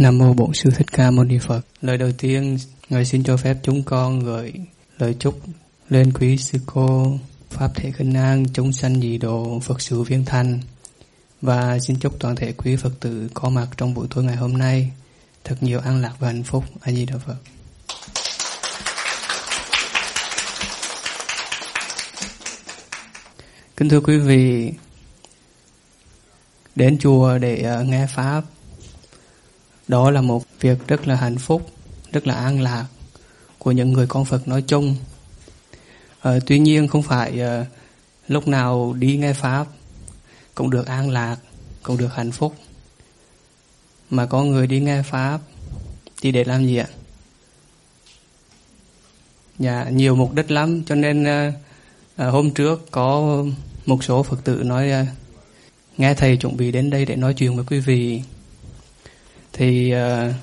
Nam mô Bổn Sư Thích Ca Mâu Ni Phật. Lời đầu tiên, ngài xin cho phép chúng con gửi lời chúc lên quý sư cô pháp thể khinh an chúng sanh dị độ Phật sự viên thành và xin chúc toàn thể quý Phật tử có mặt trong buổi tối ngày hôm nay thật nhiều an lạc và hạnh phúc. A Di Đà Phật. Kính thưa quý vị, đến chùa để ờ, nghe pháp đó là một việc rất là hạnh phúc rất là an lạc của những người con phật nói chung. À, tuy nhiên không phải à, lúc nào đi nghe pháp cũng được an lạc cũng được hạnh phúc. Mà có người đi nghe pháp thì để làm gì ạ? Dạ nhiều mục đích lắm cho nên à, à, hôm trước có một số phật tử nói à, nghe thầy chuẩn bị đến đây để nói chuyện với quý vị thì uh,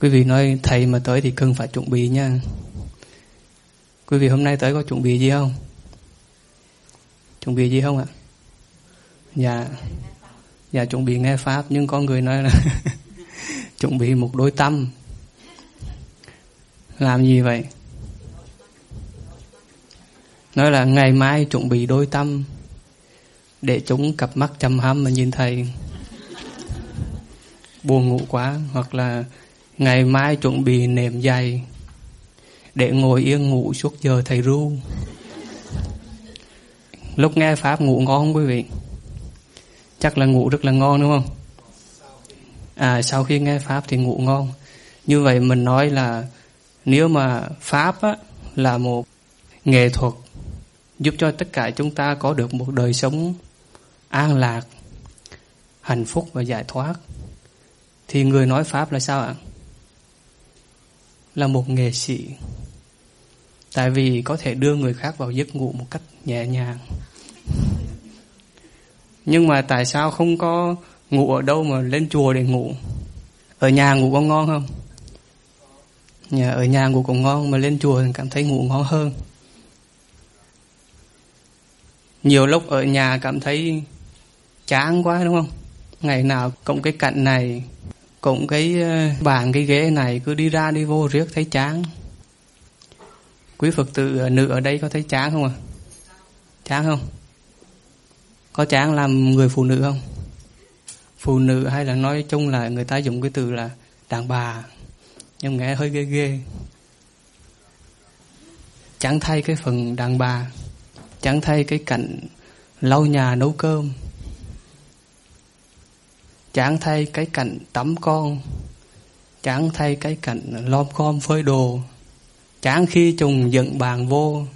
quý vị nói thầy mà tới thì cần phải chuẩn bị nha. Quý vị hôm nay tới có chuẩn bị gì không? Chuẩn bị gì không ạ? Dạ. Dạ chuẩn bị nghe pháp nhưng có người nói là chuẩn bị một đôi tâm. Làm gì vậy? Nói là ngày mai chuẩn bị đôi tâm để chúng cặp mắt chăm hăm mà nhìn thầy buồn ngủ quá hoặc là ngày mai chuẩn bị nệm dày để ngồi yên ngủ suốt giờ thầy ru. Lúc nghe pháp ngủ ngon không quý vị? Chắc là ngủ rất là ngon đúng không? À sau khi nghe pháp thì ngủ ngon. Như vậy mình nói là nếu mà pháp á, là một nghệ thuật giúp cho tất cả chúng ta có được một đời sống an lạc hạnh phúc và giải thoát thì người nói pháp là sao ạ? Là một nghệ sĩ. Tại vì có thể đưa người khác vào giấc ngủ một cách nhẹ nhàng. Nhưng mà tại sao không có ngủ ở đâu mà lên chùa để ngủ? Ở nhà ngủ có ngon không? Nhà, ở nhà ngủ cũng ngon mà lên chùa thì cảm thấy ngủ ngon hơn. Nhiều lúc ở nhà cảm thấy chán quá, đúng không? Ngày nào cũng cái cạnh này cũng cái ờ, bàn cái ghế này cứ đi ra đi vô riết thấy chán. Quý phật tử ờ, nữ ở đây có thấy chán không à chán không? Có chán làm người phụ nữ không? Phụ nữ hay là nói chung là người ta dùng cái từ là đàn bà. Nhưng nghe hơi ghê ghê. Chẳng thay cái phần đàn bà, chẳng thay cái cảnh lau nhà nấu cơm chẳng thay cái cảnh tắm con, chẳng thay cái cảnh lom khom phơi đồ, chẳng khi trùng dựng bàn vô.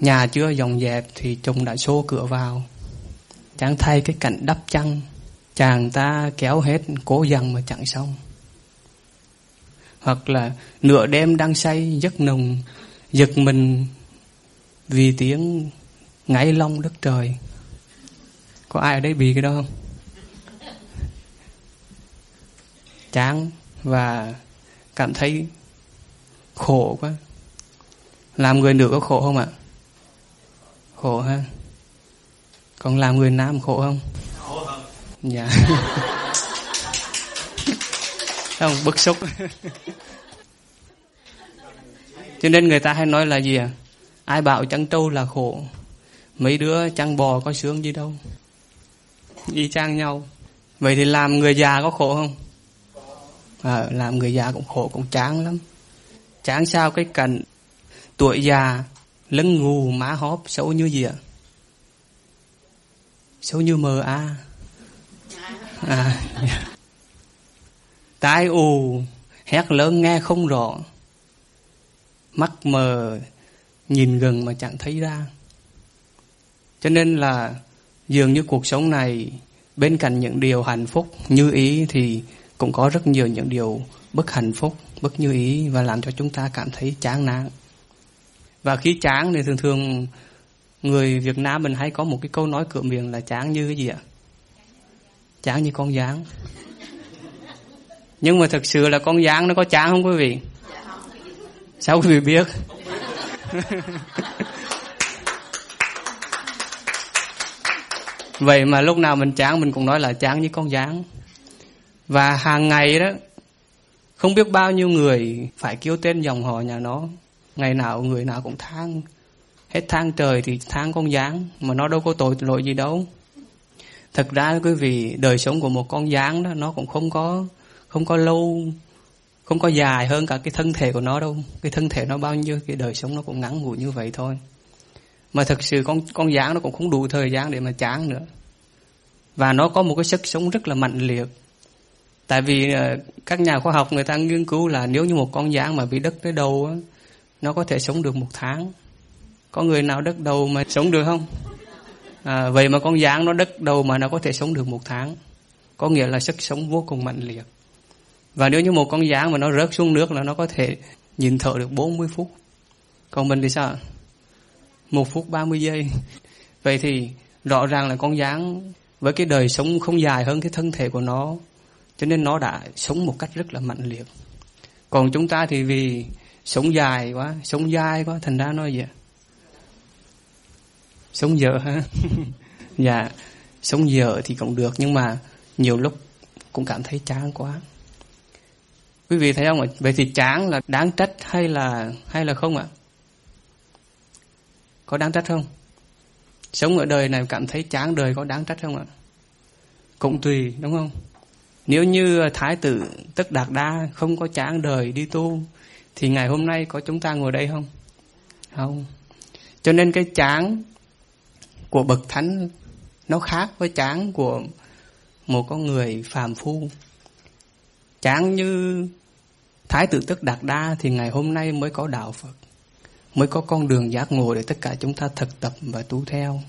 Nhà chưa dọn dẹp thì trùng đã xô cửa vào. Chẳng thay cái cảnh đắp chăn, chàng ta kéo hết cố dằn mà chẳng xong hoặc là nửa đêm đang say giấc nồng, giật mình vì tiếng ngáy long đất trời. Có ai ở đây bị cái đó không? Chán và cảm thấy khổ quá. Làm người nữ có khổ không ạ? Khổ ha. Còn làm người nam khổ không? Khổ không dạ. Không bức xúc. Cho nên người ta hay nói là gì à ai bảo chăn trâu là khổ mấy đứa chăn bò có sướng gì đâu. Y chang nhau. Vậy thì làm người già có khổ không à, làm người già cũng khổ cũng chán lắm. Chán sao cái cảnh tuổi già lưng ngù má hóp xấu như gì ạ? Xấu như mờ a. À, tai ù hét lớn nghe không rõ. Mắt mờ nhìn gần mà chẳng thấy ra. Cho nên là dường như cuộc sống này bên cạnh những điều hạnh phúc như ý thì cũng có rất nhiều những điều bất hạnh phúc, bất như ý và làm cho chúng ta cảm thấy chán nản. Và khi chán thì thường thường người Việt Nam mình hay có một cái câu nói cửa miệng là chán như cái gì ạ? Chán như con gián. Nhưng mà thực sự là con gián nó có chán không quý vị? Sao quý vị biết? Vậy mà lúc nào mình chán mình cũng nói là chán như con gián và hàng ngày đó, không biết bao nhiêu người phải kêu tên dòng họ nhà nó. Ngày nào người nào cũng than. Hết than trời thì than con gián mà nó đâu có tội lỗi gì đâu. Thật ra quý vị, đời sống của một con gián đó, nó cũng không có không có lâu, không có dài hơn cả cái thân thể của nó đâu. Cái thân thể nó bao nhiêu, cái đời sống nó cũng ngắn ngủi như vậy thôi. Mà thật sự con con gián nó cũng không đủ thời gian để mà chán nữa. Và nó có một cái sức sống rất là mạnh liệt tại vì ờ, các nhà khoa học người ta nghiên cứu là nếu như một con gián mà bị đất tới đầu á nó có thể sống được một tháng. Có người nào đất đầu mà sống được không? À, vậy mà con gián nó đất đầu mà nó có thể sống được một tháng. Có nghĩa là sức sống vô cùng mạnh liệt. Và nếu như một con gián mà nó rớt xuống nước là nó có thể nhìn thở được 40 phút. Còn mình thì sao? Một phút 30 giây. Vậy thì rõ ràng là con gián với cái đời sống không dài hơn cái thân thể của nó cho nên nó đã sống một cách rất là mạnh liệt. Còn chúng ta thì vì sống dài quá, sống dai quá, thành ra nói gì sống dở ha dạ sống dở thì cũng được, nhưng mà nhiều lúc cũng cảm thấy chán quá. Quý vị thấy không ạ? Vậy thì chán là đáng trách hay là hay là không ạ? Có đáng trách không? Sống ở đời này cảm thấy chán đời có đáng trách không ạ? Cũng tùy, đúng không? Nếu như thái tử tức đạt đa không có chán đời đi tu, thì ngày hôm nay có chúng ta ngồi đây không? Không. Cho nên cái chán của bậc thánh nó khác với chán của một con người phàm phu. Chán như thái tử tức đạt đa thì ngày hôm nay mới có đạo phật, mới có con đường giác ngộ để tất cả chúng ta thực tập và tu theo.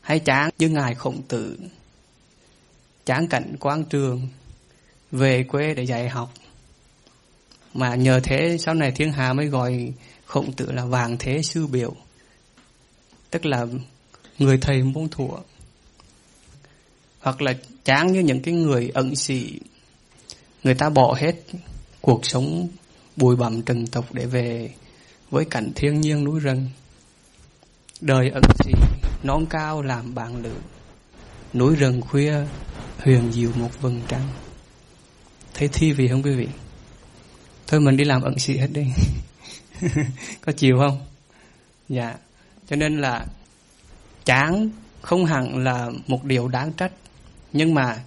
Hay chán như ngài khổng tử, chán cảnh quán trường về quê để dạy học. Mà nhờ thế sau này thiên hà mới gọi khổng tử là vàng thế sư biểu, tức là người thầy môn thủa hoặc là chán như những cái người ẩn sĩ, người ta bỏ hết cuộc sống bụi bặm trần tộc để về với cảnh thiên nhiên núi rừng. Đời ẩn sĩ non cao làm bạn lữ, núi rừng khuya huyền diệu một vầng trăng thấy thi vị không quý vị? Thôi mình đi làm ẩn sĩ hết đi. Có chiều không? Dạ. Cho nên là chán không hẳn là một điều đáng trách nhưng mà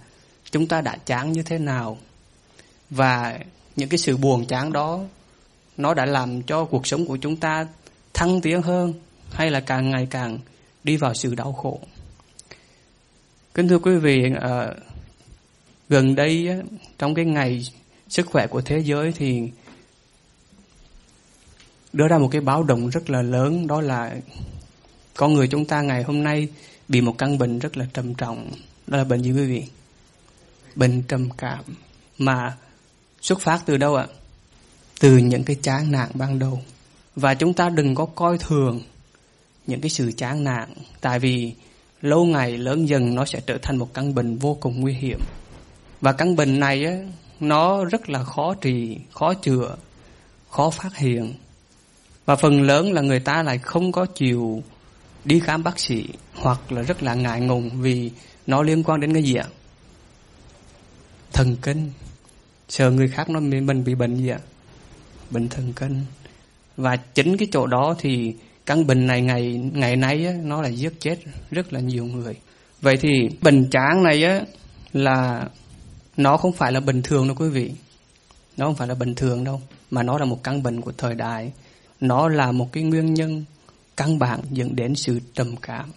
chúng ta đã chán như thế nào? Và những cái sự buồn chán đó nó đã làm cho cuộc sống của chúng ta thăng tiến hơn hay là càng ngày càng đi vào sự đau khổ? Kính thưa quý vị uh, gần đây trong cái ngày sức khỏe của thế giới thì đưa ra một cái báo động rất là lớn, đó là con người chúng ta ngày hôm nay bị một căn bệnh rất là trầm trọng, đó là bệnh gì quý vị? Bệnh trầm cảm. Mà xuất phát từ đâu ạ? Từ những cái chán nản ban đầu. Và chúng ta đừng có coi thường những cái sự chán nản, tại vì lâu ngày lớn dần nó sẽ trở thành một căn bệnh vô cùng nguy hiểm và căn bệnh này á, nó rất là khó trị khó chữa khó phát hiện. Và phần lớn là người ta lại không có chịu đi khám bác sĩ hoặc là rất là ngại ngùng vì nó liên quan đến cái gì ạ? Thần kinh. Sợ người khác nó mình bị bệnh gì ạ? Bệnh thần kinh. Và chính cái chỗ đó thì căn bệnh này ngày ngày nay á, nó là giết chết rất là nhiều người. Vậy thì bệnh trạng này á là nó không phải là bình thường đâu quý vị. Nó không phải là bình thường đâu mà nó là một căn bệnh của thời đại. Nó là một cái nguyên nhân căn bản dẫn đến sự trầm cảm.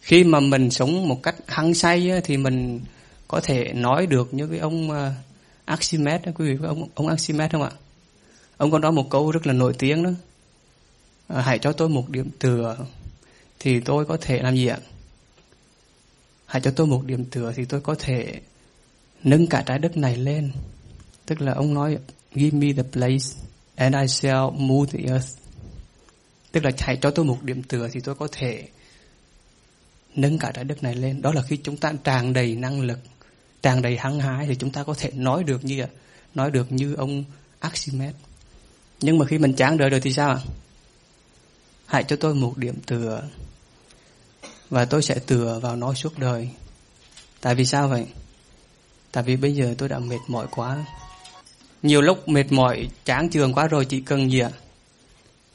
Khi mà mình sống một cách hăng say á, thì mình có thể nói được như cái ông uh, Archimedes quý vị ông ông Archimedes không ạ? Ông có nói một câu rất là nổi tiếng đó. À, hãy cho tôi một điểm tựa thì tôi có thể làm gì ạ? Hãy cho tôi một điểm tựa thì tôi có thể nâng cả trái đất này lên. Tức là ông nói, give me the place and I shall move the earth. Tức là hãy cho tôi một điểm tựa thì tôi có thể nâng cả trái đất này lên. Đó là khi chúng ta tràn đầy năng lực, tràn đầy hăng hái thì chúng ta có thể nói được như nói được như ông Archimedes. Nhưng mà khi mình chán đời rồi thì sao ạ? Hãy cho tôi một điểm tựa và tôi sẽ tựa vào nó suốt đời. Tại vì sao vậy? Tại vì bây giờ tôi đã mệt mỏi quá. Nhiều lúc mệt mỏi, chán trường quá rồi chỉ cần gì ạ?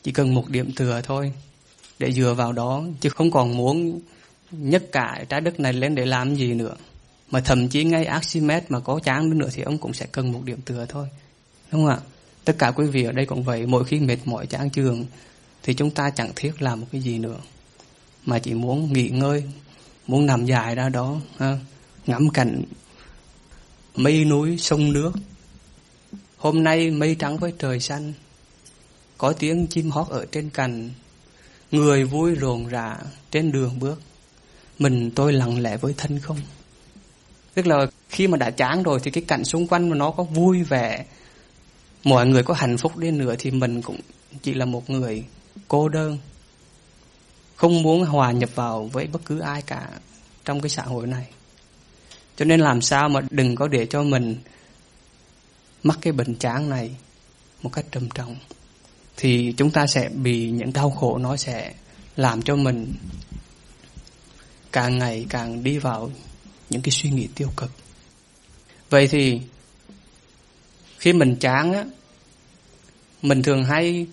Chỉ cần một điểm thừa thôi. Để dựa vào đó, chứ không còn muốn nhấc cả trái đất này lên để làm gì nữa. Mà thậm chí ngay Archimedes mà có chán nữa thì ông cũng sẽ cần một điểm thừa thôi. Đúng không ạ? Tất cả quý vị ở đây cũng vậy. Mỗi khi mệt mỏi chán trường thì chúng ta chẳng thiết làm một cái gì nữa. Mà chỉ muốn nghỉ ngơi, muốn nằm dài ra đó, ha? ngắm cảnh mây núi sông nước. Hôm nay mây trắng với trời xanh, có tiếng chim hót ở trên cành, người vui rộn rã trên đường bước. Mình tôi lặng lẽ với thân không. Tức là khi mà đã chán rồi thì cái cảnh xung quanh mà nó có vui vẻ, mọi người có hạnh phúc đến nữa thì mình cũng chỉ là một người cô đơn. Không muốn hòa nhập vào với bất cứ ai cả trong cái xã hội này. Cho nên làm sao mà đừng có để cho mình mắc cái bệnh chán này một cách trầm trọng. Thì chúng ta sẽ bị những đau khổ nó sẽ làm cho mình càng ngày càng đi vào những cái suy nghĩ tiêu cực. Vậy thì khi mình chán á, mình thường hay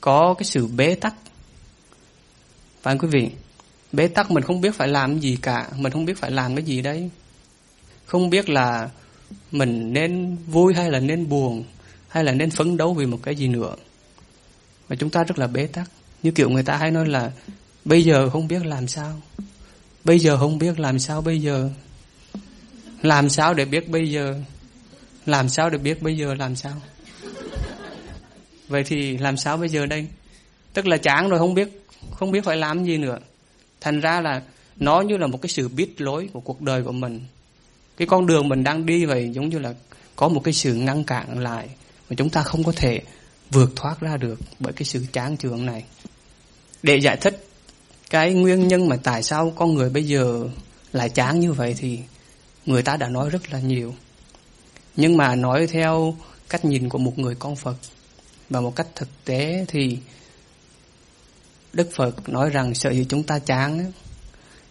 có cái sự bế tắc. Phải không quý vị? Bế tắc mình không biết phải làm gì cả, mình không biết phải làm cái gì đấy. Không biết là mình nên vui hay là nên buồn, hay là nên phấn đấu vì một cái gì nữa. Và chúng ta rất là bế tắc. Như kiểu người ta hay nói là bây giờ không biết làm sao. Bây giờ không biết làm sao bây giờ. Làm sao để biết bây giờ? Làm sao để biết bây giờ làm sao? Vậy thì làm sao bây giờ đây? Tức là chán rồi không biết không biết phải làm gì nữa. Thành ra là nó như là một cái sự biết lối của cuộc đời của mình. Cái con đường mình đang đi vậy giống như là có một cái sự ngăn cản lại mà chúng ta không có thể vượt thoát ra được bởi cái sự chán chường này. Để giải thích cái nguyên nhân mà tại sao con người bây giờ lại chán như vậy thì người ta đã nói rất là nhiều. Nhưng mà nói theo cách nhìn của một người con Phật và một cách thực tế thì Đức Phật nói rằng sợ gì chúng ta chán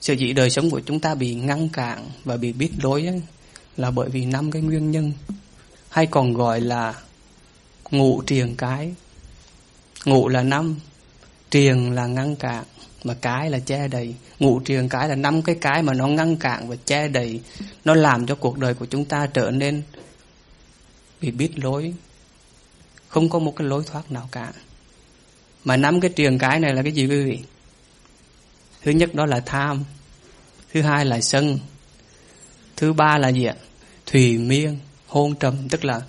Sợ dĩ đời sống của chúng ta bị ngăn cản và bị biết lối là bởi vì năm cái nguyên nhân hay còn gọi là ngụ triền cái. Ngụ là năm, triền là ngăn cản mà cái là che đầy. Ngụ triền cái là năm cái cái mà nó ngăn cản và che đầy, nó làm cho cuộc đời của chúng ta trở nên bị biết lối, không có một cái lối thoát nào cả. Mà năm cái truyền cái này là cái gì quý vị? Thứ nhất đó là tham. Thứ hai là sân. Thứ ba là gì ạ? Thùy miên, hôn trầm, tức là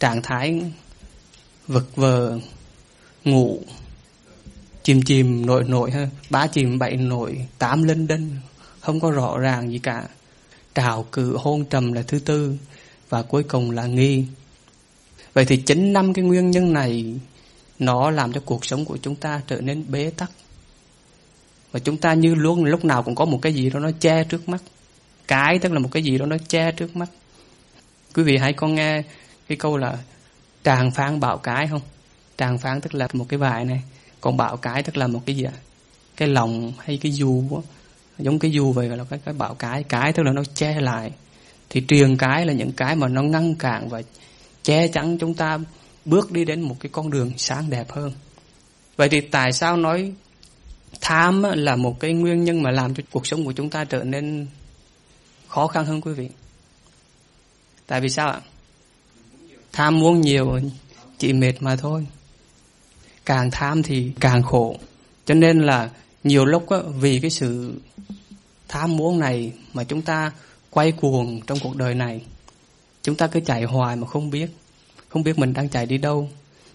trạng thái vật vờ, ngủ, chìm chìm nổi nổi ha, bá chìm bảy nổi, tám linh đinh, không có rõ ràng gì cả. Trào cự hôn trầm là thứ tư và cuối cùng là nghi. Vậy thì chính năm cái nguyên nhân này nó làm cho cuộc sống của chúng ta trở nên bế tắc. Và chúng ta như luôn, lúc nào cũng có một cái gì đó nó che trước mắt. Cái tức là một cái gì đó nó che trước mắt. Quý vị hãy có nghe cái câu là tràng phán bảo cái không? Tràng phán tức là một cái bài này. Còn bảo cái tức là một cái gì ạ? Cái lòng hay cái du giống cái du vậy là cái cái bảo cái. Cái tức là nó che lại. Thì truyền cái là những cái mà nó ngăn cản và che chắn chúng ta bước đi đến một cái con đường sáng đẹp hơn. Vậy thì tại sao nói tham là một cái nguyên nhân mà làm cho cuộc sống của chúng ta trở nên khó khăn hơn quý vị? Tại vì sao ạ? Tham muốn nhiều chỉ mệt mà thôi. Càng tham thì càng khổ. Cho nên là nhiều lúc á, vì cái sự tham muốn này mà chúng ta quay cuồng trong cuộc đời này chúng ta cứ chạy hoài mà không biết không biết mình đang chạy đi đâu.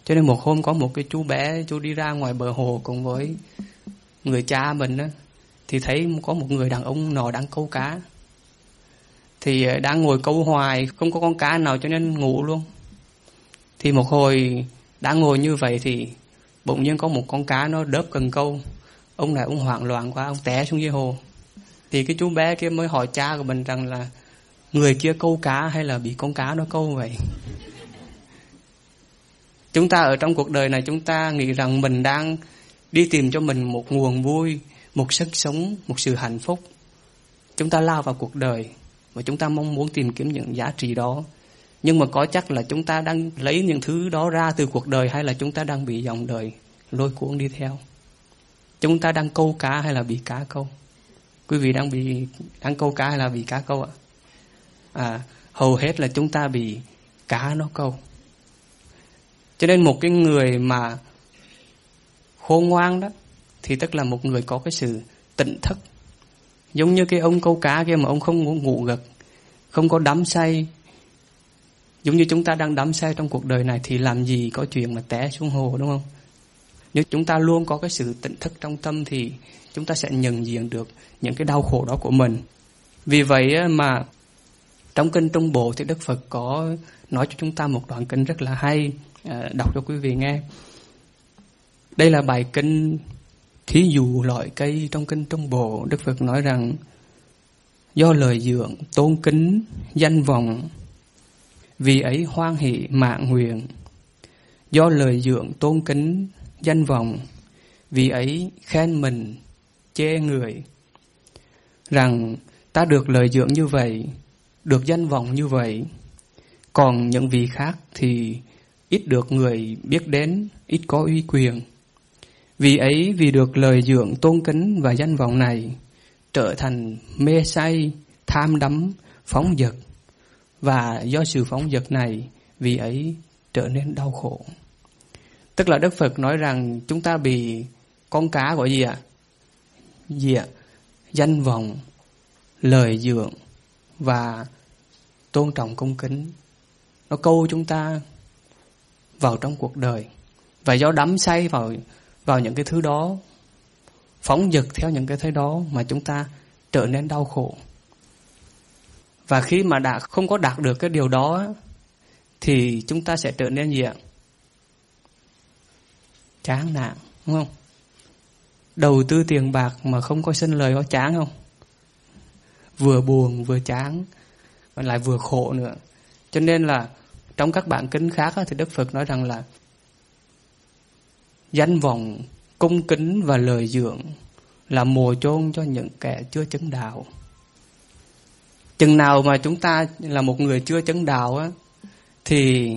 Cho nên một hôm có một cái chú bé, chú đi ra ngoài bờ hồ cùng với người cha mình á, thì thấy có một người đàn ông nọ đang câu cá. Thì ờ, đang ngồi câu hoài, không có con cá nào cho nên ngủ luôn. Thì một hồi đang ngồi như vậy thì bỗng nhiên có một con cá nó đớp cần câu. Ông này ông hoảng loạn quá, ông té xuống dưới hồ. Thì cái chú bé kia mới hỏi cha của mình rằng là người kia câu cá hay là bị con cá nó câu vậy? Chúng ta ở trong cuộc đời này, chúng ta nghĩ rằng mình đang đi tìm cho mình một nguồn vui, một sức sống, một sự hạnh phúc. Chúng ta lao vào cuộc đời và chúng ta mong muốn tìm kiếm những giá trị đó. Nhưng mà có chắc là chúng ta đang lấy những thứ đó ra từ cuộc đời hay là chúng ta đang bị dòng đời lôi cuốn đi theo? Chúng ta đang câu cá hay là bị cá câu? Quý vị đang bị, đang câu cá hay là bị cá câu ạ? À hầu hết là chúng ta bị cá nó câu cho nên một cái người mà khôn ngoan đó thì tức là một người có cái sự tỉnh thức. Giống như cái ông câu cá kia mà ông không ngủ, ngủ gật không có đắm say. Giống như chúng ta đang đắm say trong cuộc đời này thì làm gì có chuyện mà té xuống hồ đúng không? Nếu chúng ta luôn có cái sự tỉnh thức trong tâm thì chúng ta sẽ nhận diện được những cái đau khổ đó của mình. Vì vậy mà trong kinh Trung Bộ thì Đức Phật có nói cho chúng ta một đoạn kinh rất là hay. Ờ, đọc cho quý vị nghe. Đây là bài kinh thí dụ loại cây trong kinh Trung Bộ. Đức Phật nói rằng, do lời dưỡng tôn kính danh vọng, vì ấy hoan hỷ mạng nguyện. Do lời dưỡng tôn kính danh vọng, vì ấy khen mình, chê người. Rằng, ta được lời dưỡng như vậy, được danh vọng như vậy, còn những vị khác thì ít được người biết đến, ít có uy quyền. Vì ấy, vì được lời dưỡng tôn kính và danh vọng này, trở thành mê say, tham đắm, phóng dật. Và do sự phóng dật này, vì ấy trở nên đau khổ. Tức là đức phật nói rằng chúng ta bị con cá gọi gì ạ? Gì ạ? Danh vọng, lời dưỡng và tôn trọng công kính. Nó câu chúng ta vào trong cuộc đời. Và do đắm say vào vào những cái thứ đó, phóng dật theo những cái thứ đó mà chúng ta trở nên đau khổ. Và khi mà đã không có đạt được cái điều đó, thì chúng ta sẽ trở nên gì ạ? Chán nản, đúng không? Đầu tư tiền bạc mà không có sinh lời có chán không? Vừa buồn, vừa chán và lại vừa khổ nữa. Cho nên là trong các bản kinh khác thì đức phật nói rằng là danh vọng, cung kính và lời dưỡng là mùa chôn cho những kẻ chưa chứng đạo chừng nào mà chúng ta là một người chưa chứng đạo á, thì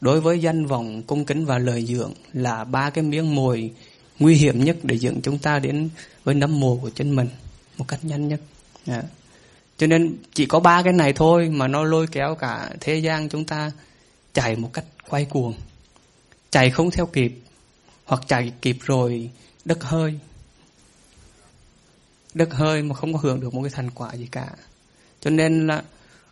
đối với danh vọng, cung kính và lời dưỡng là ba cái miếng mồi nguy hiểm nhất để dẫn chúng ta đến với nấm mồ của chính mình một cách nhanh nhất yeah. cho nên chỉ có ba cái này thôi mà nó lôi kéo cả thế gian chúng ta chạy một cách quay cuồng. Chạy không theo kịp, hoặc chạy kịp rồi đất hơi. Đất hơi mà không có hưởng được một cái thành quả gì cả. Cho nên là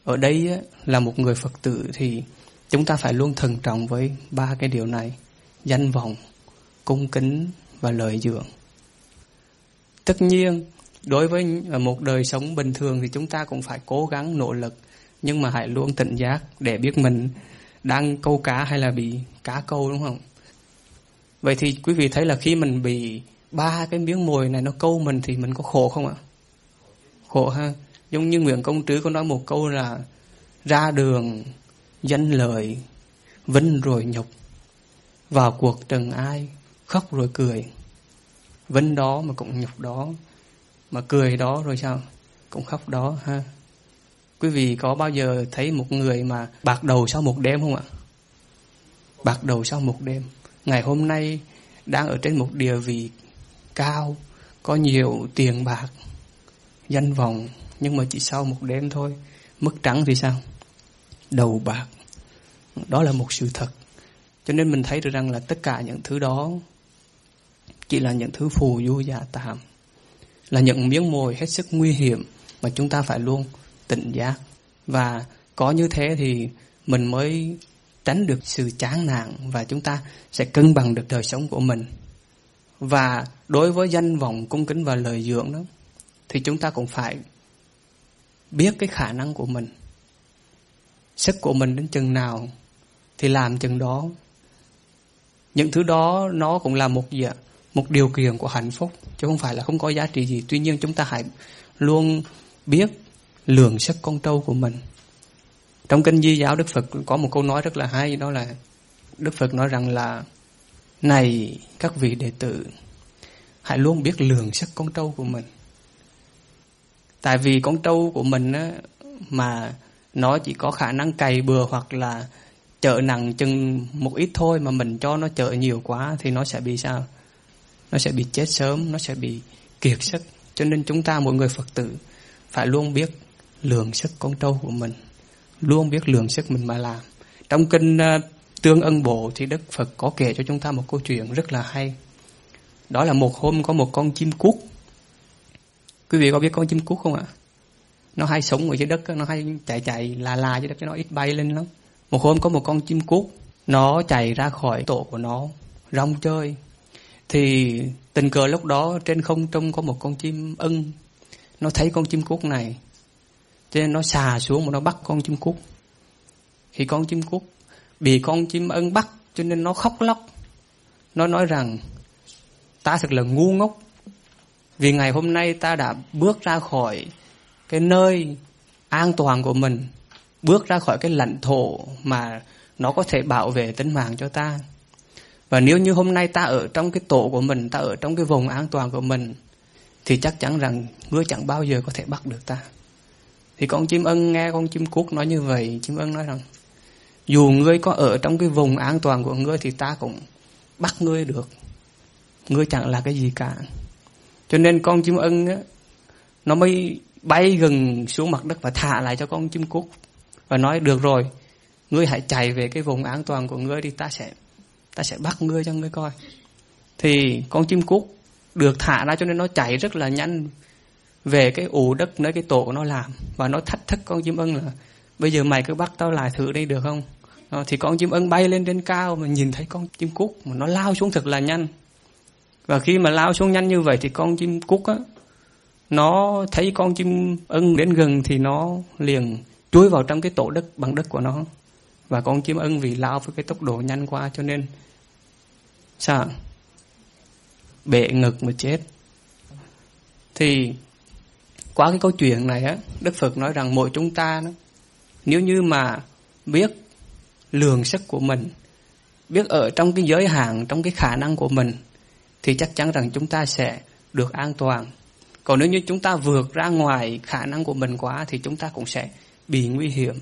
ở đây là một người phật tử thì chúng ta phải luôn thận trọng với ba cái điều này danh vọng, cung kính và lợi dưỡng tất nhiên, đối với một đời sống bình thường thì chúng ta cũng phải cố gắng nỗ lực, nhưng mà hãy luôn tỉnh giác để biết mình đang câu cá hay là bị cá câu, đúng không? Vậy thì quý vị thấy là khi mình bị ba cái miếng mồi này nó câu mình thì mình có khổ không ạ? Khổ ha. Giống như nguyễn công trứ có nói một câu là, ra đường, danh lợi, vinh rồi nhục, vào cuộc trần ai, khóc rồi cười. Vinh đó mà cũng nhục đó, mà cười đó rồi sao? Cũng khóc đó ha quý vị có bao giờ thấy một người mà bạc đầu sau một đêm không ạ? Bạc đầu sau một đêm. Ngày hôm nay đang ở trên một địa vị cao, có nhiều tiền bạc, danh vọng, nhưng mà chỉ sau một đêm thôi. Mất trắng thì sao? Đầu bạc. Đó là một sự thật. Cho nên mình thấy được rằng là tất cả những thứ đó chỉ là những thứ phù du giả tạm, là những miếng mồi hết sức nguy hiểm mà chúng ta phải luôn tỉnh giác. Và có như thế thì mình mới tránh được sự chán nản và chúng ta sẽ cân bằng được đời sống của mình. Và đối với danh vọng, cung kính và lời dưỡng đó, thì chúng ta cũng phải biết cái khả năng của mình. Sức của mình đến chừng nào thì làm chừng đó. Những thứ đó nó cũng là một gì ạ? Một điều kiện của hạnh phúc, chứ không phải là không có giá trị gì. Tuy nhiên chúng ta hãy luôn biết lường sức con trâu của mình trong kinh di giáo đức phật có một câu nói rất là hay đó là đức phật nói rằng là này các vị đệ tử hãy luôn biết lường sức con trâu của mình tại vì con trâu của mình á, mà nó chỉ có khả năng cày bừa hoặc là chợ nặng chừng một ít thôi mà mình cho nó chợ nhiều quá thì nó sẽ bị sao? Nó sẽ bị chết sớm, nó sẽ bị kiệt sức. Cho nên chúng ta mỗi người Phật tử phải luôn biết lượng sức con trâu của mình. Luôn biết lượng sức mình mà làm. Trong kinh ờ, Tương Ân Bộ thì Đức Phật có kể cho chúng ta một câu chuyện rất là hay. Đó là một hôm có một con chim cút. Quý vị có biết con chim cút không ạ? Nó hay sống ở dưới đất, nó hay chạy chạy là là dưới đất cho nó ít bay lên lắm. Một hôm có một con chim cút, nó chạy ra khỏi tổ của nó, rong chơi. Thì tình cờ lúc đó trên không trung có một con chim ưng. Nó thấy con chim cút này. Cho nên nó xà xuống mà nó bắt con chim cút. Thì con chim cút bị con chim ưng bắt cho nên nó khóc lóc. Nó nói rằng ta thật là ngu ngốc. Vì ngày hôm nay ta đã bước ra khỏi cái nơi an toàn của mình bước ra khỏi cái lãnh thổ mà nó có thể bảo vệ tính mạng cho ta. Và nếu như hôm nay ta ở trong cái tổ của mình, ta ở trong cái vùng an toàn của mình, thì chắc chắn rằng ngươi chẳng bao giờ có thể bắt được ta. Thì con chim ưng nghe con chim cút nói như vậy, chim ưng nói rằng, dù ngươi có ở trong cái vùng an toàn của ngươi thì ta cũng bắt ngươi được. Ngươi chẳng là cái gì cả. Cho nên con chim ưng á, nó mới bay gần xuống mặt đất và thả lại cho con chim cút và nói được rồi ngươi hãy chạy về cái vùng an toàn của ngươi đi ta sẽ ta sẽ bắt ngươi cho ngươi coi thì con chim cút được thả ra cho nên nó chạy rất là nhanh về cái ủ đất nơi cái tổ của nó làm. Và nó thách thức con chim ưng là bây giờ mày cứ bắt tao lại thử đây được không? Đó, thì con chim ưng bay lên trên cao mà nhìn thấy con chim cút mà nó lao xuống thật là nhanh. Và khi mà lao xuống nhanh như vậy thì con chim cút á nó thấy con chim ưng đến gần thì nó liền chui vào trong cái tổ đất bằng đất của nó. Và con chim ưng vì lao với cái tốc độ nhanh quá cho nên sao bệ ngực mà chết. Thì qua cái câu chuyện này á đức phật nói rằng mỗi chúng ta đó, nếu như mà biết lường sức của mình biết ở trong cái giới hạn trong cái khả năng của mình thì chắc chắn rằng chúng ta sẽ được an toàn còn nếu như chúng ta vượt ra ngoài khả năng của mình quá thì chúng ta cũng sẽ bị nguy hiểm.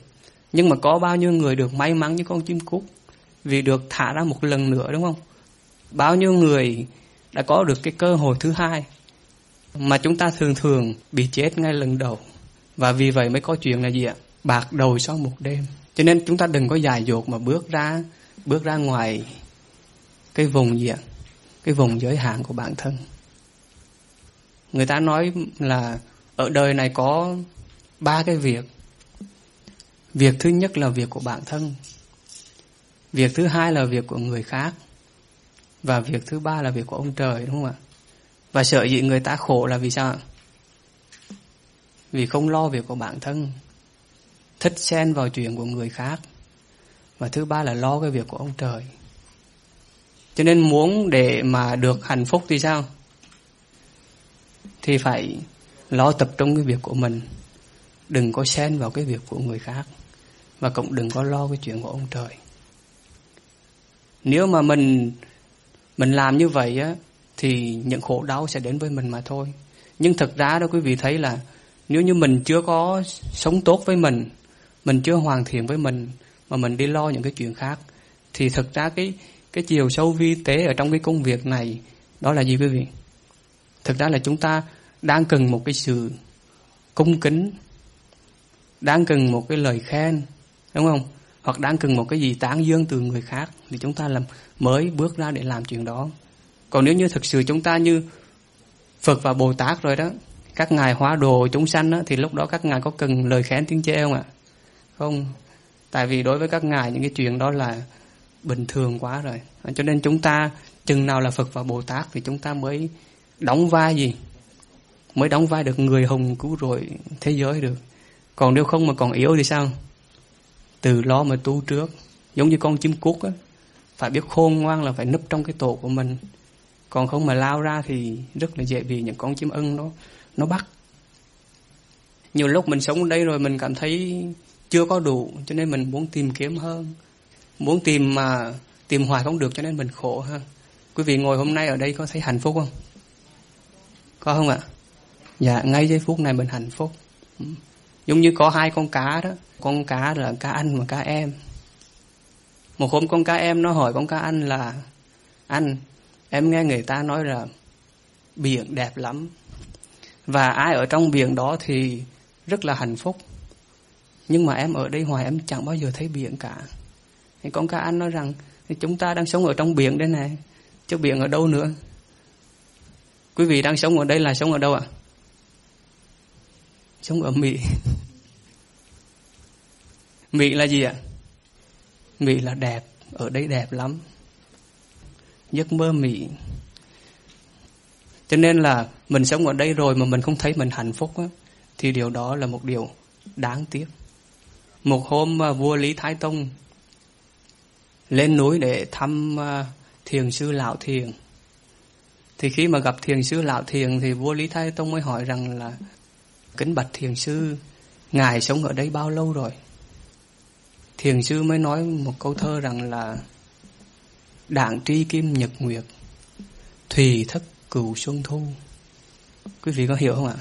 Nhưng mà có bao nhiêu người được may mắn như con chim cút vì được thả ra một lần nữa đúng không? Bao nhiêu người đã có được cái cơ hội thứ hai mà chúng ta thường thường bị chết ngay lần đầu. Và vì vậy mới có chuyện là gì ạ? Bạc đầu sau một đêm. Cho nên chúng ta đừng có dài dột mà bước ra bước ra ngoài cái vùng gì ạ? Cái vùng giới hạn của bản thân. Người ta nói là ở đời này có ba cái việc Việc thứ nhất là việc của bản thân. Việc thứ hai là việc của người khác. Và việc thứ ba là việc của ông trời, đúng không ạ? Và sợ dĩ người ta khổ là vì sao? Vì không lo việc của bản thân. Thích xen vào chuyện của người khác. Và thứ ba là lo cái việc của ông trời. Cho nên muốn để mà được hạnh phúc thì sao? Thì phải lo tập trung cái việc của mình. Đừng có xen vào cái việc của người khác và cũng đừng có lo cái chuyện của ông trời nếu mà mình mình làm như vậy á thì những khổ đau sẽ đến với mình mà thôi. Nhưng thực ra đó quý vị thấy là nếu như mình chưa có sống tốt với mình mình chưa hoàn thiện với mình, mà mình đi lo những cái chuyện khác, thì thực ra cái cái chiều sâu vi tế ở trong cái công việc này, đó là gì quý vị? Thực ra là chúng ta đang cần một cái sự cung kính, đang cần một cái lời khen, đúng không? Hoặc đang cần một cái gì tán dương từ người khác, thì chúng ta làm, mới bước ra để làm chuyện đó còn nếu như thực sự chúng ta như Phật và Bồ Tát rồi đó các ngài hóa đồ chúng sanh đó, thì lúc đó các ngài có cần lời khen tiếng chê không ạ? Không. Tại vì đối với các ngài những cái chuyện đó là bình thường quá rồi. Cho nên chúng ta chừng nào là Phật và Bồ Tát thì chúng ta mới đóng vai gì? Mới đóng vai được người hùng cứu rỗi thế giới được. Còn nếu không mà còn yếu thì sao? Từ lo mà tu trước. Giống như con chim cút á phải biết khôn ngoan là phải nấp trong cái tổ của mình còn không mà lao ra thì rất là dễ bị những con chim ưng nó nó bắt. Nhiều lúc mình sống ở đây rồi mình cảm thấy chưa có đủ, cho nên mình muốn tìm kiếm hơn. Muốn tìm mà tìm hoài không được, cho nên mình khổ hơn. Quý vị ngồi hôm nay ở đây có thấy hạnh phúc không? Có không ạ? Dạ ngay giây phút này mình hạnh phúc. Ừ. Giống như có hai con cá đó. Con cá là cá anh và cá em. Một hôm con cá em nó hỏi con cá anh là, anh em nghe người ta nói là biển đẹp lắm. Và ai ở trong biển đó thì rất là hạnh phúc. Nhưng mà em ở đây hoài, em chẳng bao giờ thấy biển cả. Thì con cá anh nói rằng chúng ta đang sống ở trong biển đây này, chứ biển ở đâu nữa? Quý vị đang sống ở đây là sống ở đâu ạ? Sống ở mỹ. Mỹ là gì ạ? Mỹ là đẹp, ở đây đẹp lắm giấc mơ mị. Cho nên là mình sống ở đây rồi mà mình không thấy mình hạnh phúc á, thì điều đó là một điều đáng tiếc. Một hôm mà vua lý thái tông lên núi để thăm à, thiền sư lão thiền. Thì khi mà gặp thiền sư lão thiền thì vua lý thái tông mới hỏi rằng là kính bạch thiền sư ngài sống ở đây bao lâu rồi? Thiền sư mới nói một câu thơ rằng là đảng tri kim nhật nguyệt, thùy thất cửu xuân thu. Quý vị có hiểu không ạ?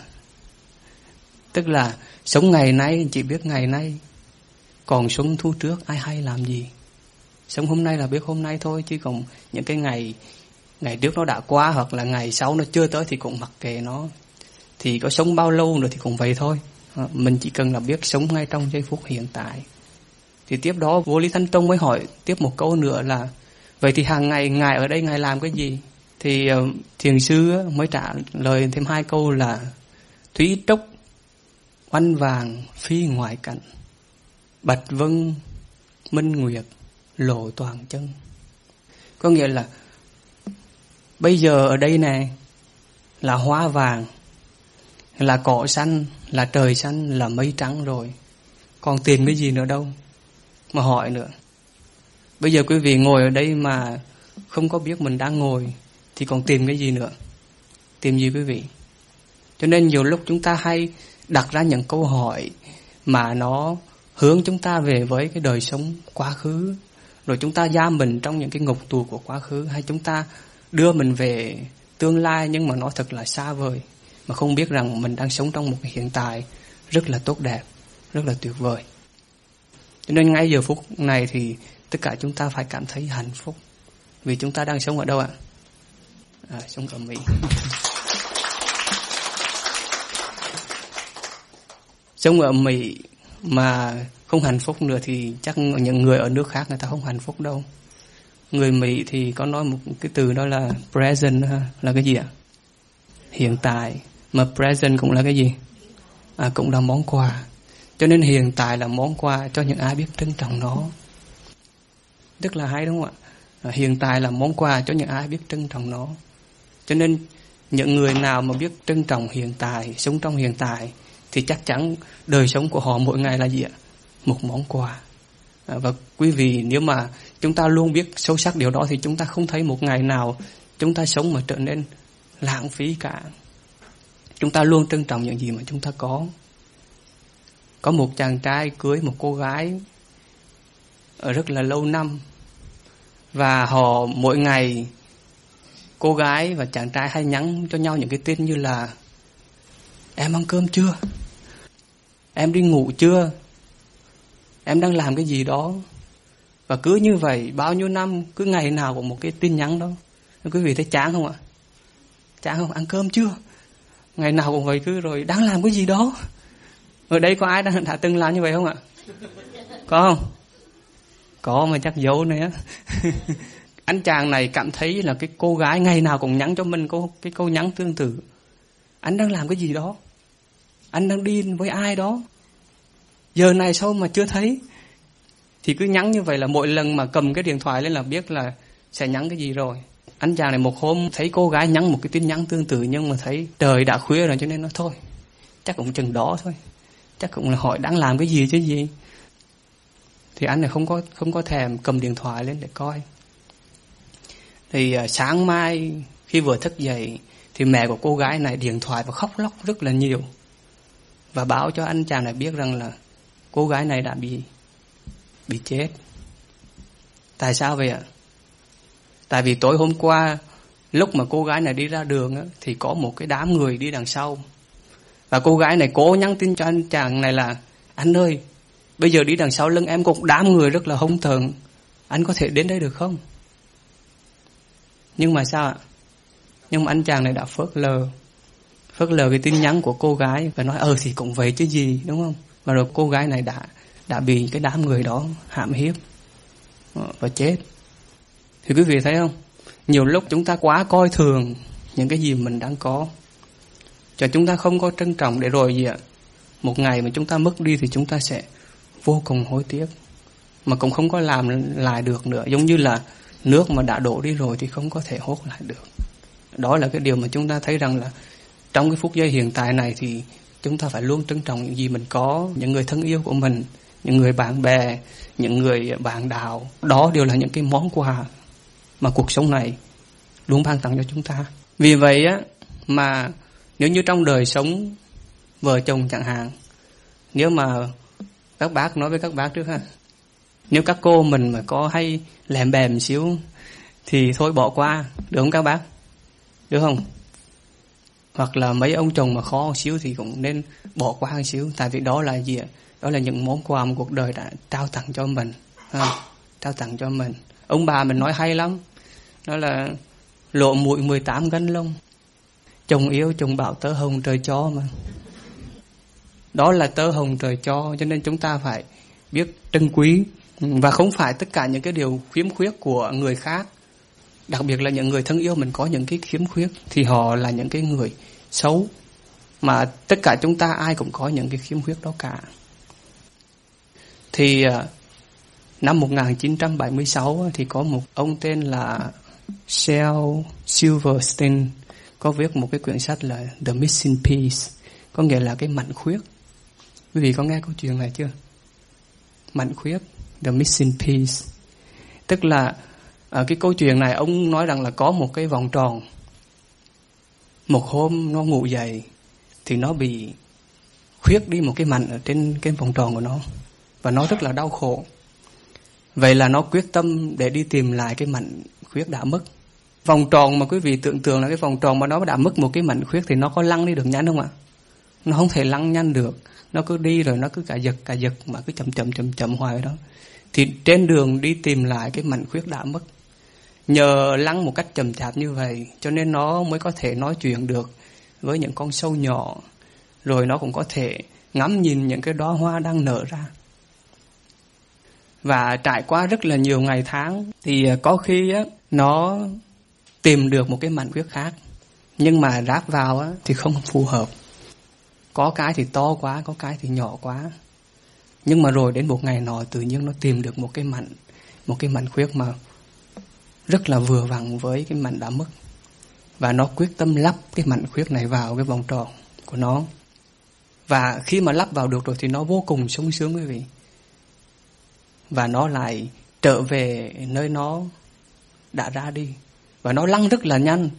Tức là sống ngày nay chỉ biết ngày nay, còn xuân thu trước ai hay làm gì? Sống hôm nay là biết hôm nay thôi, chứ còn những cái ngày ngày trước nó đã qua hoặc là ngày sau nó chưa tới thì cũng mặc kệ nó. Thì có sống bao lâu nữa thì cũng vậy thôi. À, mình chỉ cần là biết sống ngay trong giây phút hiện tại. Thì tiếp đó vô lý thanh tông mới hỏi tiếp một câu nữa là vậy thì hàng ngày ngài ở đây ngài làm cái gì? Thì uh, thiền sư mới trả lời thêm hai câu là thúy trúc oanh vàng phi ngoại cảnh bạch vân minh nguyệt lộ toàn chân. Có nghĩa là bây giờ ở đây này là hoa vàng là cỏ xanh là trời xanh là mây trắng rồi. Còn tìm cái gì nữa đâu mà hỏi nữa bây giờ quý vị ngồi ở đây mà không có biết mình đang ngồi, thì còn tìm cái gì nữa? Tìm gì quý vị? Cho nên nhiều lúc chúng ta hay đặt ra những câu hỏi mà nó hướng chúng ta về với cái đời sống quá khứ. Rồi chúng ta giam mình trong những cái ngục tù của quá khứ, hay chúng ta đưa mình về tương lai nhưng mà nó thật là xa vời, mà không biết rằng mình đang sống trong một cái hiện tại rất là tốt đẹp, rất là tuyệt vời. Cho nên ngay giờ phút này thì tất cả chúng ta phải cảm thấy hạnh phúc. Vì chúng ta đang sống ở đâu ạ? À, sống ở mỹ. Sống ở mỹ mà không hạnh phúc nữa thì chắc những người ở nước khác người ta không hạnh phúc đâu. Người mỹ thì có nói một cái từ đó là present là cái gì ạ? Hiện tại. Mà present cũng là cái gì? À, cũng là món quà. Cho nên hiện tại là món quà cho những ai biết trân trọng nó rất là hay đúng không ạ? À, hiện tại là món quà cho những ai biết trân trọng nó. Cho nên những người nào mà biết trân trọng hiện tại sống trong hiện tại thì chắc chắn đời sống của họ mỗi ngày là gì ạ? Một món quà. À, và quý vị nếu mà chúng ta luôn biết sâu sắc điều đó thì chúng ta không thấy một ngày nào chúng ta sống mà trở nên lãng phí cả. Chúng ta luôn trân trọng những gì mà chúng ta có. Có một chàng trai cưới một cô gái Ờ, rất là lâu năm. Và họ mỗi ngày cô gái và chàng trai hay nhắn cho nhau những cái tin như là em ăn cơm chưa? Em đi ngủ chưa? Em đang làm cái gì đó? Và cứ như vậy bao nhiêu năm cứ ngày nào cũng một cái tin nhắn đó. Quý vị thấy chán không ạ? Chán không? Ăn cơm chưa? Ngày nào cũng vậy cứ rồi đang làm cái gì đó? Ở đây có ai đã, đã từng làm như vậy không ạ? Có không? Có mà chắc giấu này á anh chàng này cảm thấy là cái cô gái ngày nào cũng nhắn cho mình câu cái câu nhắn tương tự. Anh đang làm cái gì đó? Anh đang đi với ai đó? Giờ này sao mà chưa thấy? Thì cứ nhắn như vậy là mỗi lần mà cầm cái điện thoại lên là biết là sẽ nhắn cái gì rồi. Anh chàng này một hôm thấy cô gái nhắn một cái tin nhắn tương tự nhưng mà thấy trời đã khuya rồi cho nên nó thôi, chắc cũng chừng đó thôi. Chắc cũng là hỏi đang làm cái gì chứ gì thì anh này không có không có thèm cầm điện thoại lên để coi. Thì à, sáng mai khi vừa thức dậy thì mẹ của cô gái này điện thoại và khóc lóc rất là nhiều. Và báo cho anh chàng này biết rằng là cô gái này đã bị bị chết. Tại sao vậy ạ? Tại vì tối hôm qua lúc mà cô gái này đi ra đường á, thì có một cái đám người đi đằng sau. Và cô gái này cố nhắn tin cho anh chàng này là anh ơi bây giờ đi đằng sau lưng em có một đám người rất là hung thần anh có thể đến đây được không? Nhưng mà sao ạ? Nhưng mà anh chàng này đã phớt lờ. Phớt lờ cái tin nhắn của cô gái và nói ờ thì cũng vậy chứ gì đúng không? Và rồi cô gái này đã đã bị cái đám người đó hãm hiếp. Ờ, và chết. Thì quý vị thấy không? Nhiều lúc chúng ta quá coi thường những cái gì mình đang có. Cho chúng ta không có trân trọng để rồi gì ạ? Một ngày mà chúng ta mất đi thì chúng ta sẽ vô cùng hối tiếc, mà cũng không có làm lại được nữa. Giống như là nước mà đã đổ đi rồi thì không có thể hốt lại được. Đó là cái điều mà chúng ta thấy rằng là trong cái phút giây hiện tại này thì chúng ta phải luôn trân trọng những gì mình có, những người thân yêu của mình, những người bạn bè, những người bạn đạo. Đó đều là những cái món quà mà cuộc sống này luôn ban tặng cho chúng ta. Vì vậy á, mà nếu như trong đời sống vợ chồng chẳng hạn, nếu mà các bác nói với các bác trước ha. Nếu các cô mình mà có hay lèm bèm xíu thì thôi bỏ qua được không các bác? Được không? Hoặc là mấy ông chồng mà khó một xíu thì cũng nên bỏ qua một xíu. Tại vì đó là gì ạ? Đó là những món quà mà cuộc đời đã trao tặng cho mình. Ha, trao tặng cho mình. Ông bà mình nói hay lắm. Đó là lộ mũi 18 gân lông. Chồng yêu chồng bảo tớ hồng trời cho mà đó là tơ hồng trời cho cho nên chúng ta phải biết trân quý. Và không phải tất cả những cái điều khiếm khuyết của người khác, đặc biệt là những người thân yêu mình có những cái khiếm khuyết, thì họ là những cái người xấu. Mà tất cả chúng ta ai cũng có những cái khiếm khuyết đó cả. Thì à, năm 1976 thì có một ông tên là Shel Silverstein, có viết một cái quyển sách là The Missing Piece, có nghĩa là cái mảnh khuyết quý vị có nghe câu chuyện này chưa? Mảnh khuyết, The Missing Piece. Tức là ở cái câu chuyện này, ông nói rằng là có một cái vòng tròn. Một hôm nó ngủ dậy, thì nó bị khuyết đi một cái mảnh ở trên cái vòng tròn của nó, và nó rất là đau khổ. Vậy là nó quyết tâm để đi tìm lại cái mảnh khuyết đã mất. Vòng tròn mà quý vị tưởng tượng là cái vòng tròn mà nó đã mất một cái mảnh khuyết thì nó có lăn đi được nhanh không ạ? Nó không thể lăn nhanh được nó cứ đi rồi nó cứ cả giật cả giật mà cứ chậm chậm chậm chậm hoài đó. Thì trên đường đi tìm lại cái mảnh khuyết đã mất. Nhờ lăn một cách chậm chạp như vậy cho nên nó mới có thể nói chuyện được với những con sâu nhỏ. Rồi nó cũng có thể ngắm nhìn những cái đóa hoa đang nở ra. Và trải qua rất là nhiều ngày tháng thì à, có khi á, nó tìm được một cái mảnh khuyết khác. Nhưng mà ráp vào á, thì không phù hợp có cái thì to quá, có cái thì nhỏ quá. Nhưng mà rồi đến một ngày nọ, tự nhiên nó tìm được một cái mảnh, một cái mảnh khuyết mà rất là vừa vặn với cái mảnh đã mất. Và nó quyết tâm lắp cái mảnh khuyết này vào cái vòng tròn của nó. Và khi mà lắp vào được rồi thì nó vô cùng sung sướng quý vị. Và nó lại trở về nơi nó đã ra đi. Và nó lăn rất là nhanh.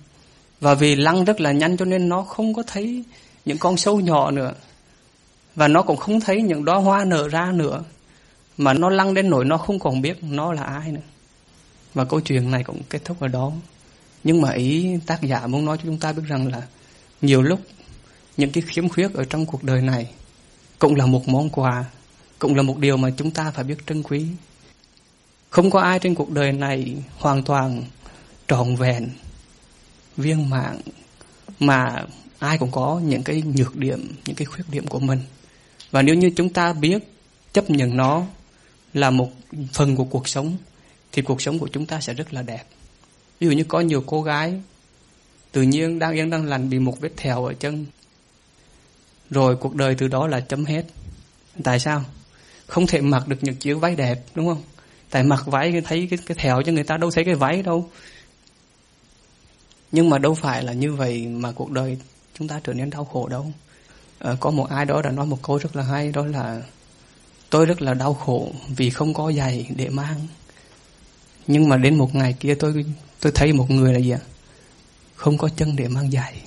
Và vì lăn rất là nhanh cho nên nó không có thấy những con sâu nhỏ nữa. Và nó cũng không thấy những đóa hoa nở ra nữa, mà nó lăn đến nỗi nó không còn biết nó là ai nữa. Và câu chuyện này cũng kết thúc ở đó. Nhưng mà ý tác giả muốn nói cho chúng ta biết rằng là nhiều lúc những cái khiếm khuyết ở trong cuộc đời này cũng là một món quà, cũng là một điều mà chúng ta phải biết trân quý. Không có ai trên cuộc đời này hoàn toàn trọn vẹn, viên mạng mà ai cũng có những cái nhược điểm những cái khuyết điểm của mình. Và nếu như chúng ta biết chấp nhận nó là một phần của cuộc sống thì cuộc sống của chúng ta sẽ rất là đẹp. Ví dụ như có nhiều cô gái tự nhiên đang yên đang lành bị một vết thèo ở chân. Rồi cuộc đời từ đó là chấm hết. Tại sao? Không thể mặc được những chiếc váy đẹp đúng không? Tại mặc váy thấy cái, cái thèo cho người ta đâu thấy cái váy đâu. Nhưng mà đâu phải là như vậy mà cuộc đời chúng ta trở nên đau khổ đâu. À, có một ai đó đã nói một câu rất là hay đó là tôi rất là đau khổ vì không có giày để mang. Nhưng mà đến một ngày kia tôi tôi thấy một người là gì ạ? Không có chân để mang giày.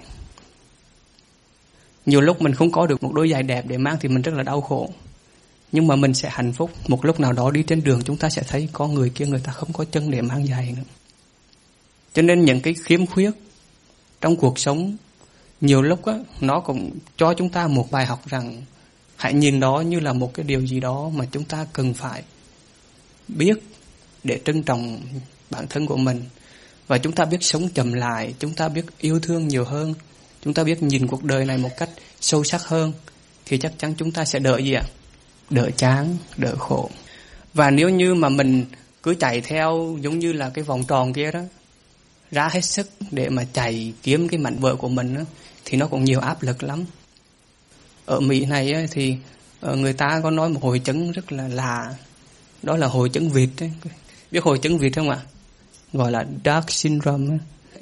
Nhiều lúc mình không có được một đôi giày đẹp để mang thì mình rất là đau khổ. Nhưng mà mình sẽ hạnh phúc. Một lúc nào đó đi trên đường chúng ta sẽ thấy có người kia người ta không có chân để mang giày nữa. Cho nên những cái khiếm khuyết trong cuộc sống nhiều lúc á, nó cũng cho chúng ta một bài học rằng hãy nhìn đó như là một cái điều gì đó mà chúng ta cần phải biết để trân trọng bản thân của mình. Và chúng ta biết sống chậm lại chúng ta biết yêu thương nhiều hơn chúng ta biết nhìn cuộc đời này một cách sâu sắc hơn thì chắc chắn chúng ta sẽ đỡ gì ạ? Đỡ chán đỡ khổ. Và nếu như mà mình cứ chạy theo giống như là cái vòng tròn kia đó ra hết sức để mà chạy kiếm cái mảnh vợ của mình đó, thì nó cũng nhiều áp lực lắm. Ở Mỹ này ấy, thì ờ, người ta có nói một hội chứng rất là lạ. Đó là hội chứng vịt ấy. biết hội chứng vịt không ạ? Gọi là dark syndrome ấy.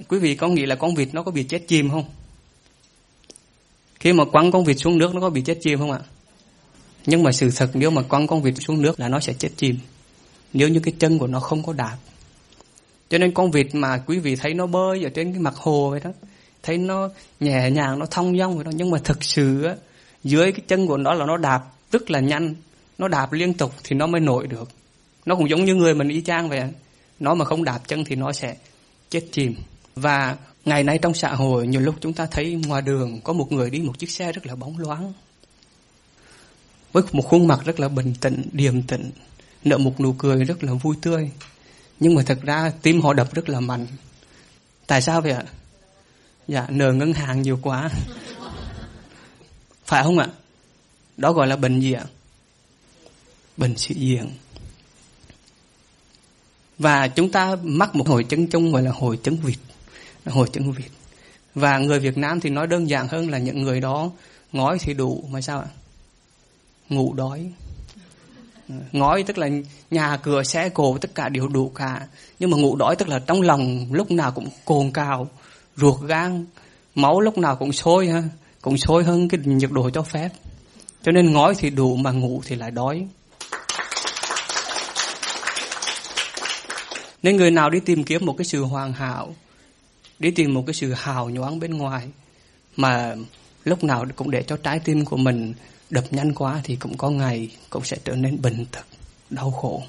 quý vị có nghĩ là con vịt nó có bị chết chìm không? Khi mà quăng con vịt xuống nước nó có bị chết chìm không ạ? Nhưng mà sự thật nếu mà quăng con vịt xuống nước là nó sẽ chết chìm nếu như cái chân của nó không có đạp. Cho nên con vịt mà quý vị thấy nó bơi ở trên cái mặt hồ vậy đó thấy nó nhẹ nhàng, nó thông dong rồi đó. Nhưng mà thực sự á, dưới cái chân của nó là nó đạp rất là nhanh, nó đạp liên tục thì nó mới nổi được. Nó cũng giống như người mình y chang vậy nó mà không đạp chân thì nó sẽ chết chìm. Và ngày nay trong xã hội, nhiều lúc chúng ta thấy ngoài đường có một người đi một chiếc xe rất là bóng loáng, với một khuôn mặt rất là bình tĩnh, điềm tĩnh, nở một nụ cười rất là vui tươi. Nhưng mà thật ra tim họ đập rất là mạnh. Tại sao vậy ạ? Dạ nợ ngân hàng nhiều quá. Phải không ạ? Đó gọi là bệnh gì ạ bệnh sĩ diện và chúng ta mắc một hội chứng chung gọi là hội chứng vịt hội chứng vịt và người Việt Nam thì nói đơn giản hơn là những người đó ngói thì đủ, mà sao ạ? Ngủ đói. Ngói tức là nhà cửa, xe cộ, tất cả đều đủ cả. Nhưng mà ngủ đói tức là trong lòng lúc nào cũng cồn cào ruột gan, máu lúc nào cũng sôi ha, cũng sôi hơn cái nhiệt độ cho phép. Cho nên ngói thì đủ mà ngủ thì lại đói. Nên người nào đi tìm kiếm một cái sự hoàn hảo, đi tìm một cái sự hào nhoáng bên ngoài, mà lúc nào cũng để cho trái tim của mình đập nhanh quá thì cũng có ngày cũng sẽ trở nên bệnh tật, đau khổ.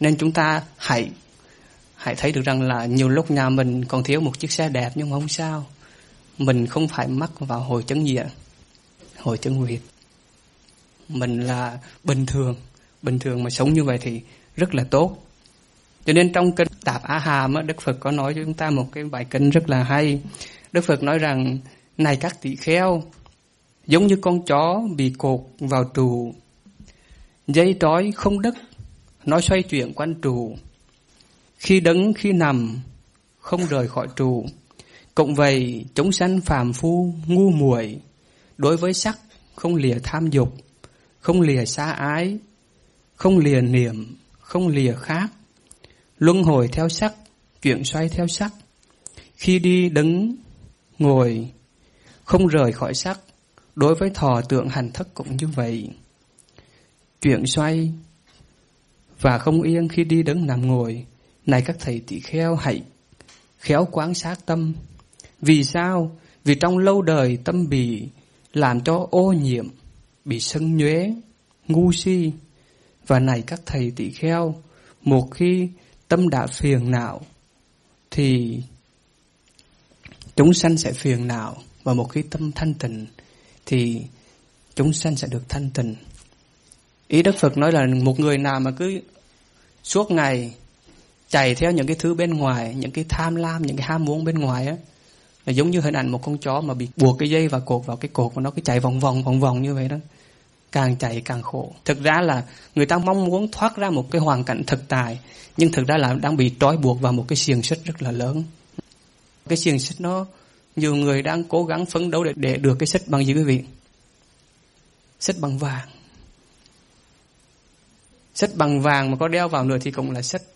Nên chúng ta hãy hãy thấy được rằng là nhiều lúc nhà mình còn thiếu một chiếc xe đẹp nhưng mà không sao. Mình không phải mắc vào hồi chứng gì ạ hồi chứng việt mình là bình thường bình thường mà sống như vậy thì rất là tốt. Cho nên trong kinh tạp á hàm đức phật có nói cho chúng ta một cái bài kinh rất là hay. Đức phật nói rằng, này các tỷ kheo, giống như con chó bị cột vào trù dây trói không đứt, nó xoay chuyển quanh trù khi đứng khi nằm không rời khỏi trụ Cộng vậy, chúng sanh phàm phu, ngu muội đối với sắc không lìa tham dục, không lìa xa ái, không lìa niệm, không lìa khác. Luân hồi theo sắc, chuyển xoay theo sắc. Khi đi đứng, ngồi, không rời khỏi sắc, đối với thọ tượng hành thức cũng như vậy. Chuyển xoay và không yên khi đi đứng nằm ngồi. Này các thầy tỷ kheo hãy khéo quán sát tâm vì sao? Vì trong lâu đời tâm bị làm cho ô nhiễm, bị sân nhuế, ngu si. Và này các thầy tỷ kheo, một khi tâm đã phiền não, thì chúng sanh sẽ phiền não. Và một khi tâm thanh tịnh, thì chúng sanh sẽ được thanh tịnh. Ý Đức Phật nói là một người nào mà cứ suốt ngày chạy theo những cái thứ bên ngoài, những cái tham lam, những cái ham muốn bên ngoài á, là giống như hình ảnh một con chó mà bị buộc cái dây và cột vào cái cột mà nó cứ chạy vòng vòng vòng vòng như vậy đó. Càng chạy càng khổ. Thực ra là người ta mong muốn thoát ra một cái hoàn cảnh thực tại nhưng thực ra là đang bị trói buộc vào một cái xiềng xích rất là lớn. Cái xiềng xích nó nhiều người đang cố gắng phấn đấu để, để được cái xích bằng gì quý vị? Xích bằng vàng. Xích bằng vàng mà có đeo vào nữa thì cũng là xích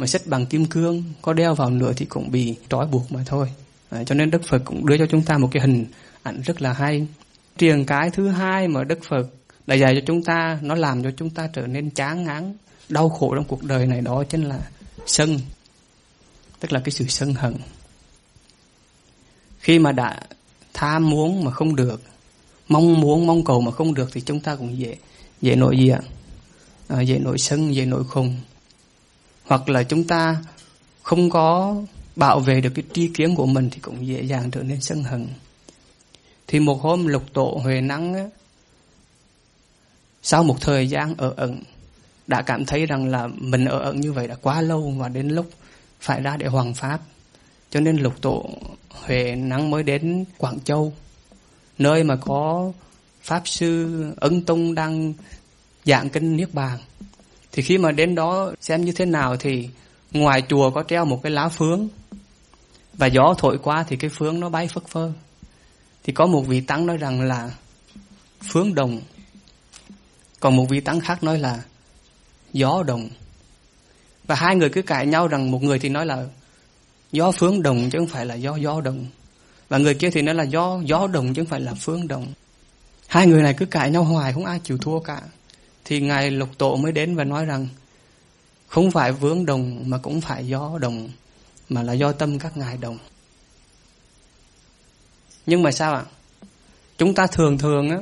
mà xích bằng kim cương có đeo vào nữa thì cũng bị trói buộc mà thôi À, cho nên Đức Phật cũng đưa cho chúng ta một cái hình ảnh rất là hay. triền cái thứ hai mà Đức Phật đã dạy cho chúng ta, nó làm cho chúng ta trở nên chán ngán, đau khổ trong cuộc đời này đó chính là sân. Tức là cái sự sân hận. Khi mà đã tham muốn mà không được, mong muốn, mong cầu mà không được thì chúng ta cũng dễ, dễ nổi gì ạ? À, dễ nổi sân, dễ nổi khùng. Hoặc là chúng ta không có bảo vệ được cái tri kiến của mình thì cũng dễ dàng trở nên sân hận. Thì một hôm lục tổ huệ năng á, sau một thời gian ở ẩn đã cảm thấy rằng là mình ở ẩn như vậy đã quá lâu và đến lúc phải ra để hoàng pháp. Cho nên lục tổ huệ năng mới đến quảng châu nơi mà có pháp sư ấn tông đang giảng kinh niết bàn thì khi mà đến đó xem như thế nào thì ngoài chùa có treo một cái lá phướng. Và gió thổi qua thì cái phướng nó bay phất phơ. Thì có một vị tăng nói rằng là, phướng đồng. Còn một vị tăng khác nói là, gió đồng. Và hai người cứ cãi nhau rằng một người thì nói là, gió phướng đồng chứ không phải là gió gió đồng. Và người kia thì nói là, gió gió đồng chứ không phải là phướng đồng. Hai người này cứ cãi nhau hoài, không ai chịu thua cả thì ngài lục tổ mới đến và nói rằng, không phải vướng đồng mà cũng phải do đồng, mà là do tâm các ngài đồng. Nhưng mà sao ạ? Chúng ta thường thường á,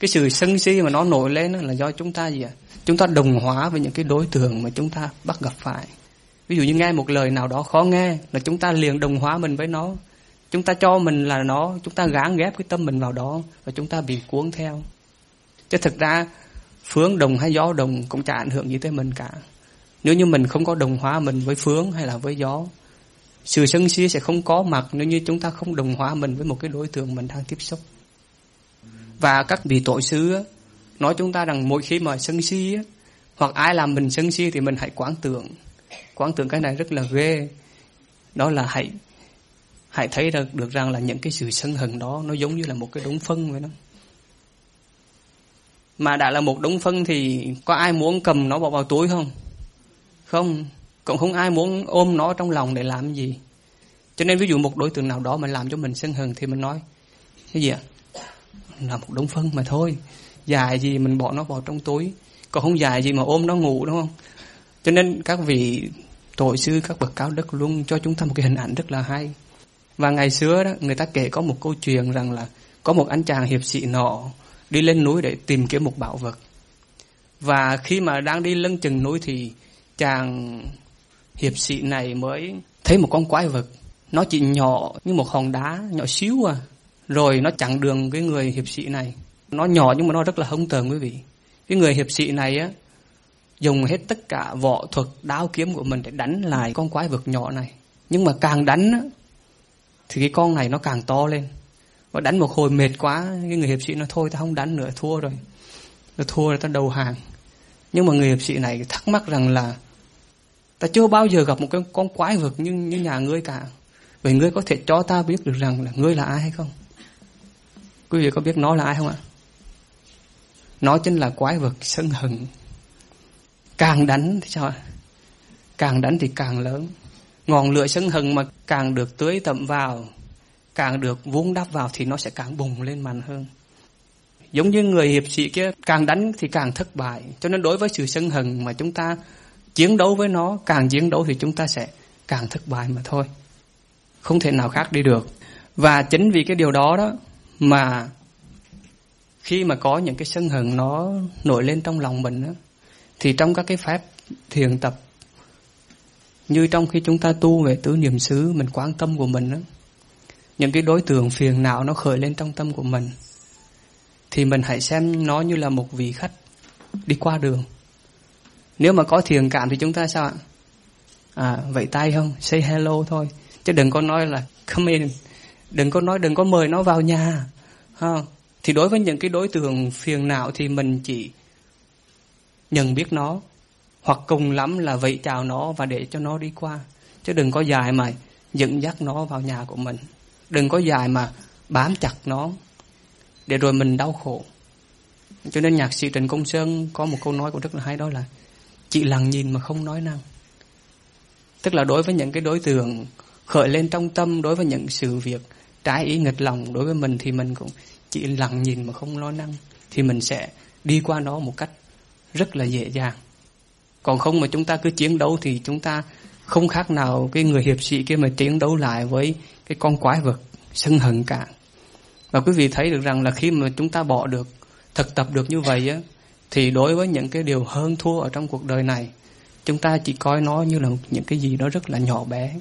cái sự sân si mà nó nổi lên là do chúng ta gì ạ? Chúng ta đồng hóa với những cái đối tượng mà chúng ta bắt gặp phải. Ví dụ như nghe một lời nào đó khó nghe là chúng ta liền đồng hóa mình với nó. Chúng ta cho mình là nó, chúng ta gán ghép cái tâm mình vào đó và chúng ta bị cuốn theo. Chứ thực ra phướng đồng hay gió đồng cũng chả ảnh hưởng gì tới mình cả. Nếu như mình không có đồng hóa mình với phướng hay là với gió sự sân si sẽ không có mặt nếu như chúng ta không đồng hóa mình với một cái đối tượng mình đang tiếp xúc. Và các vị tội sư nói chúng ta rằng mỗi khi mà sân si hoặc ai làm mình sân si thì mình hãy quán tưởng. Quán tưởng cái này rất là ghê. Đó là hãy hãy thấy được, được rằng là những cái sự sân hận đó nó giống như là một cái đống phân vậy đó mà đã là một đống phân thì có ai muốn cầm nó bỏ vào túi không? Không, cũng không ai muốn ôm nó trong lòng để làm gì. Cho nên ví dụ một đối tượng nào đó mà làm cho mình sân hờn thì mình nói, cái gì ạ? Là một đống phân mà thôi, dài gì mình bỏ nó vào trong túi, còn không dài gì mà ôm nó ngủ, đúng không? Cho nên các vị tội sư, các bậc cao đức luôn cho chúng ta một cái hình ảnh rất là hay. Và ngày xưa đó, người ta kể có một câu chuyện rằng là có một anh chàng hiệp sĩ nọ đi lên núi để tìm kiếm một bảo vật. Và khi mà đang đi lưng chừng núi thì chàng hiệp sĩ này mới thấy một con quái vật. Nó chỉ nhỏ như một hòn đá nhỏ xíu à. Rồi nó chặn đường cái người hiệp sĩ này. Nó nhỏ nhưng mà nó rất là hung tợn quý vị. Cái người hiệp sĩ này á dùng hết tất cả võ thuật đao kiếm của mình để đánh lại con quái vật nhỏ này. Nhưng mà càng đánh á, thì cái con này nó càng to lên và đánh một hồi mệt quá, cái người hiệp sĩ nó thôi ta không đánh nữa, thua rồi. Nó thua rồi ta đầu hàng. Nhưng mà người hiệp sĩ này thắc mắc rằng là, ta chưa bao giờ gặp một cái con quái vật như như nhà ngươi cả. Vậy ngươi có thể cho ta biết được rằng là ngươi là ai hay không? Quý vị có biết nó là ai không ạ? Nó chính là quái vật sân hận. Càng đánh thì sao ạ? Càng đánh thì càng lớn. Ngọn lửa sân hận mà càng được tưới tẩm vào càng được vun đắp vào thì nó sẽ càng bùng lên mạnh hơn. Giống như người hiệp sĩ kia càng đánh thì càng thất bại. Cho nên đối với sự sân hận mà chúng ta chiến đấu với nó càng chiến đấu thì chúng ta sẽ càng thất bại mà thôi. Không thể nào khác đi được. Và chính vì cái điều đó đó mà khi mà có những cái sân hận nó nổi lên trong lòng mình đó, thì trong các cái pháp thiền tập như trong khi chúng ta tu về tứ niệm xứ mình quan tâm của mình đó, những cái đối tượng phiền não nó khởi lên trong tâm của mình, thì mình hãy xem nó như là một vị khách đi qua đường. Nếu mà có thiền cảm thì chúng ta sao ạ? À vậy tay không? Say hello thôi. Chứ đừng có nói là come in. Đừng có nói, đừng có mời nó vào nhà. Ha. Thì đối với những cái đối tượng phiền não thì mình chỉ nhận biết nó, hoặc cùng lắm là vậy chào nó và để cho nó đi qua. Chứ đừng có dài mà dẫn dắt nó vào nhà của mình đừng có dài mà bám chặt nó, để rồi mình đau khổ. Cho nên nhạc sĩ Trần Công Sơn có một câu nói cũng rất là hay, đó là chị lặng nhìn mà không nói năng. Tức là đối với những cái đối tượng khởi lên trong tâm, đối với những sự việc trái ý nghịch lòng đối với mình, thì mình cũng chỉ lặng nhìn mà không nói năng, thì mình sẽ đi qua nó một cách rất là dễ dàng. Còn không mà chúng ta cứ chiến đấu thì chúng ta không khác nào cái người hiệp sĩ kia mà chiến đấu lại với cái con quái vật sân hận cả. Và quý vị thấy được rằng là khi mà chúng ta bỏ được, thực tập được như vậy á, thì đối với những cái điều hơn thua ở trong cuộc đời này, chúng ta chỉ coi nó như là những cái gì đó rất là nhỏ bé.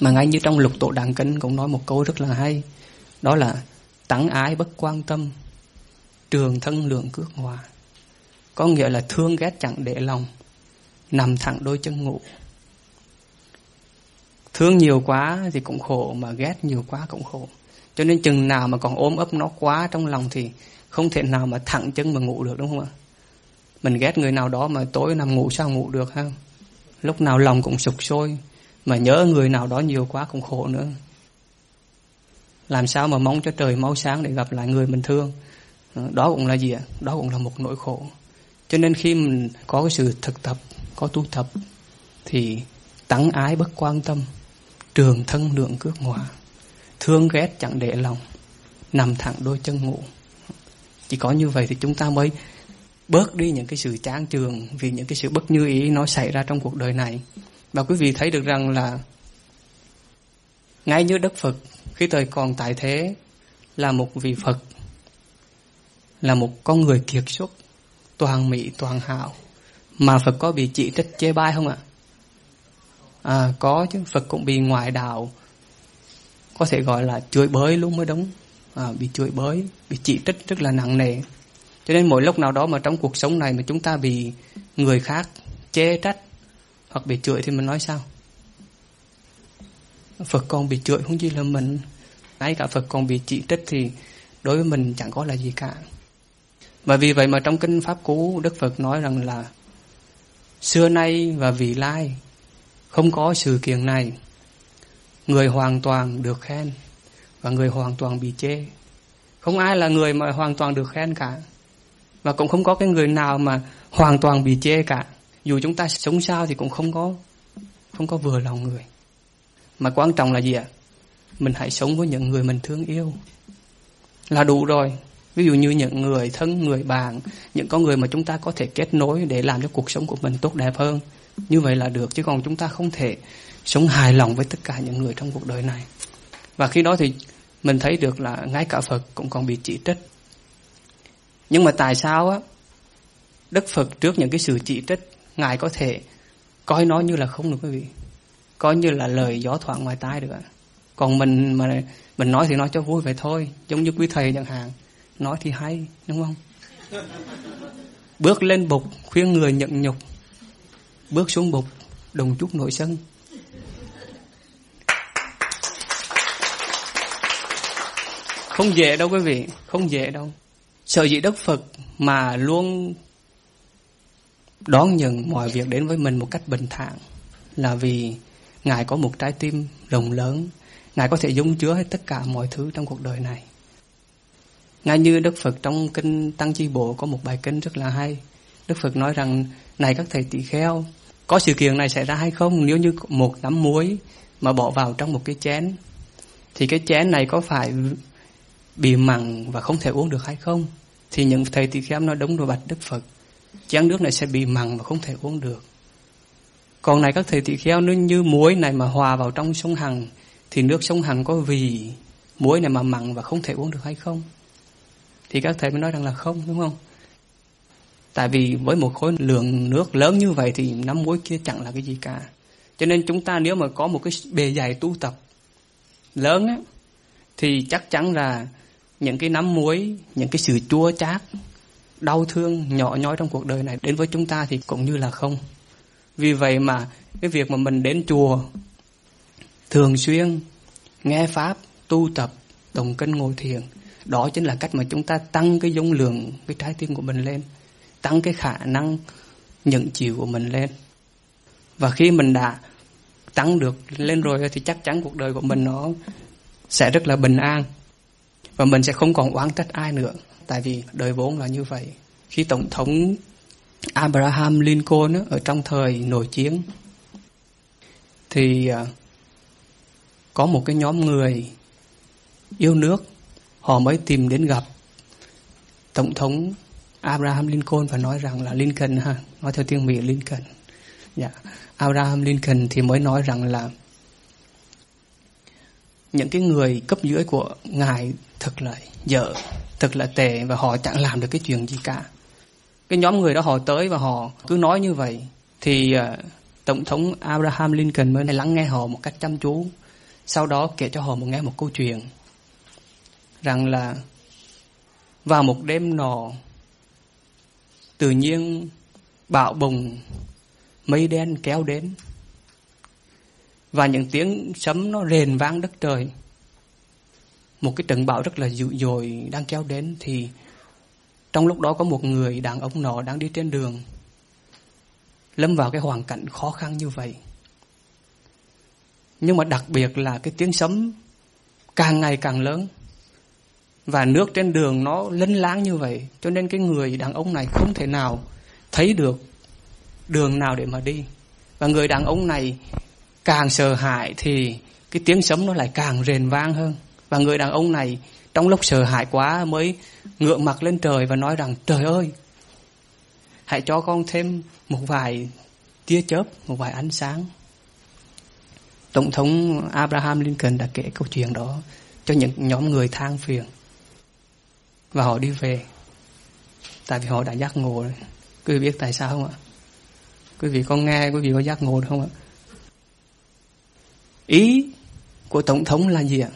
Mà ngay như trong lục tổ đàn kinh cũng nói một câu rất là hay, đó là tắng ái bất quan tâm, trường thân lượng cước hòa. Có nghĩa là thương ghét chẳng để lòng nằm thẳng đôi chân ngủ. Thương nhiều quá thì cũng khổ, mà ghét nhiều quá cũng khổ. Cho nên chừng nào mà còn ôm ấp nó quá trong lòng thì không thể nào mà thẳng chân mà ngủ được, đúng không ạ? Mình ghét người nào đó mà tối nằm ngủ sao ngủ được ha? Lúc nào lòng cũng sụp sôi, mà nhớ người nào đó nhiều quá cũng khổ nữa. Làm sao mà mong cho trời mau sáng để gặp lại người mình thương? Đó cũng là gì ạ? Đó cũng là một nỗi khổ. Cho nên khi mình có cái sự thực tập có tu tập, thì tắng ái bất quan tâm, trường thân lượng cước hòa thương ghét chẳng để lòng, nằm thẳng đôi chân ngủ. Chỉ có như vậy thì chúng ta mới bớt đi những cái sự chán trường vì những cái sự bất như ý nó xảy ra trong cuộc đời này. Và quý vị thấy được rằng là ngay như Đức Phật, khi thời còn tại thế, là một vị Phật, là một con người kiệt xuất, toàn mỹ, toàn hảo mà Phật có bị chỉ trích chê bai không ạ? À có chứ Phật cũng bị ngoại đạo. Có thể gọi là chửi bới luôn mới đúng. À, bị chửi bới bị chỉ trích rất là nặng nề. Cho nên mỗi lúc nào đó mà trong cuộc sống này mà chúng ta bị người khác chê trách hoặc bị chửi thì mình nói sao? Phật còn bị chửi không chỉ là mình. Ngay cả Phật còn bị chỉ trích thì đối với mình chẳng có là gì cả. Và vì vậy mà trong kinh Pháp Cú Đức Phật nói rằng là xưa nay và vị lai, không có sự kiện này. Người hoàn toàn được khen và người hoàn toàn bị chê. Không ai là người mà hoàn toàn được khen cả. Và cũng không có cái người nào mà hoàn toàn bị chê cả. Dù chúng ta sống sao thì cũng không có không có vừa lòng người. Mà quan trọng là gì ạ? Mình hãy sống với những người mình thương yêu. Là đủ rồi ví dụ như những người thân, người bạn, những con người mà chúng ta có thể kết nối để làm cho cuộc sống của mình tốt đẹp hơn. Như vậy là được, chứ còn chúng ta không thể sống hài lòng với tất cả những người trong cuộc đời này. Và khi đó thì mình thấy được là ngay cả Phật cũng còn bị chỉ trích. Nhưng mà tại sao á? Đức Phật trước những cái sự chỉ trích, Ngài có thể coi nó như là không được quý vị. Coi như là lời gió thoảng ngoài tai được ạ. Còn mình mà mình nói thì nói cho vui vậy thôi, Giống như quý thầy chẳng hạn. Nói thì hay, đúng không? Bước lên bục, khuyên người nhận nhục. Bước xuống bục, đồng chút nội sân. Không dễ đâu quý vị, Không dễ đâu. Sợ dĩ Đức Phật mà luôn đón nhận mọi việc đến với mình một cách bình thản là vì Ngài có một trái tim rộng lớn. Ngài có thể dung chứa hết tất cả mọi thứ trong cuộc đời này ngay như Đức Phật trong kinh Tăng Chi Bộ có một bài kinh rất là hay. Đức Phật nói rằng, này các thầy tỳ kheo, có sự kiện này xảy ra hay không? Nếu như một nắm muối mà bỏ vào trong một cái chén, thì cái chén này có phải bị mặn và không thể uống được hay không? Thì những thầy tỳ kheo nói đúng rồi bạch Đức Phật. Chén nước này sẽ bị mặn và không thể uống được. Còn này các thầy tỳ kheo nếu như muối này mà hòa vào trong sông Hằng thì nước sông Hằng có vì muối này mà mặn và không thể uống được hay không? Thì các thầy mới nói rằng là không, đúng không? Tại vì với một khối lượng nước lớn như vậy thì nắm muối kia chẳng là cái gì cả. Cho nên chúng ta nếu mà có một cái bề dày tu tập lớn á, thì chắc chắn là những cái nắm muối, những cái sự chua chát, đau thương, nhỏ nhoi trong cuộc đời này đến với chúng ta thì cũng như là không. Vì vậy mà cái việc mà mình đến chùa thường xuyên, nghe pháp, tu tập, đồng kinh ngồi thiền đó chính là cách mà chúng ta tăng cái dung lượng, cái trái tim của mình lên, tăng cái khả năng nhận chịu của mình lên. Và khi mình đã tăng được lên rồi thì chắc chắn cuộc đời của mình nó sẽ rất là bình an và mình sẽ không còn oán trách ai nữa. Tại vì đời vốn là như vậy. Khi tổng thống Abraham Lincoln ở trong thời nội chiến thì à, có một cái nhóm người yêu nước họ mới tìm đến gặp tổng thống Abraham Lincoln và nói rằng là Lincoln ha nói theo tiếng Mỹ Lincoln. Dạ Abraham Lincoln thì mới nói rằng là những cái người cấp dưới của ngài thật là dở thật là tệ và họ chẳng làm được cái chuyện gì cả. Cái nhóm người đó họ tới và họ cứ nói như vậy thì uh, tổng thống Abraham Lincoln mới lắng nghe họ một cách chăm chú sau đó kể cho họ một nghe một câu chuyện rằng là vào một đêm nọ, tự nhiên bão bùng, mây đen kéo đến, và những tiếng sấm nó rền vang đất trời. Một cái trận bão rất là dữ dội đang kéo đến thì trong lúc đó có một người đàn ông nọ đang đi trên đường, lâm vào cái hoàn cảnh khó khăn như vậy. Nhưng mà đặc biệt là cái tiếng sấm càng ngày càng lớn và nước trên đường nó lân láng như vậy, cho nên cái người đàn ông này không thể nào thấy được đường nào để mà đi. Và người đàn ông này càng sợ hãi thì cái tiếng sấm nó lại càng rền vang hơn. Và người đàn ông này trong lúc sợ hãi quá mới ngượng mặt lên trời và nói rằng, trời ơi, hãy cho con thêm một vài tia chớp, một vài ánh sáng. Tổng thống Abraham Lincoln đã kể câu chuyện đó cho những nhóm người than phiền và họ đi về. Tại vì họ đã giác ngộ rồi. Quý vị biết tại sao không ạ? Quý vị có nghe quý vị có giác ngộ được không ạ? Ý của tổng thống là gì ạ?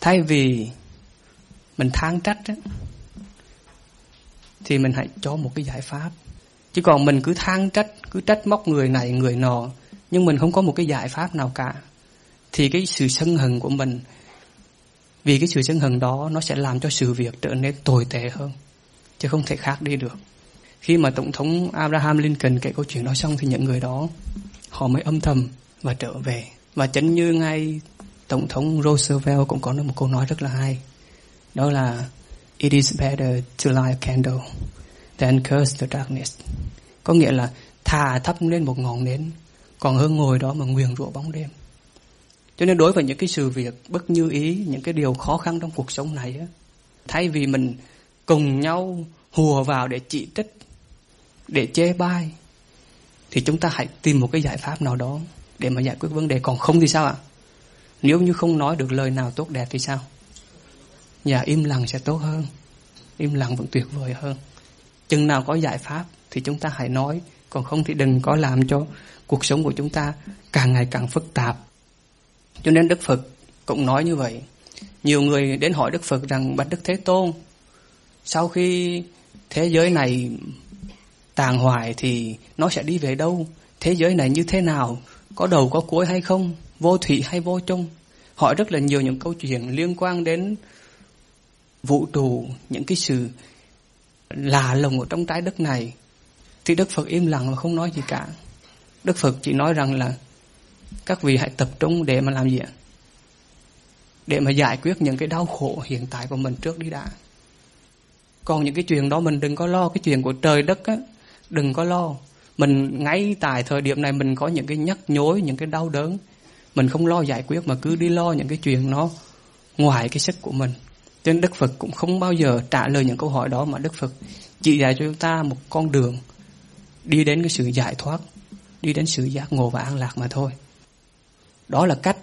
Thay vì mình than trách á, thì mình hãy cho một cái giải pháp. Chứ còn mình cứ than trách cứ trách móc người này người nọ nhưng mình không có một cái giải pháp nào cả thì cái sự sân hận của mình vì cái sự sân hận đó, nó sẽ làm cho sự việc trở nên tồi tệ hơn, chứ không thể khác đi được. Khi mà tổng thống Abraham Lincoln kể câu chuyện đó xong thì những người đó, họ mới âm thầm và trở về. Và chính như ngay tổng thống Roosevelt cũng có một câu nói rất là hay. Đó là, it is better to light a candle than curse the darkness. Có nghĩa là thà thắp lên một ngọn nến, còn hơn ngồi đó mà nguyền rủa bóng đêm cho nên đối với những cái sự việc, bất như ý, những cái điều khó khăn trong cuộc sống này á, thay vì mình cùng nhau hùa vào để chỉ trích, để chê bai, thì chúng ta hãy tìm một cái giải pháp nào đó để mà giải quyết vấn đề. Còn không thì sao ạ? Nếu như không nói được lời nào tốt đẹp thì sao? Nhà im lặng sẽ tốt hơn. Im lặng vẫn tuyệt vời hơn. Chừng nào có giải pháp thì chúng ta hãy nói, còn không thì đừng có làm cho cuộc sống của chúng ta càng ngày càng phức tạp cho nên đức phật cũng nói như vậy. Nhiều người đến hỏi đức phật rằng, bạch đức thế tôn, sau khi thế giới này tàn hoại thì nó sẽ đi về đâu? Thế giới này như thế nào? Có đầu có cuối hay không? Vô thủy hay vô chung? Hỏi rất là nhiều những câu chuyện liên quan đến vũ trụ, những cái sự lạ lùng ở trong trái đất này. Thì Đức Phật im lặng và không nói gì cả. Đức Phật chỉ nói rằng là các vị hãy tập trung để mà làm gì ạ? Để mà giải quyết những cái đau khổ hiện tại của mình trước đi đã. Còn những cái chuyện đó mình đừng có lo cái chuyện của trời đất á đừng có lo. Mình ngay tại thời điểm này mình có những cái nhắc nhối những cái đau đớn. Mình không lo giải quyết mà cứ đi lo những cái chuyện nó ngoài cái sức của mình. Cho nên Đức Phật cũng không bao giờ trả lời những câu hỏi đó mà Đức Phật chỉ dạy cho chúng ta một con đường đi đến cái sự giải thoát, đi đến sự giác ngộ và an lạc mà thôi. Đó là cách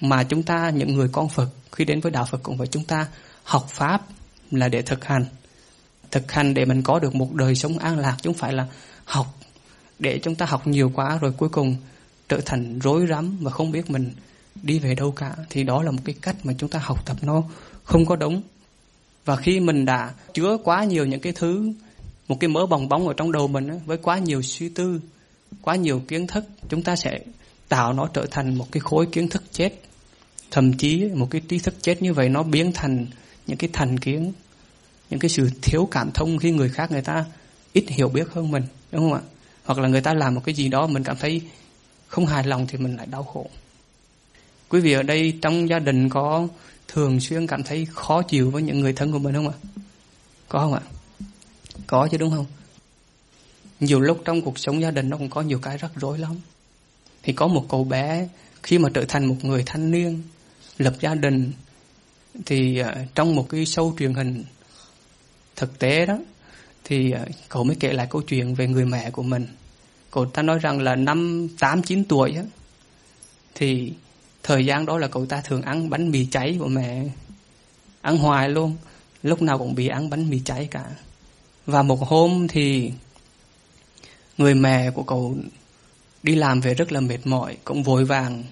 mà chúng ta, những người con Phật, khi đến với đạo Phật cùng với chúng ta học pháp là để thực hành. Thực hành để mình có được một đời sống an lạc, chứ không phải là học để chúng ta học nhiều quá rồi cuối cùng trở thành rối rắm và không biết mình đi về đâu cả thì đó là một cái cách mà chúng ta học tập nó không có đúng và khi mình đã chứa quá nhiều những cái thứ, một cái mớ bong bóng ở trong đầu mình với quá nhiều suy tư, quá nhiều kiến thức, chúng ta sẽ tạo nó trở thành một cái khối kiến thức chết. Thậm chí một cái trí thức chết như vậy nó biến thành những cái thành kiến, những cái sự thiếu cảm thông khi người khác người ta ít hiểu biết hơn mình, đúng không ạ? Hoặc là người ta làm một cái gì đó mình cảm thấy không hài lòng thì mình lại đau khổ. Quý vị ở đây trong gia đình có thường xuyên cảm thấy khó chịu với những người thân của mình không ạ? Có không ạ? Có chứ, đúng không? Nhiều lúc trong cuộc sống gia đình nó cũng có nhiều cái rắc rối lắm thì có một cậu bé, khi mà trở thành một người thanh niên, lập gia đình, thì ờ, trong một cái show truyền hình thực tế đó, thì ờ, cậu mới kể lại câu chuyện về người mẹ của mình. Cậu ta nói rằng là năm tám, chín tuổi á, thì thời gian đó là cậu ta thường ăn bánh mì cháy của mẹ. Ăn hoài luôn, lúc nào cũng bị ăn bánh mì cháy cả. Và một hôm thì người mẹ của cậu đi làm về rất là mệt mỏi, cũng vội vàng.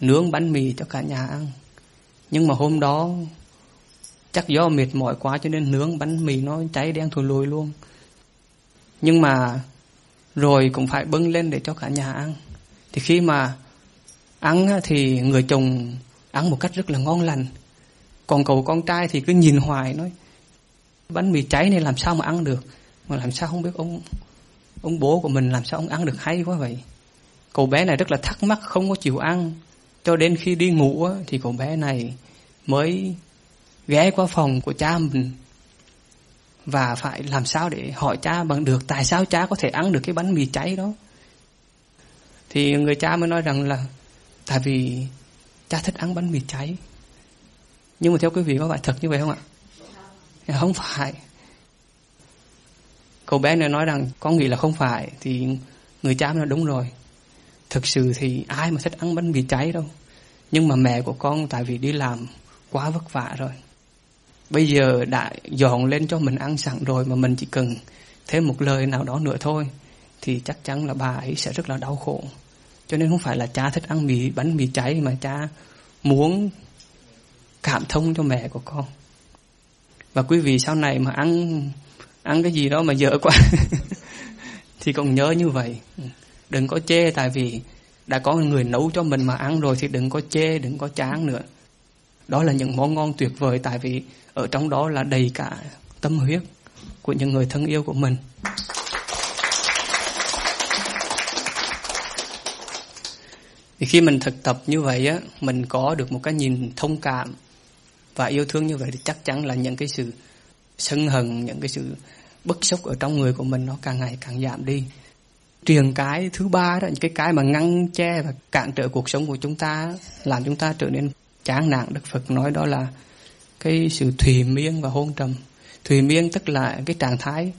Nướng bánh mì cho cả nhà ăn. Nhưng mà hôm đó, chắc do mệt mỏi quá cho nên nướng bánh mì nó cháy đen thùi lùi luôn. Nhưng mà rồi cũng phải bưng lên để cho cả nhà ăn. Thì khi mà ăn thì người chồng ăn một cách rất là ngon lành. Còn cậu con trai thì cứ nhìn hoài nói, bánh mì cháy này làm sao mà ăn được? Mà làm sao không biết ông ông bố của mình làm sao ông ăn được hay quá vậy? Cậu bé này rất là thắc mắc, không có chịu ăn. Cho đến khi đi ngủ thì cậu bé này mới ghé qua phòng của cha mình. Và phải làm sao để hỏi cha bằng được tại sao cha có thể ăn được cái bánh mì cháy đó? Thì người cha mới nói rằng là tại vì cha thích ăn bánh mì cháy. Nhưng mà theo quý vị có phải thật như vậy không ạ? Không phải cậu bé này nói rằng con nghĩ là không phải, thì người cha nói đúng rồi. Thực sự thì ai mà thích ăn bánh mì cháy đâu. Nhưng mà mẹ của con tại vì đi làm quá vất vả rồi. Bây giờ đã dọn lên cho mình ăn sẵn rồi mà mình chỉ cần thêm một lời nào đó nữa thôi, thì chắc chắn là bà ấy sẽ rất là đau khổ. Cho nên không phải là cha thích ăn mì, bánh mì cháy mà cha muốn cảm thông cho mẹ của con. Và quý vị sau này mà ăn ăn cái gì đó mà dở quá. Thì còn nhớ như vậy. Đừng có chê, tại vì đã có người nấu cho mình mà ăn rồi thì đừng có chê, đừng có chán nữa. Đó là những món ngon tuyệt vời, tại vì ở trong đó là đầy cả tâm huyết của những người thân yêu của mình. Thì khi mình thực tập như vậy á, mình có được một cái nhìn thông cảm và yêu thương như vậy thì chắc chắn là những cái sự sân hận, những cái sự bức xúc ở trong người của mình nó càng ngày càng giảm đi. Truyền cái thứ ba đó những cái cái mà ngăn che và cản trở cuộc sống của chúng ta, làm chúng ta trở nên chán nản, đức phật nói đó là cái sự thùy miên và hôn trầm. Thùy miên tức là cái trạng thái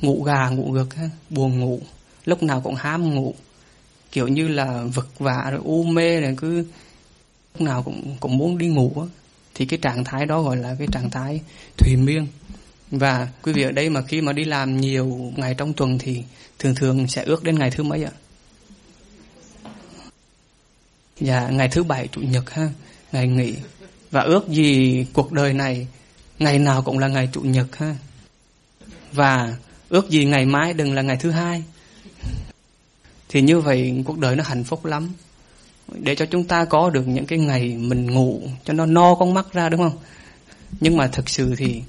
ngủ gà, ngủ gật buồn ngủ, lúc nào cũng ham ngủ. Kiểu như là vật vả rồi u mê rồi cứ lúc nào cũng cũng muốn đi ngủ thì cái trạng thái đó gọi là cái trạng thái thùy miên và quý vị ở đây mà khi mà đi làm nhiều ngày trong tuần thì thường thường sẽ ước đến ngày thứ mấy ạ? Dạ, ngày thứ bảy chủ nhật ha, ngày nghỉ. Và ước gì cuộc đời này ngày nào cũng là ngày chủ nhật ha. Và ước gì ngày mai đừng là ngày thứ hai. Thì như vậy cuộc đời nó hạnh phúc lắm. Để cho chúng ta có được những cái ngày mình ngủ cho nó no con mắt ra đúng không? Nhưng mà thực sự thì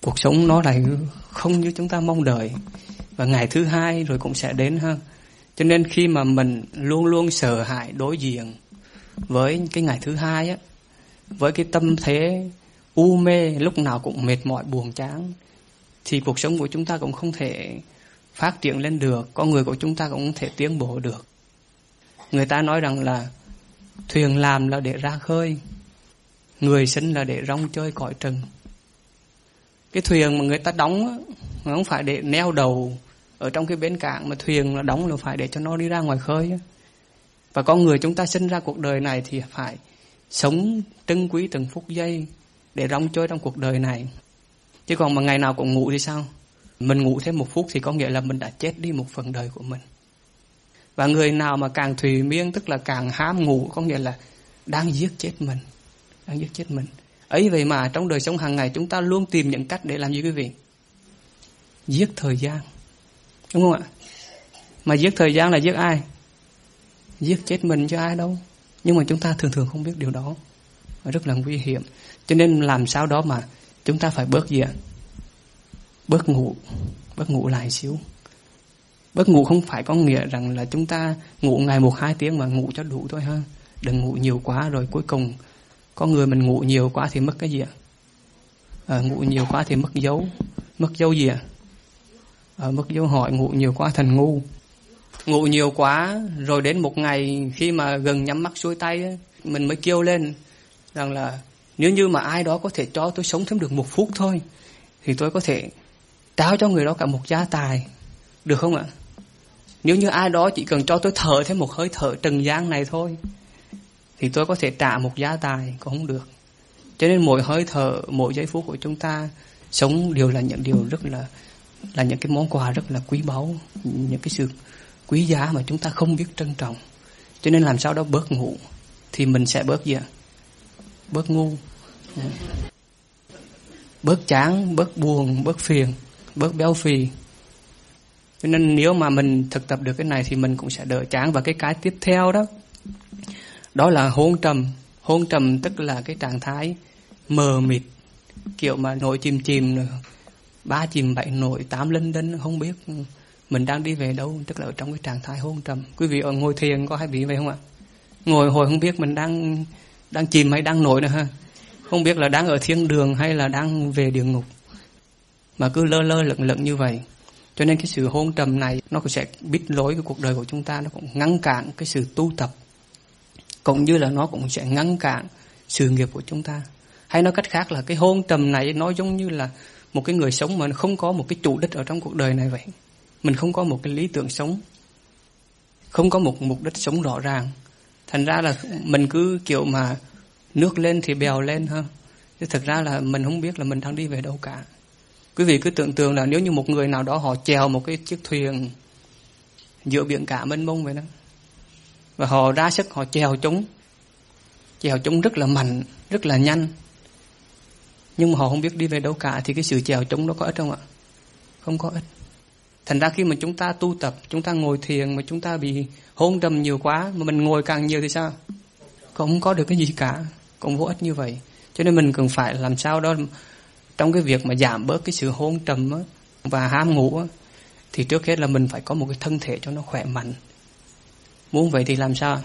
cuộc sống nó lại không như chúng ta mong đợi. Và ngày thứ hai rồi cũng sẽ đến ha. Cho nên khi mà mình luôn luôn sợ hãi đối diện với cái ngày thứ hai á, với cái tâm thế u mê, lúc nào cũng mệt mỏi, buồn chán, thì cuộc sống của chúng ta cũng không thể phát triển lên được. Con người của chúng ta cũng không thể tiến bộ được. Người ta nói rằng là thuyền làm là để ra khơi, người sinh là để rong chơi cõi trần cái thuyền mà người ta đóng nó không phải để neo đầu ở trong cái bến cảng, mà thuyền là đóng là phải để cho nó đi ra ngoài khơi và con người chúng ta sinh ra cuộc đời này thì phải sống trân quý từng phút giây để rong chơi trong cuộc đời này. Chứ còn mà ngày nào cũng ngủ thì sao? Mình ngủ thêm một phút thì có nghĩa là mình đã chết đi một phần đời của mình. Và người nào mà càng thùy miên, tức là càng ham ngủ, có nghĩa là đang giết chết mình, đang giết chết mình ấy vậy mà trong đời sống hàng ngày chúng ta luôn tìm những cách để làm gì quý vị? Giết thời gian. Đúng không ạ? Mà giết thời gian là giết ai? Giết chết mình cho ai đâu. Nhưng mà chúng ta thường thường không biết điều đó. Rất là nguy hiểm. Cho nên làm sao đó mà chúng ta phải bớt gì ạ? Bớt ngủ. Bớt ngủ lại xíu. Bớt ngủ không phải có nghĩa rằng là chúng ta ngủ ngày một hai tiếng mà ngủ cho đủ thôi ha. Đừng ngủ nhiều quá rồi cuối cùng có người mình ngủ nhiều quá thì mất cái gì ạ? À, ngủ nhiều quá thì mất dấu. Mất dấu gì ạ? À, mất dấu hỏi ngủ nhiều quá thành ngu. Ngủ nhiều quá rồi đến một ngày khi mà gần nhắm mắt xuôi tay mình mới kêu lên rằng là nếu như mà ai đó có thể cho tôi sống thêm được một phút thôi thì tôi có thể trao cho người đó cả một gia tài. Được không ạ? Nếu như ai đó chỉ cần cho tôi thở thêm một hơi thở trần gian này thôi thì tôi có thể trả một giá tài cũng không được. Cho nên mỗi hơi thở, mỗi giây phút của chúng ta sống đều là những điều rất là là những cái món quà rất là quý báu, những cái sự quý giá mà chúng ta không biết trân trọng. Cho nên làm sao đó bớt ngủ thì mình sẽ bớt gì ạ? Bớt ngu. Bớt chán, bớt buồn, bớt phiền, bớt béo phì. Cho nên nếu mà mình thực tập được cái này thì mình cũng sẽ đỡ chán. Và cái cái tiếp theo đó đó là hôn trầm. Hôn trầm tức là cái trạng thái mờ mịt, kiểu mà nổi chìm chìm ba chìm bảy nổi, tám linh đến không biết mình đang đi về đâu, tức là ở trong cái trạng thái hôn trầm. Quý vị ở ngồi thiền có hay bị vậy không ạ? Ngồi hồi không biết mình đang đang chìm hay đang nổi nữa ha. Không biết là đang ở thiên đường hay là đang về địa ngục. Mà cứ lơ lơ lửng lửng như vậy. Cho nên cái sự hôn trầm này nó cũng sẽ bít lối cái cuộc đời của chúng ta, nó cũng ngăn cản cái sự tu tập cũng như là nó cũng sẽ ngăn cản sự nghiệp của chúng ta. Hay nói cách khác là cái hôn trầm này nó giống như là một cái người sống mà không có một cái chủ đích ở trong cuộc đời này vậy. Mình không có một cái lý tưởng sống. Không có một mục đích sống rõ ràng. Thành ra là mình cứ kiểu mà nước lên thì bèo lên ha. Chứ thực ra là mình không biết là mình đang đi về đâu cả. Quý vị cứ tưởng tượng là nếu như một người nào đó họ chèo một cái chiếc thuyền giữa biển cả mênh mông vậy đó và họ ra sức, họ chèo chúng chèo chúng rất là mạnh, rất là nhanh. Nhưng mà họ không biết đi về đâu cả, thì cái sự chèo chúng nó có ích không ạ? Không có ích thành ra khi mà chúng ta tu tập, chúng ta ngồi thiền mà chúng ta bị hôn trầm nhiều quá, mà mình ngồi càng nhiều thì sao? Không có được cái gì cả, cũng vô ích như vậy. Cho nên mình cần phải làm sao đó trong cái việc mà giảm bớt cái sự hôn trầm và ham ngủ thì trước hết là mình phải có một cái thân thể cho nó khỏe mạnh muốn vậy thì làm sao?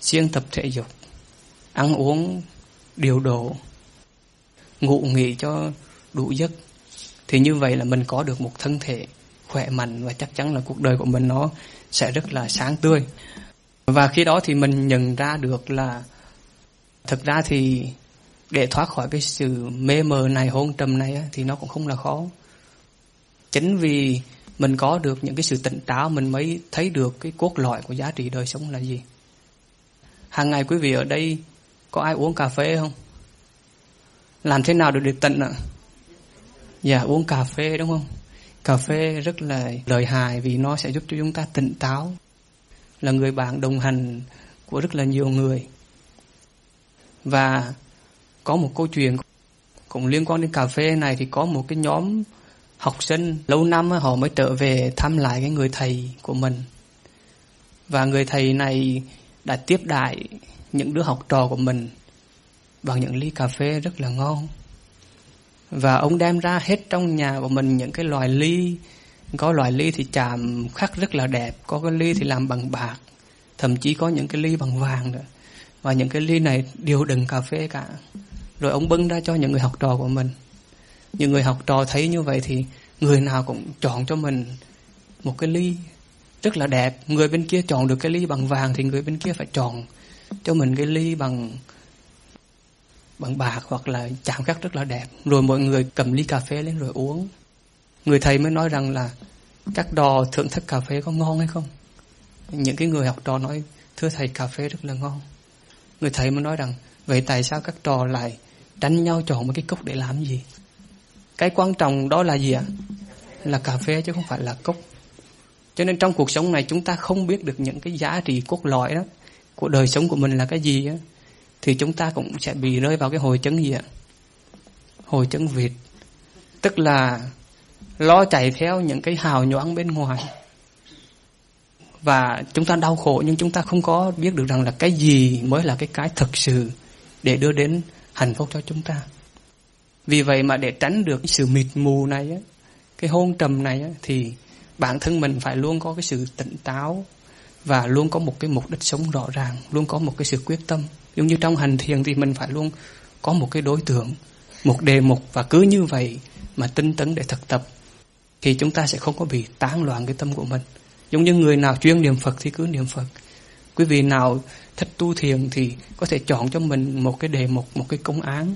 Siêng tập thể dục, ăn uống, điều độ ngủ nghỉ cho đủ giấc, thì như vậy là mình có được một thân thể khỏe mạnh và chắc chắn là cuộc đời của mình nó sẽ rất là sáng tươi. Và khi đó thì mình nhận ra được là thực ra thì để thoát khỏi cái sự mê mờ này, hôn trầm này thì nó cũng không là khó. Chính vì mình có được những cái sự tỉnh táo, mình mới thấy được cái cốt lõi của giá trị đời sống là gì. Hàng ngày quý vị ở đây có ai uống cà phê không? Làm thế nào để được tận ạ? Dạ uống cà phê đúng không? Cà phê rất là lợi hại vì nó sẽ giúp cho chúng ta tỉnh táo. Là người bạn đồng hành của rất là nhiều người. Và có một câu chuyện cũng liên quan đến cà phê này thì có một cái nhóm học sinh lâu năm họ mới trở về thăm lại cái người thầy của mình. Và người thầy này đã tiếp đại những đứa học trò của mình bằng những ly cà phê rất là ngon. Và ông đem ra hết trong nhà của mình những cái loại ly. Có loại ly thì chạm khắc rất là đẹp, có cái ly thì làm bằng bạc, thậm chí có những cái ly bằng vàng nữa. Và những cái ly này đều đựng cà phê cả. Rồi ông bưng ra cho những người học trò của mình những người học trò thấy như vậy thì người nào cũng chọn cho mình một cái ly rất là đẹp. Người bên kia chọn được cái ly bằng vàng thì người bên kia phải chọn cho mình cái ly bằng bằng bạc hoặc là chạm khắc rất là đẹp. Rồi mọi người cầm ly cà phê lên rồi uống. Người thầy mới nói rằng là các đò thưởng thức cà phê có ngon hay không? Những cái người học trò nói, thưa thầy, cà phê rất là ngon. Người thầy mới nói rằng, vậy tại sao các trò lại tranh nhau chọn một cái cốc để làm gì? Cái quan trọng đó là gì ạ? Là cà phê chứ không phải là cốc. Cho nên trong cuộc sống này chúng ta không biết được những cái giá trị cốt lõi đó của đời sống của mình là cái gì á, thì chúng ta cũng sẽ bị rơi vào cái hồi chấn gì ạ? Hồi chấn việt tức là lo chạy theo những cái hào nhoáng bên ngoài. Và chúng ta đau khổ nhưng chúng ta không có biết được rằng là cái gì mới là cái cái thực sự để đưa đến hạnh phúc cho chúng ta vì vậy mà để tránh được cái sự mịt mù này á, cái hôn trầm này á, thì bản thân mình phải luôn có cái sự tỉnh táo và luôn có một cái mục đích sống rõ ràng luôn có một cái sự quyết tâm. Giống như trong hành thiền thì mình phải luôn có một cái đối tượng một đề mục và cứ như vậy mà tinh tấn để thực tập thì chúng ta sẽ không có bị tán loạn cái tâm của mình. Giống như người nào chuyên niệm Phật thì cứ niệm Phật. Quý vị nào thích tu thiền thì có thể chọn cho mình một cái đề mục một cái công án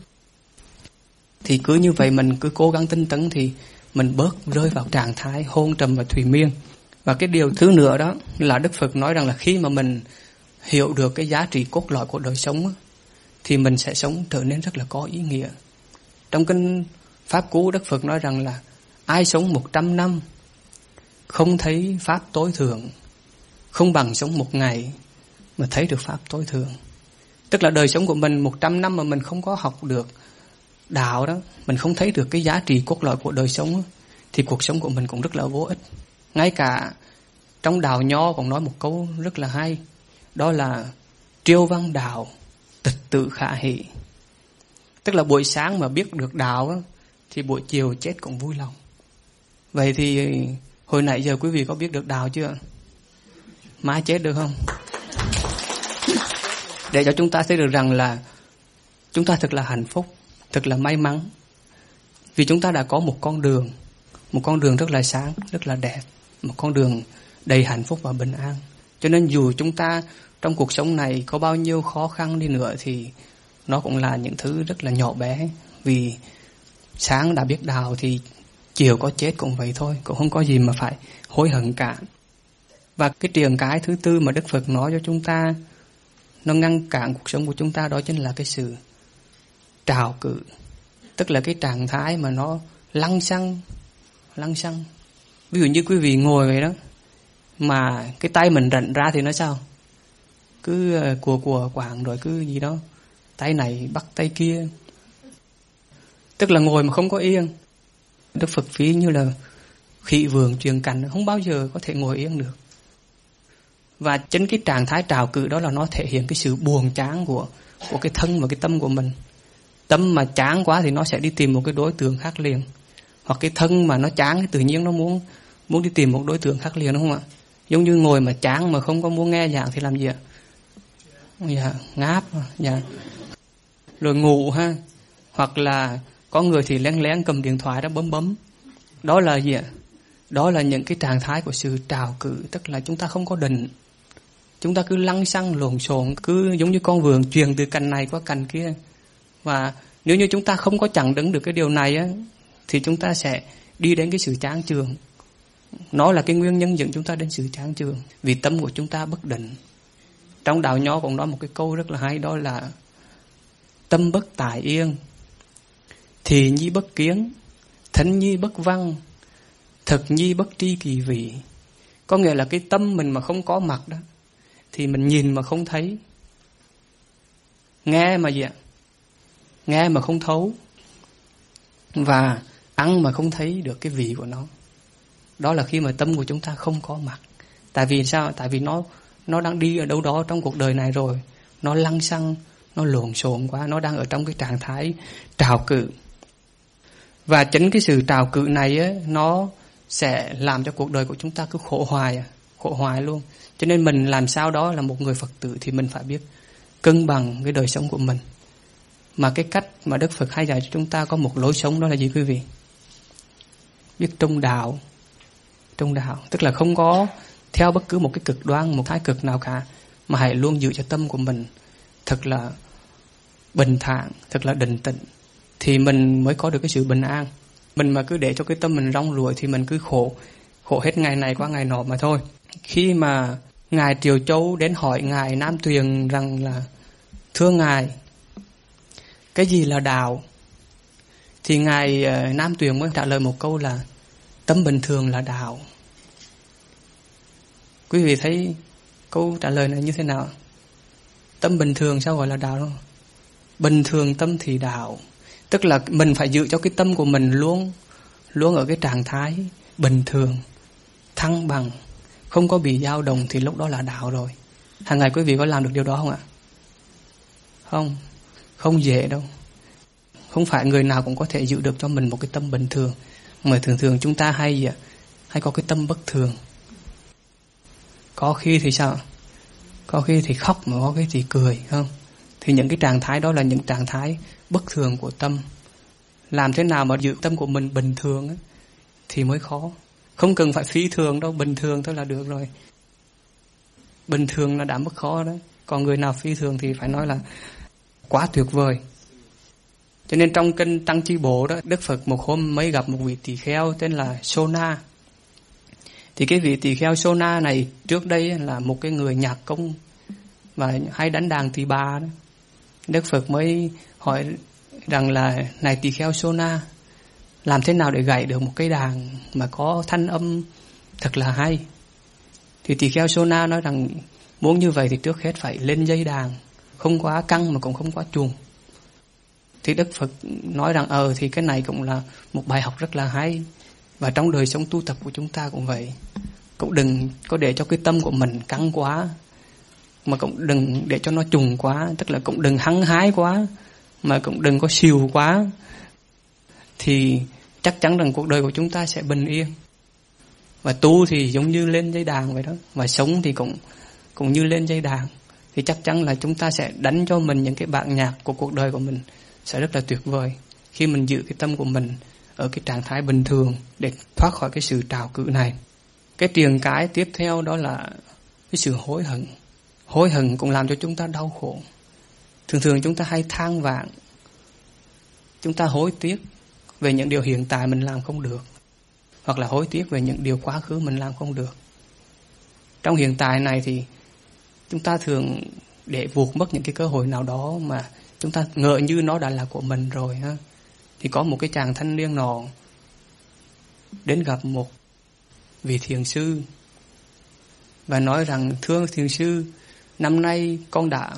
thì cứ như vậy mình cứ cố gắng tinh tấn thì mình bớt rơi vào trạng thái hôn trầm và thủy miên và cái điều thứ nữa đó là Đức Phật nói rằng là khi mà mình hiểu được cái giá trị cốt lõi của đời sống thì mình sẽ sống trở nên rất là có ý nghĩa. Trong kinh Pháp Cú, Đức Phật nói rằng là ai sống 100 năm không thấy pháp tối thượng, không bằng sống một ngày mà thấy được pháp tối thượng tức là đời sống của mình một trăm năm mà mình không có học được đạo đó mình không thấy được cái giá trị cốt lõi của đời sống thì cuộc sống của mình cũng rất là vô ích. Ngay cả trong đạo nho còn nói một câu rất là hay đó là triêu văn đạo tịch tự khả hỷ. Tức là buổi sáng mà biết được đạo đó, thì buổi chiều chết cũng vui lòng. Vậy thì hồi nãy giờ quý vị có biết được đạo chưa? Mai chết được không? Để cho chúng ta thấy được rằng là chúng ta thật là hạnh phúc thật là may mắn. Vì chúng ta đã có một con đường. Một con đường rất là sáng, rất là đẹp. Một con đường đầy hạnh phúc và bình an. Cho nên dù chúng ta trong cuộc sống này có bao nhiêu khó khăn đi nữa thì nó cũng là những thứ rất là nhỏ bé. Vì sáng đã biết đào thì chiều có chết cũng vậy thôi. Cũng không có gì mà phải hối hận cả. Và cái trường cái thứ tư mà đức phật nói cho chúng ta, nó ngăn cản cuộc sống của chúng ta đó chính là cái sự trào cự tức là cái trạng thái mà nó lăng xăng lăng xăng. Ví dụ như quý vị ngồi vậy đó, mà cái tay mình rận ra thì nó sao? Cứ ờ, của của, quảng rồi cứ gì đó, tay này bắt tay kia. Tức là ngồi mà không có yên. Đức phật phí như là khị vườn truyền cảnh, không bao giờ có thể ngồi yên được. Và chính cái trạng thái trào cự đó là nó thể hiện cái sự buồn chán của của cái thân và cái tâm của mình tâm mà chán quá thì nó sẽ đi tìm một cái đối tượng khác liền. Hoặc cái thân mà nó chán thì tự nhiên nó muốn muốn đi tìm một đối tượng khác liền, đúng không ạ? Giống như ngồi mà chán mà không có muốn nghe giảng thì làm gì ạ? Dạ ngáp dạ. Rồi ngủ ha. Hoặc là có người thì lén lén cầm điện thoại đó bấm bấm. Đó là gì ạ? Đó là những cái trạng thái của sự trào cử tức là chúng ta không có định. Chúng ta cứ lăng xăng lộn xộn, cứ giống như con vườn truyền từ cành này qua cành kia và nếu như chúng ta không có chẳng đứng được cái điều này á, thì chúng ta sẽ đi đến cái sự chán trường nó là cái nguyên nhân dẫn chúng ta đến sự chán trường vì tâm của chúng ta bất định. Trong đạo nho cũng nói một cái câu rất là hay, đó là tâm bất tại yên, thì nhi bất kiến, thánh nhi bất văn, thực nhi bất tri kỳ vị. Có nghĩa là cái tâm mình mà không có mặt đó, thì mình nhìn mà không thấy. Nghe mà gì ạ? Nghe mà không thấu và ăn mà không thấy được cái vị của nó. Đó là khi mà tâm của chúng ta không có mặt. Tại vì sao? Tại vì nó nó đang đi ở đâu đó trong cuộc đời này rồi. Nó lăng xăng nó lộn xộn quá nó đang ở trong cái trạng thái trào cự. Và chính cái sự trào cự này ấy, nó sẽ làm cho cuộc đời của chúng ta cứ khổ hoài à, khổ hoài luôn. Cho nên mình làm sao đó là một người phật tử thì mình phải biết cân bằng cái đời sống của mình mà cái cách mà đức phật hay dạy cho chúng ta có một lối sống đó là gì, quý vị? Biết trung đạo. Trung đạo. Tức là không có theo bất cứ một cái cực đoan, một thái cực nào cả, mà hãy luôn giữ cho tâm của mình thật là bình thản, thật là định tĩnh, thì mình mới có được cái sự bình an. Mình mà cứ để cho cái tâm mình rong ruổi thì mình cứ khổ khổ hết ngày này qua ngày nọ mà thôi. Khi mà ngài triều châu đến hỏi ngài nam tuyền rằng là, thưa ngài cái gì là đạo? Thì ngài ờ, nam tuyền mới trả lời một câu là tâm bình thường là đạo. Quý vị thấy câu trả lời này như thế nào? Tâm bình thường sao gọi là đạo? Bình thường tâm thì đạo. Tức là mình phải giữ cho cái tâm của mình luôn luôn ở cái trạng thái bình thường, thăng bằng, không có bị dao động thì lúc đó là đạo rồi. Hàng ngày quý vị có làm được điều đó không ạ? Không không dễ đâu. Không phải người nào cũng có thể giữ được cho mình một cái tâm bình thường. Mà thường thường chúng ta hay gì ạ? Hay có cái tâm bất thường. Có khi thì sao? Có khi thì khóc mà có khi thì cười không? Thì những cái trạng thái đó là những trạng thái bất thường của tâm. Làm thế nào mà giữ tâm của mình bình thường ấy, thì mới khó. Không cần phải phi thường đâu bình thường thôi là được rồi. Bình thường là đã mất khó đó còn người nào phi thường thì phải nói là quá tuyệt vời. Cho nên trong kinh tăng chi bộ đó, đức phật một hôm mới gặp một vị tỳ kheo tên là sona. Thì cái vị tỳ kheo sona này trước đây là một cái người nhạc công và hay đánh đàn tỳ bà đó. Đức phật mới hỏi rằng là, này tỳ kheo sona, làm thế nào để gảy được một cái đàn mà có thanh âm thật là hay? Thì tỳ kheo Sona nói rằng, muốn như vậy thì trước hết phải lên dây đàn không quá căng mà cũng không quá chuồng. Thì Đức Phật nói rằng ờ thì cái này cũng là một bài học rất là hay. Và trong đời sống tu tập của chúng ta cũng vậy. Cũng đừng có để cho cái tâm của mình căng quá, mà cũng đừng để cho nó trùng quá. Tức là cũng đừng hăng hái quá, mà cũng đừng có siêu quá. Thì chắc chắn rằng cuộc đời của chúng ta sẽ bình yên. Và tu thì giống như lên dây đàn vậy đó. Và sống thì cũng cũng như lên dây đàn thì chắc chắn là chúng ta sẽ đánh cho mình những cái bản nhạc của cuộc đời của mình sẽ rất là tuyệt vời. Khi mình giữ cái tâm của mình ở cái trạng thái bình thường để thoát khỏi cái sự trào cự này. Cái tiền cái tiếp theo đó là cái sự hối hận. Hối hận cũng làm cho chúng ta đau khổ. Thường thường chúng ta hay than vãn. Chúng ta hối tiếc về những điều hiện tại mình làm không được, hoặc là hối tiếc về những điều quá khứ mình làm không được. Trong hiện tại này thì chúng ta thường để vụt mất những cái cơ hội nào đó mà chúng ta ngờ như nó đã là của mình rồi, ha. Thì có một cái chàng thanh niên nọ đến gặp một vị thiền sư và nói rằng, thưa thiền sư, năm nay con đã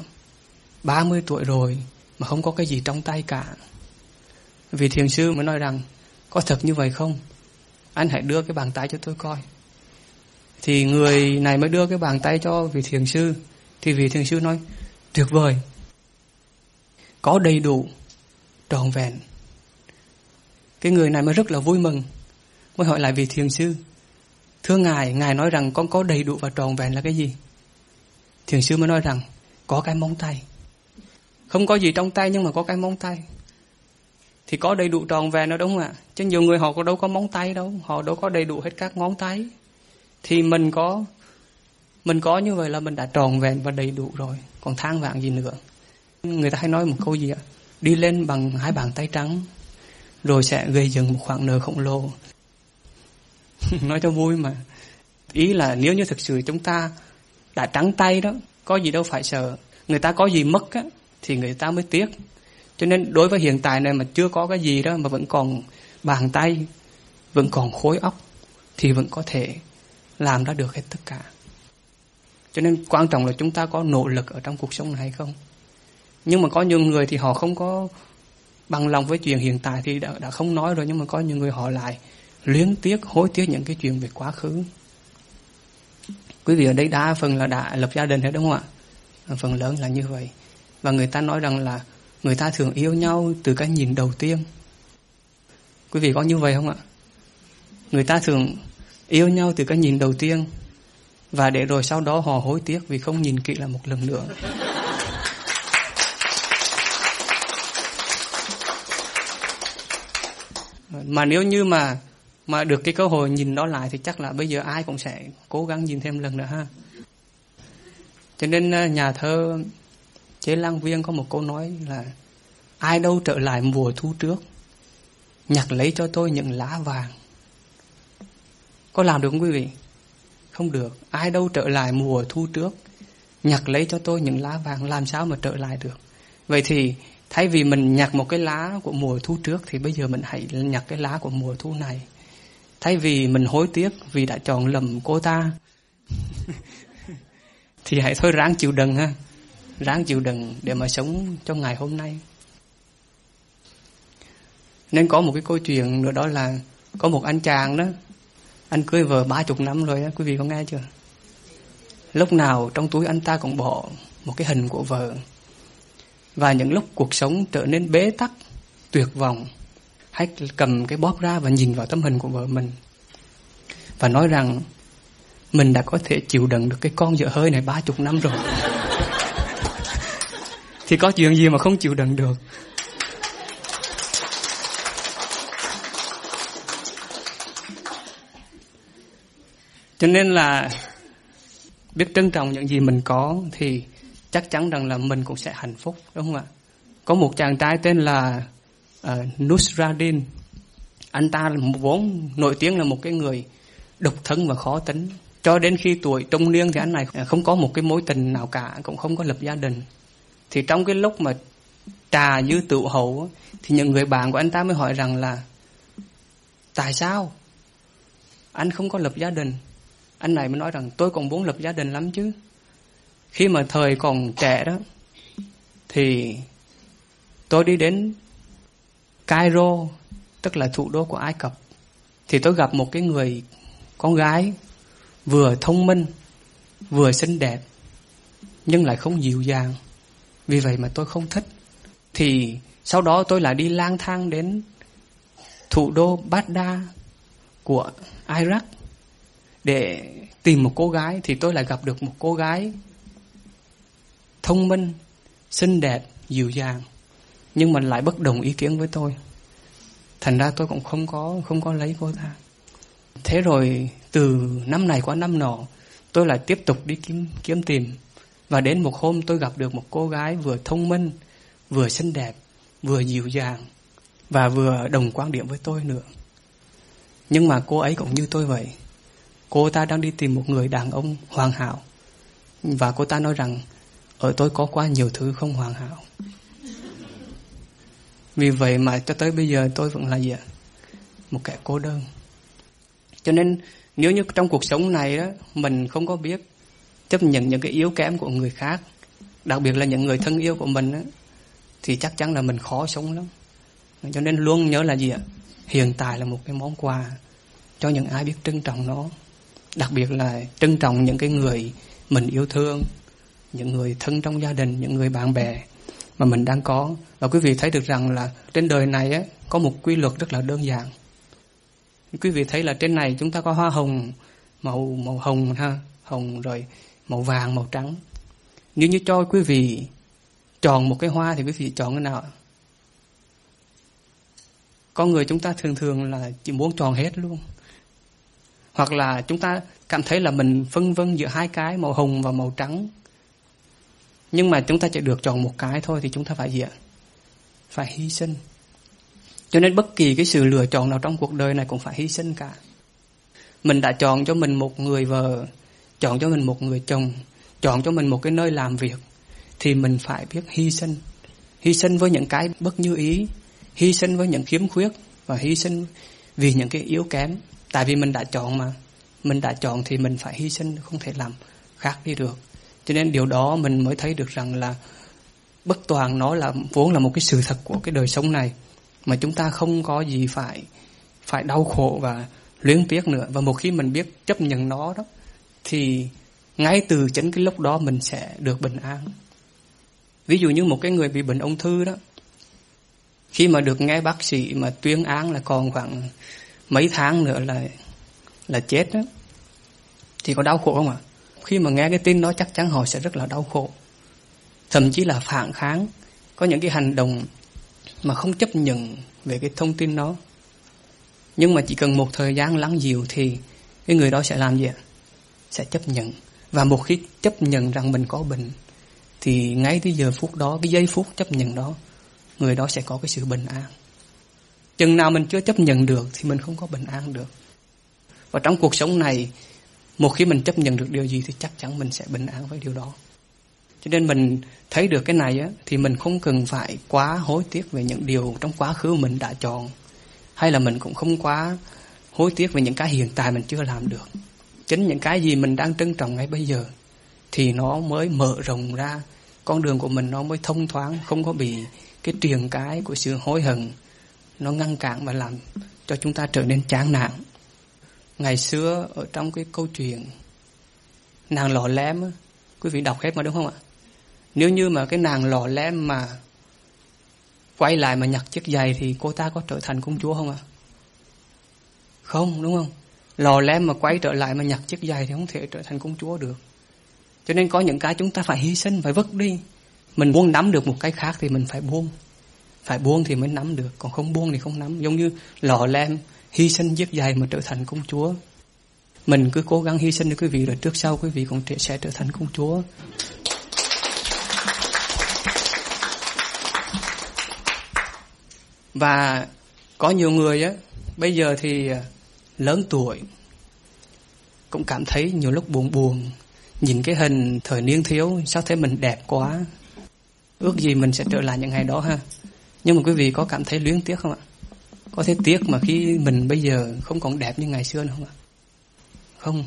30 tuổi rồi mà không có cái gì trong tay cả. Vị thiền sư mới nói rằng, có thật như vậy không? Anh hãy đưa cái bàn tay cho tôi coi thì người này mới đưa cái bàn tay cho vị thiền sư. Thì vị thiền sư nói, tuyệt vời. Có đầy đủ trọn vẹn. Cái người này mới rất là vui mừng, mới hỏi lại vị thiền sư, thưa ngài ngài nói rằng con có đầy đủ và trọn vẹn là cái gì? Thiền sư mới nói rằng, có cái móng tay. Không có gì trong tay nhưng mà có cái móng tay. Thì có đầy đủ tròn vẹn đó đúng không ạ? Chứ nhiều người họ có đâu có móng tay đâu, họ đâu có đầy đủ hết các ngón tay thì mình có mình có như vậy là mình đã tròn vẹn và đầy đủ rồi. Còn than vạn gì nữa? Người ta hay nói một câu gì ạ? Đi lên bằng hai bàn tay trắng, rồi sẽ gây dựng một khoản nợ khổng lồ. Nói cho vui mà. Ý là nếu như thực sự chúng ta đã trắng tay đó, có gì đâu phải sợ. Người ta có gì mất á, thì người ta mới tiếc. Cho nên đối với hiện tại này mà chưa có cái gì đó mà vẫn còn bàn tay, vẫn còn khối óc, thì vẫn có thể làm ra được hết tất cả. Cho nên quan trọng là chúng ta có nỗ lực ở trong cuộc sống này hay không. Nhưng mà có nhiều người thì họ không có bằng lòng với chuyện hiện tại thì đã, đã không nói rồi nhưng mà có nhiều người họ lại luyến tiếc hối tiếc những cái chuyện về quá khứ. Quý vị ở đây đa phần là đã lập gia đình hết đúng không ạ? Phần lớn là như vậy. Và người ta nói rằng là người ta thường yêu nhau từ cái nhìn đầu tiên. Quý vị có như vậy không ạ? Người ta thường yêu nhau từ cái nhìn đầu tiên. Và để rồi sau đó họ hối tiếc vì không nhìn kỹ lại một lần nữa. Mà nếu như mà mà được cái cơ hội nhìn nó lại thì chắc là bây giờ ai cũng sẽ cố gắng nhìn thêm lần nữa ha. Cho nên à, nhà thơ chế lang viên có một câu nói là, ai đâu trở lại mùa thu trước, nhặt lấy cho tôi những lá vàng có làm được không quý vị? Không được. Ai đâu trở lại mùa thu trước. Nhặt lấy cho tôi những lá vàng, làm sao mà trở lại được? Vậy thì, thay vì mình nhặt một cái lá của mùa thu trước, thì bây giờ mình hãy nhặt cái lá của mùa thu này. Thay vì mình hối tiếc vì đã chọn lầm cô ta, thì hãy thôi ráng chịu đựng ha. Ráng chịu đựng để mà sống trong ngày hôm nay. Nên có một cái câu chuyện nữa đó là, có một anh chàng đó anh cưới vợ ba chục năm rồi đó quý vị có nghe chưa? Lúc nào trong túi anh ta cũng bỏ một cái hình của vợ. Và những lúc cuộc sống trở nên bế tắc, tuyệt vọng, hãy cầm cái bóp ra và nhìn vào tấm hình của vợ mình. Và nói rằng, mình đã có thể chịu đựng được cái con dở hơi này ba chục năm rồi. Thì có chuyện gì mà không chịu đựng được? Cho nên là biết trân trọng những gì mình có thì chắc chắn rằng là mình cũng sẽ hạnh phúc đúng không ạ? Có một chàng trai tên là uh, Nusradin. Anh ta vốn nổi tiếng là một cái người độc thân và khó tính. Cho đến khi tuổi trung niên thì anh này ờ, không có một cái mối tình nào cả cũng không có lập gia đình. Thì trong cái lúc mà trà dư tự hậu thì những người bạn của anh ta mới hỏi rằng là tại sao anh không có lập gia đình? Anh này mới nói rằng, tôi còn muốn lập gia đình lắm chứ. Khi mà thời còn trẻ đó, thì tôi đi đến Cairo, tức là thủ đô của Ai Cập, thì tôi gặp một cái người con gái vừa thông minh, vừa xinh đẹp, nhưng lại không dịu dàng. Vì vậy mà tôi không thích. Thì sau đó tôi lại đi lang thang đến thủ đô Baghdad của Iraq để tìm một cô gái thì tôi lại gặp được một cô gái thông minh, xinh đẹp, dịu dàng nhưng mà lại bất đồng ý kiến với tôi. Thành ra tôi cũng không có không có lấy cô ta. Thế rồi từ năm này qua năm nọ tôi lại tiếp tục đi kiếm kiếm tìm và đến một hôm tôi gặp được một cô gái vừa thông minh, vừa xinh đẹp, vừa dịu dàng và vừa đồng quan điểm với tôi nữa. Nhưng mà cô ấy cũng như tôi vậy. Cô ta đang đi tìm một người đàn ông hoàn hảo. Và cô ta nói rằng ở tôi có quá nhiều thứ không hoàn hảo. Vì vậy mà cho tới bây giờ tôi vẫn là gì ạ? Một kẻ cô đơn. Cho nên nếu như trong cuộc sống này đó mình không có biết chấp nhận những cái yếu kém của người khác, đặc biệt là những người thân yêu của mình đó, thì chắc chắn là mình khó sống lắm. Cho nên luôn nhớ là gì ạ? Hiện tại là một cái món quà cho những ai biết trân trọng nó. Đặc biệt là trân trọng những cái người mình yêu thương, những người thân trong gia đình, những người bạn bè mà mình đang có. Và quý vị thấy được rằng là trên đời này á, có một quy luật rất là đơn giản. Quý vị thấy là trên này chúng ta có hoa hồng màu màu hồng ha, hồng rồi màu vàng, màu trắng. Nếu như cho quý vị chọn một cái hoa thì quý vị chọn cái nào? Con người chúng ta thường thường là chỉ muốn chọn hết luôn. Hoặc là chúng ta cảm thấy là mình phân vân giữa hai cái màu hồng và màu trắng. Nhưng mà chúng ta chỉ được chọn một cái thôi thì chúng ta phải gì ạ? Phải hy sinh. Cho nên bất kỳ cái sự lựa chọn nào trong cuộc đời này cũng phải hy sinh cả. Mình đã chọn cho mình một người vợ, chọn cho mình một người chồng, chọn cho mình một cái nơi làm việc thì mình phải biết hy sinh. Hy sinh với những cái bất như ý, hy sinh với những khiếm khuyết và hy sinh vì những cái yếu kém. Tại vì mình đã chọn mà, mình đã chọn thì mình phải hy sinh, không thể làm khác đi được. Cho nên điều đó mình mới thấy được rằng là bất toàn nó là vốn là một cái sự thật của cái đời sống này mà chúng ta không có gì phải phải đau khổ và luyến tiếc nữa. Và một khi mình biết chấp nhận nó đó thì ngay từ chính cái lúc đó mình sẽ được bình an. Ví dụ như một cái người bị bệnh ung thư đó khi mà được nghe bác sĩ mà tuyên án là còn khoảng mấy tháng nữa là là chết đó. Thì có đau khổ không ạ? Khi mà nghe cái tin đó chắc chắn họ sẽ rất là đau khổ. Thậm chí là phản kháng. Có những cái hành động mà không chấp nhận về cái thông tin đó. Nhưng mà chỉ cần một thời gian lắng dịu thì cái người đó sẽ làm gì ạ? Sẽ chấp nhận. Và một khi chấp nhận rằng mình có bệnh, thì ngay từ giờ phút đó, cái giây phút chấp nhận đó, người đó sẽ có cái sự bình an chừng nào mình chưa chấp nhận được thì mình không có bình an được. Và trong cuộc sống này, một khi mình chấp nhận được điều gì thì chắc chắn mình sẽ bình an với điều đó. Cho nên mình thấy được cái này á, thì mình không cần phải quá hối tiếc về những điều trong quá khứ mình đã chọn. Hay là mình cũng không quá hối tiếc về những cái hiện tại mình chưa làm được. Chính những cái gì mình đang trân trọng ngay bây giờ thì nó mới mở rộng ra. Con đường của mình nó mới thông thoáng, không có bị cái truyền cái của sự hối hận nó ngăn cản và làm cho chúng ta trở nên chán nản. Ngày xưa, ở trong cái câu chuyện nàng lò lém quý vị đọc hết mà đúng không ạ? Nếu như mà cái nàng lò lém mà quay lại mà nhặt chiếc giày thì cô ta có trở thành công chúa không ạ? Không, đúng không? Lò lem mà quay trở lại mà nhặt chiếc giày thì không thể trở thành công chúa được. Cho nên có những cái chúng ta phải hy sinh, phải vứt đi. Mình muốn nắm được một cái khác thì mình phải buông phải buông thì mới nắm được, còn không buông thì không nắm. Giống như lò lem hy sinh giết dài mà trở thành công chúa. Mình cứ cố gắng hy sinh cho quý vị, rồi trước sau quý vị cũng sẽ trở thành công chúa. Và có nhiều người á, bây giờ thì à, lớn tuổi, cũng cảm thấy nhiều lúc buồn buồn, nhìn cái hình thời niên thiếu, sao thấy mình đẹp quá. Ước gì mình sẽ trở lại những ngày đó ha nhưng mà quý vị có cảm thấy luyến tiếc không ạ? Có thấy tiếc mà khi mình bây giờ không còn đẹp như ngày xưa nữa không ạ? Không.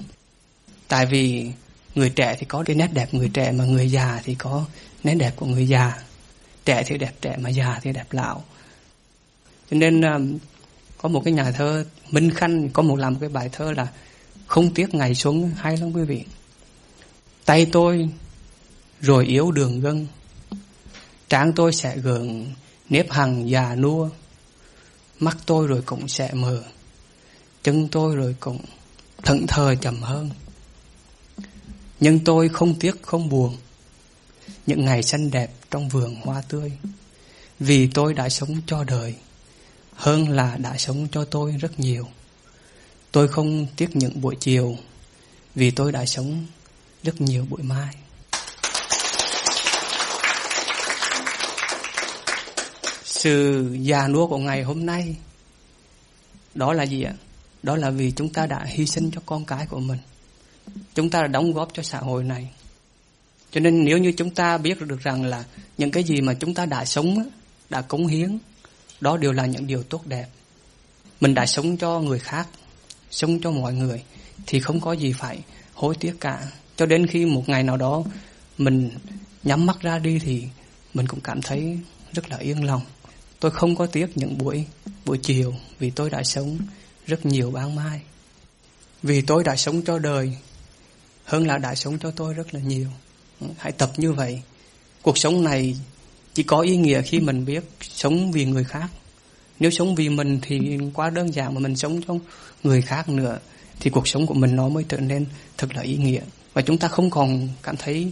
Tại vì người trẻ thì có cái nét đẹp người trẻ mà người già thì có nét đẹp của người già. Trẻ thì đẹp trẻ mà già thì đẹp lão. Cho nên à, có một cái nhà thơ Minh Khanh, có một làm một cái bài thơ là không tiếc ngày xuống hay lắm quý vị. Tay tôi rồi yếu đường gân Tráng tôi sẽ gượng nếp hằng già nua. Mắt tôi rồi cũng sẽ mờ. Chân tôi rồi cũng thận thờ chậm hơn. Nhưng tôi không tiếc, không buồn. Những ngày xanh đẹp trong vườn hoa tươi. Vì tôi đã sống cho đời, hơn là đã sống cho tôi rất nhiều. Tôi không tiếc những buổi chiều, vì tôi đã sống rất nhiều buổi mai. Sự già nua của ngày hôm nay, đó là gì ạ? Đó là vì chúng ta đã hy sinh cho con cái của mình. Chúng ta đã đóng góp cho xã hội này. Cho nên nếu như chúng ta biết được rằng là những cái gì mà chúng ta đã sống đã cống hiến, đó đều là những điều tốt đẹp. Mình đã sống cho người khác, sống cho mọi người, thì không có gì phải hối tiếc cả. Cho đến khi một ngày nào đó mình nhắm mắt ra đi thì mình cũng cảm thấy rất là yên lòng tôi không có tiếc những buổi buổi chiều vì tôi đã sống rất nhiều ban mai. Vì tôi đã sống cho đời hơn là đã sống cho tôi rất là nhiều. Ừ, hãy tập như vậy. Cuộc sống này chỉ có ý nghĩa khi mình biết sống vì người khác. Nếu sống vì mình thì quá đơn giản mà mình sống cho người khác nữa, thì cuộc sống của mình nó mới trở nên thật là ý nghĩa. Và chúng ta không còn cảm thấy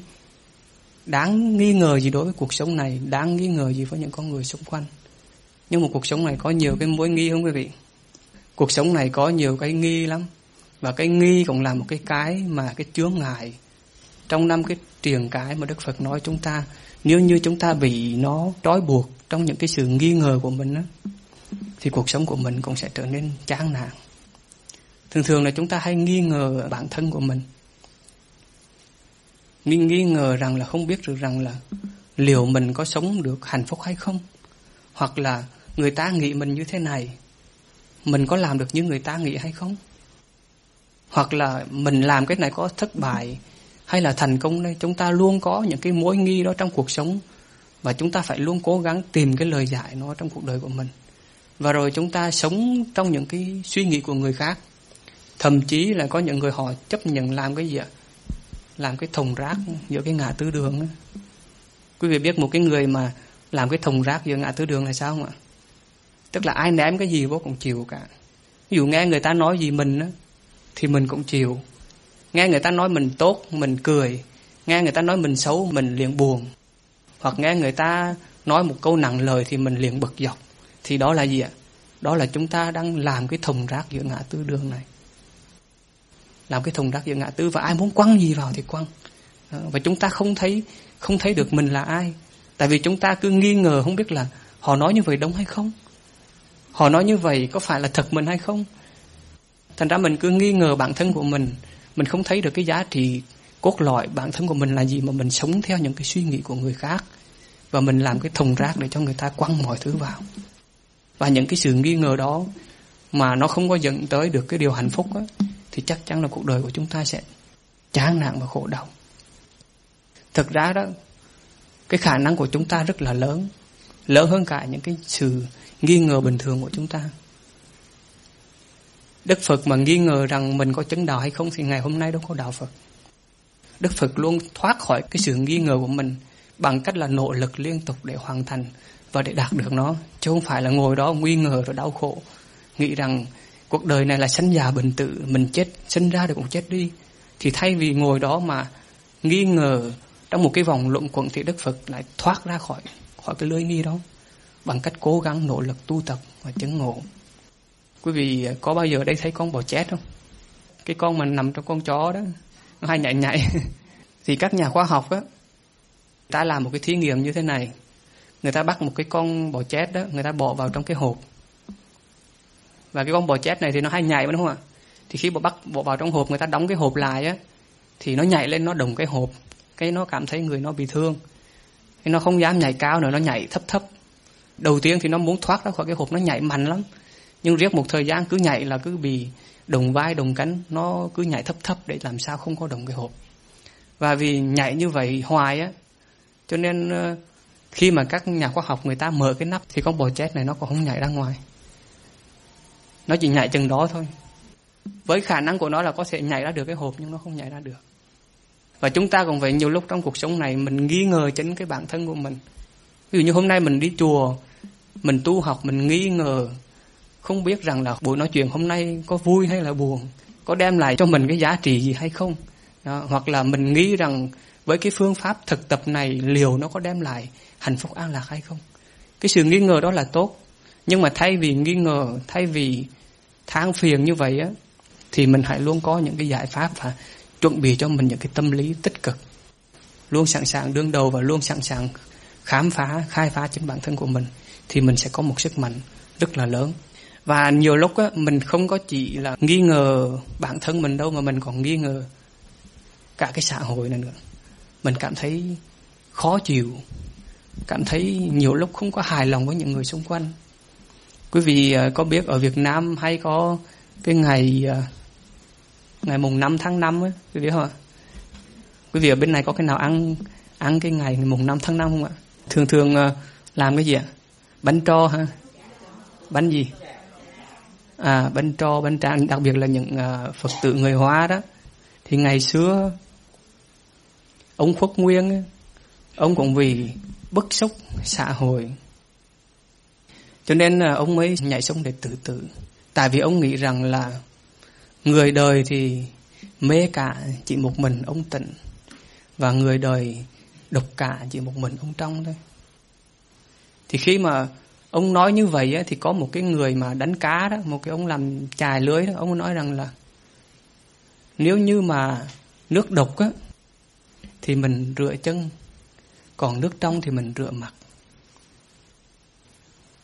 đáng nghi ngờ gì đối với cuộc sống này, đáng nghi ngờ gì với những con người xung quanh nhưng mà cuộc sống này có nhiều cái mối nghi không quý vị? Cuộc sống này có nhiều cái nghi lắm. Và cái nghi cũng là một cái cái mà cái chướng ngại trong năm cái truyền cái mà Đức Phật nói chúng ta, nếu như chúng ta bị nó trói buộc trong những cái sự nghi ngờ của mình á, thì cuộc sống của mình cũng sẽ trở nên chán nản. Thường thường là chúng ta hay nghi ngờ bản thân của mình. Mình nghi ngờ rằng là không biết được rằng là liệu mình có sống được hạnh phúc hay không? Hoặc là người ta nghĩ mình như thế này, mình có làm được như người ta nghĩ hay không? Hoặc là mình làm cái này có thất bại, hay là thành công đây? Chúng ta luôn có những cái mối nghi đó trong cuộc sống, và chúng ta phải luôn cố gắng tìm cái lời giải nó trong cuộc đời của mình. Và rồi chúng ta sống trong những cái suy nghĩ của người khác. Thậm chí là có những người họ chấp nhận làm cái gì ạ? Làm cái thùng rác giữa cái ngã tư đường quý vị biết một cái người mà làm cái thùng rác giữa ngã tư đường là sao không ạ? Tức là ai ném cái gì bố cũng chịu cả. Ví dụ nghe người ta nói gì mình á, thì mình cũng chịu. Nghe người ta nói mình tốt, mình cười. Nghe người ta nói mình xấu, mình liền buồn. Hoặc nghe người ta nói một câu nặng lời thì mình liền bực dọc. Thì đó là gì ạ? Đó là chúng ta đang làm cái thùng rác giữa ngã tư đường này. Làm cái thùng rác giữa ngã tư và ai muốn quăng gì vào thì quăng. Và chúng ta không thấy không thấy được mình là ai. Tại vì chúng ta cứ nghi ngờ không biết là họ nói như vậy đúng hay không họ nói như vậy có phải là thật mình hay không? Thành ra mình cứ nghi ngờ bản thân của mình. Mình không thấy được cái giá trị cốt lõi bản thân của mình là gì mà mình sống theo những cái suy nghĩ của người khác. Và mình làm cái thùng rác để cho người ta quăng mọi thứ vào. Và những cái sự nghi ngờ đó mà nó không có dẫn tới được cái điều hạnh phúc đó, thì chắc chắn là cuộc đời của chúng ta sẽ chán nản và khổ đau. Thực ra đó cái khả năng của chúng ta rất là lớn. Lớn hơn cả những cái sự nghi ngờ bình thường của chúng ta Đức Phật mà nghi ngờ rằng mình có chứng đạo hay không thì ngày hôm nay đâu có đạo Phật. Đức Phật luôn thoát khỏi cái sự nghi ngờ của mình bằng cách là nỗ lực liên tục để hoàn thành và để đạt được nó. Chứ không phải là ngồi đó nghi ngờ rồi đau khổ. Nghĩ rằng cuộc đời này là sanh già bình tự, mình chết, sinh ra được cũng chết đi. Thì thay vì ngồi đó mà nghi ngờ trong một cái vòng luận quẩn thì Đức Phật lại thoát ra khỏi khỏi cái lưới nghi đó bằng cách cố gắng nỗ lực tu tập và chứng ngộ. Quý vị có bao giờ đây thấy con bò chết không? Cái con mà nằm trong con chó đó, nó hay nhảy nhảy. Thì các nhà khoa học á, ta làm một cái thí nghiệm như thế này. Người ta bắt một cái con bò chết đó, người ta bỏ vào trong cái hộp. Và cái con bò chết này thì nó hay nhảy đúng không ạ? Thì khi bắt bỏ vào trong hộp, người ta đóng cái hộp lại á, thì nó nhảy lên, nó đụng cái hộp. Cái nó cảm thấy người nó bị thương. Cái nó không dám nhảy cao nữa, nó nhảy thấp thấp. Đầu tiên thì nó muốn thoát ra khỏi cái hộp, nó nhảy mạnh lắm. Nhưng riết một thời gian cứ nhảy là cứ bị đồng vai đồng cánh nó cứ nhảy thấp thấp để làm sao không có đồng cái hộp. Và vì nhảy như vậy hoài á cho nên ờ, khi mà các nhà khoa học người ta mở cái nắp thì con bò chết này nó còn không nhảy ra ngoài. Nó chỉ nhảy chừng đó thôi. Với khả năng của nó là có thể nhảy ra được cái hộp nhưng nó không nhảy ra được. Và chúng ta cũng vậy nhiều lúc trong cuộc sống này mình nghi ngờ chính cái bản thân của mình ví dụ như hôm nay mình đi chùa mình tu học mình nghi ngờ không biết rằng là buổi nói chuyện hôm nay có vui hay là buồn có đem lại cho mình cái giá trị gì hay không. Đó, hoặc là mình nghĩ rằng với cái phương pháp thực tập này liệu nó có đem lại hạnh phúc an lạc hay không. Cái sự nghi ngờ đó là tốt nhưng mà thay vì nghi ngờ thay vì than phiền như vậy á thì mình hãy luôn có những cái giải pháp và chuẩn bị cho mình những cái tâm lý tích cực. Luôn sẵn sàng đương đầu và luôn sẵn sàng khám phá khai phá chính bản thân của mình thì mình sẽ có một sức mạnh rất là lớn và nhiều lúc á mình không có chỉ là nghi ngờ bản thân mình đâu mà mình còn nghi ngờ cả cái xã hội này nữa mình cảm thấy khó chịu cảm thấy nhiều lúc không có hài lòng với những người xung quanh quý vị à, có biết ở Việt Nam hay có cái ngày à, ngày mùng 5 tháng 5 ấy, quý vị không ạ? Quý vị ở bên này có cái nào ăn ăn cái ngày mùng 5 tháng 5 không ạ? Thường thường ờ, làm cái gì ạ? Bánh tro ha? Bánh gì? À, bánh tro, bánh tráng, đặc biệt là những ờ, Phật tử người Hoa đó. Thì ngày xưa ông Khuất Nguyên ông cũng vì bức xúc xã hội cho nên là ông mới nhảy sông để tự tử tại vì ông nghĩ rằng là người đời thì mê cả chỉ một mình ông tịnh và người đời độc cả chỉ một mình ông trong thôi. Thì khi mà ông nói như vậy á, thì có một cái người mà đánh cá đó một cái ông làm chài lưới đó ông nói rằng là nếu như mà nước độc á thì mình rửa chân còn nước trong thì mình rửa mặt.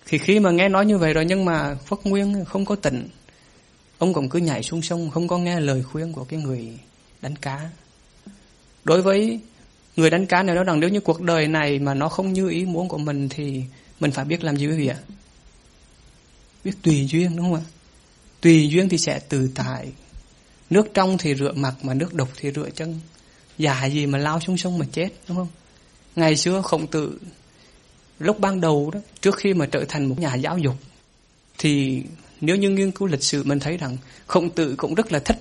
Thì khi mà nghe nói như vậy rồi nhưng mà Phất Nguyên không có tỉnh ông cũng cứ nhảy xuống sông không có nghe lời khuyên của cái người đánh cá. Đối với người đánh cá này nói rằng nếu như cuộc đời này mà nó không như ý muốn của mình thì mình phải biết làm gì quý vị ạ. Biết tùy duyên, đúng không ạ? Tùy duyên thì sẽ từ tại. Nước trong thì rửa mặt mà nước độc thì rửa chân. Giả gì mà lao xuống sông mà chết, đúng không? Ngày xưa khổng tử, lúc ban đầu đó, trước khi mà trở thành một nhà giáo dục, thì nếu như nghiên cứu lịch sử mình thấy rằng khổng tử cũng rất là thích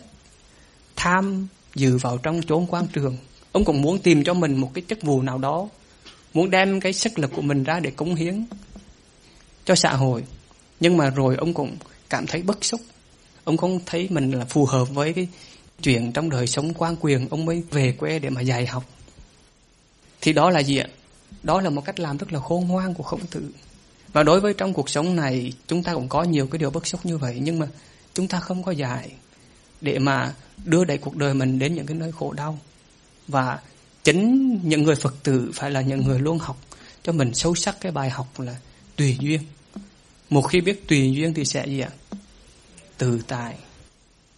tham dự vào trong chốn quan trường ông cũng muốn tìm cho mình một cái chức vụ nào đó, muốn đem cái sức lực của mình ra để cống hiến cho xã hội. Nhưng mà rồi ông cũng cảm thấy bất xúc. Ông không thấy mình là phù hợp với cái chuyện trong đời sống quan quyền, ông mới về quê để mà dạy học. Thì đó là gì ạ? Đó là một cách làm rất là khôn ngoan của khổng tử. Và đối với trong cuộc sống này, chúng ta cũng có nhiều cái điều bất xúc như vậy, nhưng mà chúng ta không có dạy để mà đưa đẩy cuộc đời mình đến những cái nơi khổ đau và chính những người phật tử phải là những người luôn học cho mình sâu sắc cái bài học là tùy duyên một khi biết tùy duyên thì sẽ gì ạ tự tại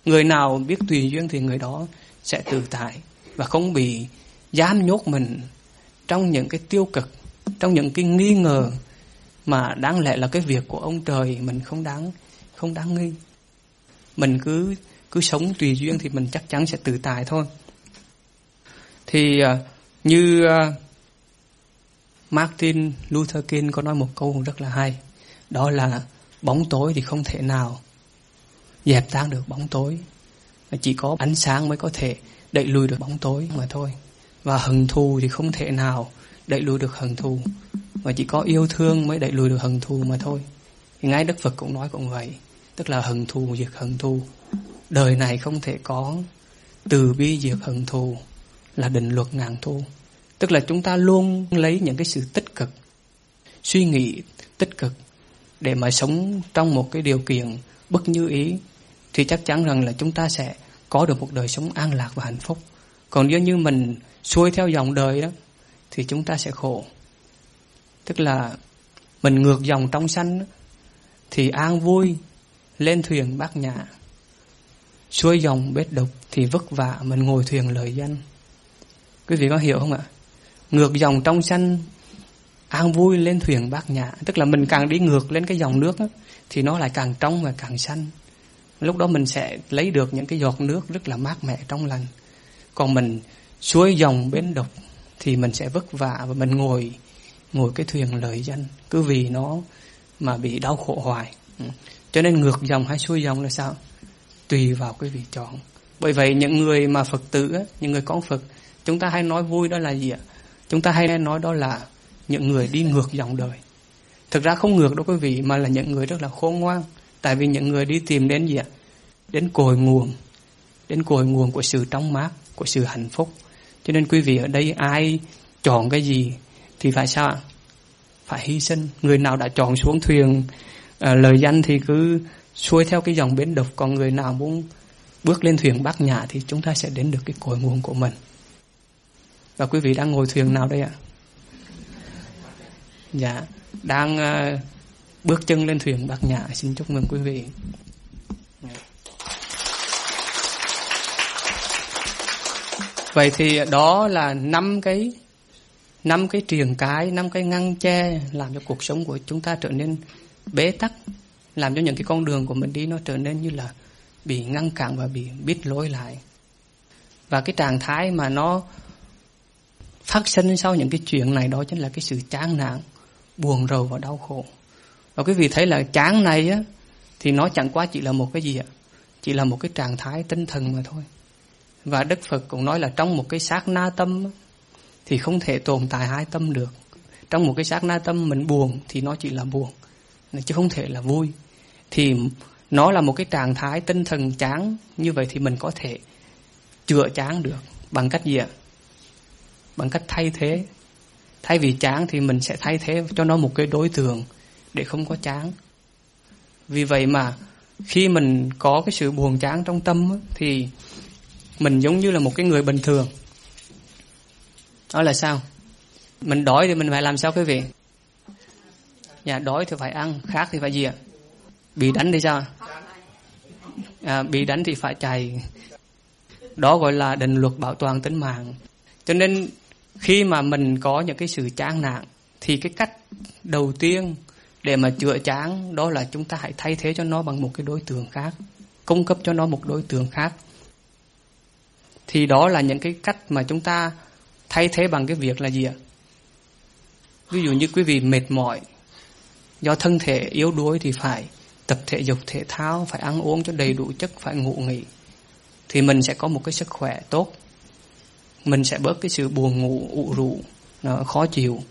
Người nào biết tùy duyên thì người đó sẽ tự tại và không bị giam nhốt mình trong những cái tiêu cực, trong những cái nghi ngờ mà đáng lẽ là cái việc của ông trời mình không đáng không đáng nghi. Mình cứ cứ sống tùy duyên thì mình chắc chắn sẽ tự tài thôi. Thì à, như à, Martin Luther King có nói một câu rất là hay, đó là bóng tối thì không thể nào dẹp tan được bóng tối. Chỉ có ánh sáng mới có thể đẩy lùi được bóng tối mà thôi. Và hận thù thì không thể nào đẩy lùi được hận thù. Và chỉ có yêu thương mới đẩy lùi được hận thù mà thôi. Thì ngay đức phật cũng nói cũng vậy tức là hận thù diệt hận thù. Đời này không thể có từ bi diệt hận thù là định luật ngàn thu tức là chúng ta luôn lấy những cái sự tích cực, suy nghĩ tích cực để mà sống trong một cái điều kiện bất như ý, thì chắc chắn rằng là chúng ta sẽ có được một đời sống an lạc và hạnh phúc. Còn nếu như mình xuôi theo dòng đời đó, thì chúng ta sẽ khổ. Tức là mình ngược dòng trong xanh thì an vui, lên thuyền bát nhã. Xuôi dòng bết độc thì vất vả, mình ngồi thuyền lời danh. Quý vị có hiểu không ạ? Ngược dòng trong xanh an vui lên thuyền bát nhã. Tức là mình càng đi ngược lên cái dòng nước thì nó lại càng trong và càng xanh lúc đó mình sẽ lấy được những cái giọt nước rất là mát mẻ trong lành. Còn mình xuôi dòng bến độc thì mình sẽ vất vả và mình ngồi ngồi cái thuyền lợi danh. Cứ vì nó mà bị đau khổ hoài. Ừ. Cho nên ngược dòng hay xuôi dòng là sao? Tùy vào quý vị chọn. Bởi vậy những người mà phật tử những người con phật chúng ta hay nói vui đó là gì ạ? Chúng ta hay nói đó là những người đi ngược dòng đời. Thực ra không ngược đâu quý vị mà là những người rất là khôn ngoan. Tại vì những người đi tìm đến gì ạ? Đến cội nguồn đến cội nguồn của sự trong mát của sự hạnh phúc. Cho nên quý vị ở đây ai chọn cái gì thì phải sao ạ? Phải hy sinh. Người nào đã chọn xuống thuyền à, lời danh thì cứ xuôi theo cái dòng bến độc. Còn người nào muốn bước lên thuyền bát nhã thì chúng ta sẽ đến được cái cội nguồn của mình và quý vị đang ngồi thuyền nào đây ạ? Dạ đang uh, bước chân lên thuyền Bạc nhã. Xin chúc mừng quý vị. Vậy thì đó là năm cái năm cái triền cái năm cái ngăn che làm cho cuộc sống của chúng ta trở nên bế tắc làm cho những cái con đường của mình đi nó trở nên như là bị ngăn cản và bị biết lối lại. Và cái trạng thái mà nó phát sinh sau những cái chuyện này đó chính là cái sự chán nản, buồn rầu và đau khổ. Và quý vị thấy là chán này á, thì nó chẳng qua chỉ là một cái gì ạ? Chỉ là một cái trạng thái tinh thần mà thôi. Và đức phật cũng nói là trong một cái sát na tâm thì không thể tồn tại hai tâm được. Trong một cái sát na tâm mình buồn thì nó chỉ là buồn, chứ không thể là vui. Thì nó là một cái trạng thái tinh thần chán, như vậy thì mình có thể chữa chán được. Bằng cách gì ạ? Bằng cách thay thế. Thay vì chán thì mình sẽ thay thế cho nó một cái đối tượng để không có chán. Vì vậy mà khi mình có cái sự buồn chán trong tâm thì mình giống như là một cái người bình thường. Đó là sao? Mình đói thì mình phải làm sao quý vị? Nhà đói thì phải ăn khác thì phải gì ạ? Bị đánh thì sao? À, bị đánh thì phải chạy. Đó gọi là định luật bảo toàn tính mạng. Cho nên khi mà mình có những cái sự chán nản, thì cái cách đầu tiên để mà chữa chán đó là chúng ta hãy thay thế cho nó bằng một cái đối tượng khác, cung cấp cho nó một đối tượng khác. Thì đó là những cái cách mà chúng ta thay thế bằng cái việc là gì ạ? Ví dụ như quý vị mệt mỏi, do thân thể yếu đuối thì phải tập thể dục, thể thao, phải ăn uống cho đầy đủ chất, phải ngủ nghỉ, thì mình sẽ có một cái sức khỏe tốt mình sẽ bớt cái sự buồn ngủ ụ rũ khó chịu.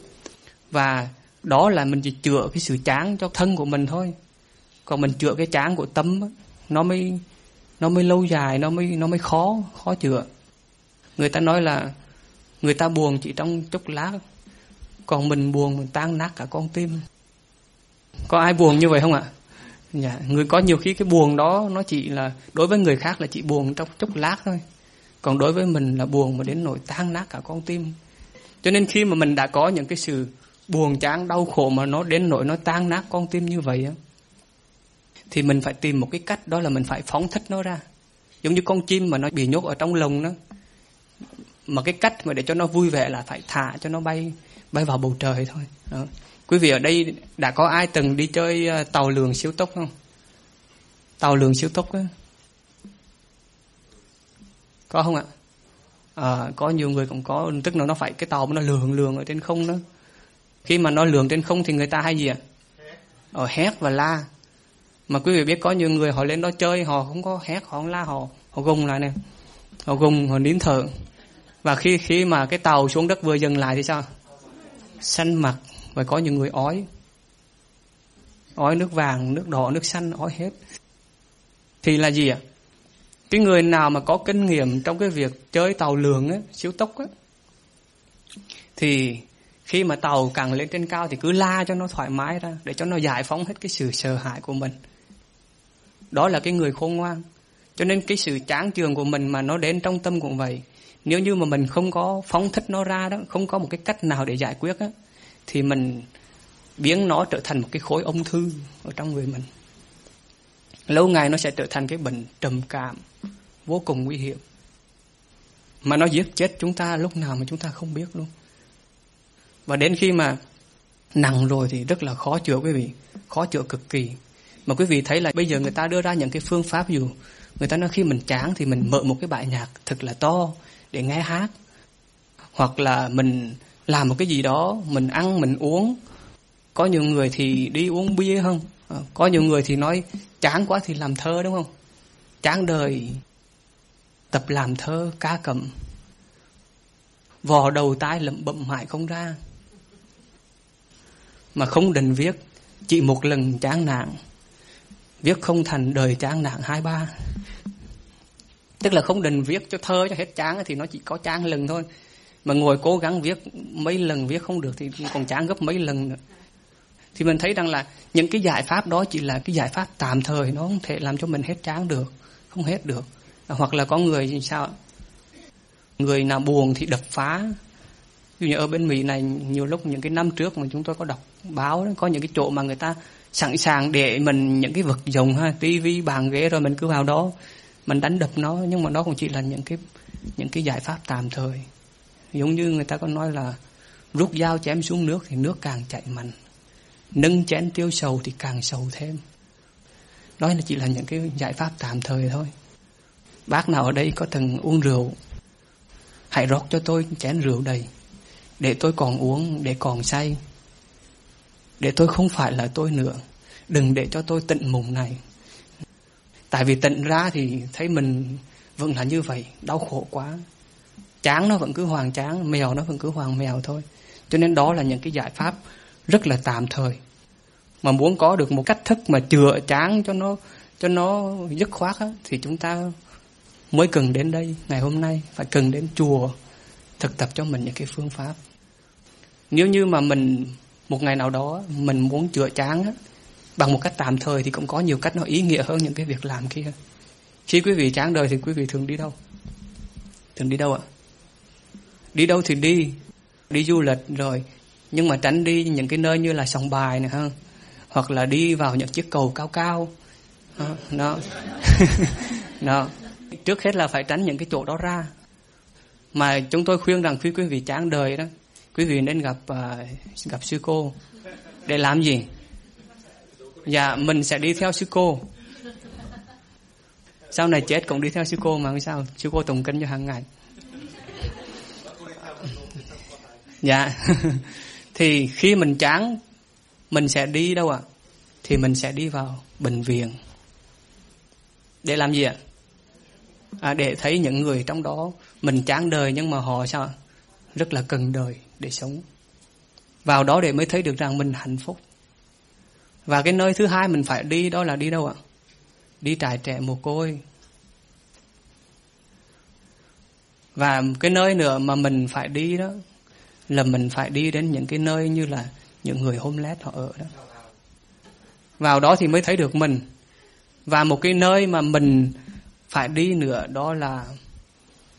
Và đó là mình chỉ chữa cái sự chán cho thân của mình thôi. Còn mình chữa cái chán của tâm nó mới nó mới lâu dài, nó mới nó mới khó khó chữa. Người ta nói là người ta buồn chỉ trong chốc lát, còn mình buồn mình tan nát cả con tim. Có ai buồn như vậy không ạ? Dạ người có nhiều khi cái buồn đó nó chỉ là, đối với người khác là chỉ buồn trong chốc lát thôi còn đối với mình là buồn mà đến nỗi tan nát cả con tim. Cho nên khi mà mình đã có những cái sự buồn chán, đau khổ mà nó đến nỗi nó tan nát con tim như vậy á, thì mình phải tìm một cái cách, đó là mình phải phóng thích nó ra. Giống như con chim mà nó bị nhốt ở trong lồng đó. Mà cái cách mà để cho nó vui vẻ là phải thả cho nó bay bay vào bầu trời thôi. Đó. quý vị ở đây đã có ai từng đi chơi ờ, tàu lường siêu tốc không? Tàu lường siêu tốc á có không ạ? À, có nhiều người cũng có tức là nó phải cái tàu nó lường lường ở trên không đó. Khi mà nó lường trên không thì người ta hay gì ạ? Ở hét và la. Mà quý vị biết có nhiều người họ lên đó chơi họ không có hét họ không la họ họ gùng lại nè. Họ gùng họ nín thở. Và khi khi mà cái tàu xuống đất vừa dừng lại thì sao? Xanh mặt và có những người ói. Ói nước vàng nước đỏ nước xanh ói hết. Thì là gì ạ? Cái người nào mà có kinh nghiệm trong cái việc chơi tàu lường á, siêu tốc á, thì khi mà tàu càng lên trên cao thì cứ la cho nó thoải mái ra, để cho nó giải phóng hết cái sự sợ hãi của mình. Đó là cái người khôn ngoan. Cho nên cái sự chán trường của mình mà nó đến trong tâm cũng vậy. Nếu như mà mình không có phóng thích nó ra đó, không có một cái cách nào để giải quyết á, thì mình biến nó trở thành một cái khối ung thư ở trong người mình. Lâu ngày nó sẽ trở thành cái bệnh trầm cảm vô cùng nguy hiểm. Mà nó giết chết chúng ta lúc nào mà chúng ta không biết luôn. Và đến khi mà nặng rồi thì rất là khó chữa quý vị, khó chữa cực kỳ. Mà quý vị thấy là bây giờ người ta đưa ra những cái phương pháp dù người ta nói khi mình chán thì mình mở một cái bài nhạc thật là to để nghe hát. Hoặc là mình làm một cái gì đó, mình ăn, mình uống. Có nhiều người thì đi uống bia không ờ, có nhiều người thì nói chán quá thì làm thơ đúng không? Chán đời tập làm thơ ca cầm vò đầu tai lẩm bẩm mãi không ra. Mà không định viết, chỉ một lần chán nản. Viết không thành đời chán nản hai ba. Tức là không định viết cho thơ cho hết chán thì nó chỉ có chán lần thôi. Mà ngồi cố gắng viết mấy lần viết không được thì còn chán gấp mấy lần nữa. Thì mình thấy rằng là những cái giải pháp đó chỉ là cái giải pháp tạm thời, nó không thể làm cho mình hết chán được, không hết được hoặc là có người thì sao? Người nào buồn thì đập phá. Ví dụ như ở bên mỹ này, nhiều lúc những cái năm trước mà chúng tôi có đọc báo có những cái chỗ mà người ta sẵn sàng để mình những cái vật dụng ha tivi bàn ghế, rồi mình cứ vào đó, mình đánh đập nó. Nhưng mà đó cũng chỉ là những cái những cái giải pháp tạm thời. Giống như người ta có nói là, rút dao chém xuống nước thì nước càng chảy mạnh, nâng chén tiêu sầu thì càng sầu thêm. Đó là chỉ là những cái giải pháp tạm thời thôi bác nào ở đây có từng uống rượu hãy rót cho tôi chén rượu đầy để tôi còn uống để còn say. Để tôi không phải là tôi nữa đừng để cho tôi tận mùng này. Tại vì tận ra thì thấy mình vẫn là như vậy đau khổ quá. Chán nó vẫn cứ hoàng chán mèo nó vẫn cứ hoàng mèo thôi. Cho nên đó là những cái giải pháp rất là tạm thời. Mà muốn có được một cách thức mà chữa chán cho nó cho nó dứt khoát á, thì chúng ta mới cần đến đây ngày hôm nay phải cần đến chùa thực tập cho mình những cái phương pháp. Nếu như mà mình một ngày nào đó mình muốn chữa chán á, bằng một cách tạm thời thì cũng có nhiều cách nó ý nghĩa hơn những cái việc làm kia. Khi quý vị chán đời thì quý vị thường đi đâu? Thường đi đâu ạ? Đi đâu thì đi đi du lịch rồi. Nhưng mà tránh đi những cái nơi như là sòng bài này ha hoặc là đi vào những chiếc cầu cao cao. Nó nó trước hết là phải tránh những cái chỗ đó ra. Mà chúng tôi khuyên rằng khi quý vị chán đời đó quý vị nên gặp uh, gặp sư cô để làm gì? Dạ mình sẽ đi theo sư cô. Sau này chết cũng đi theo sư cô mà sao sư cô tụng kinh cho hàng ngày. Dạ. Thì khi mình chán mình sẽ đi đâu ạ? Thì mình sẽ đi vào bệnh viện. Để làm gì ạ? à, À, để thấy những người trong đó mình chán đời nhưng mà họ sao? Rất là cần đời để sống. Vào đó để mới thấy được rằng mình hạnh phúc. Và cái nơi thứ hai mình phải đi đó là đi đâu ạ? Đi trại trẻ mồ côi. Và cái nơi nữa mà mình phải đi đó là mình phải đi đến những cái nơi như là những người homeless họ ở đó. Vào đó thì mới thấy được mình. Và một cái nơi mà mình phải đi nữa đó là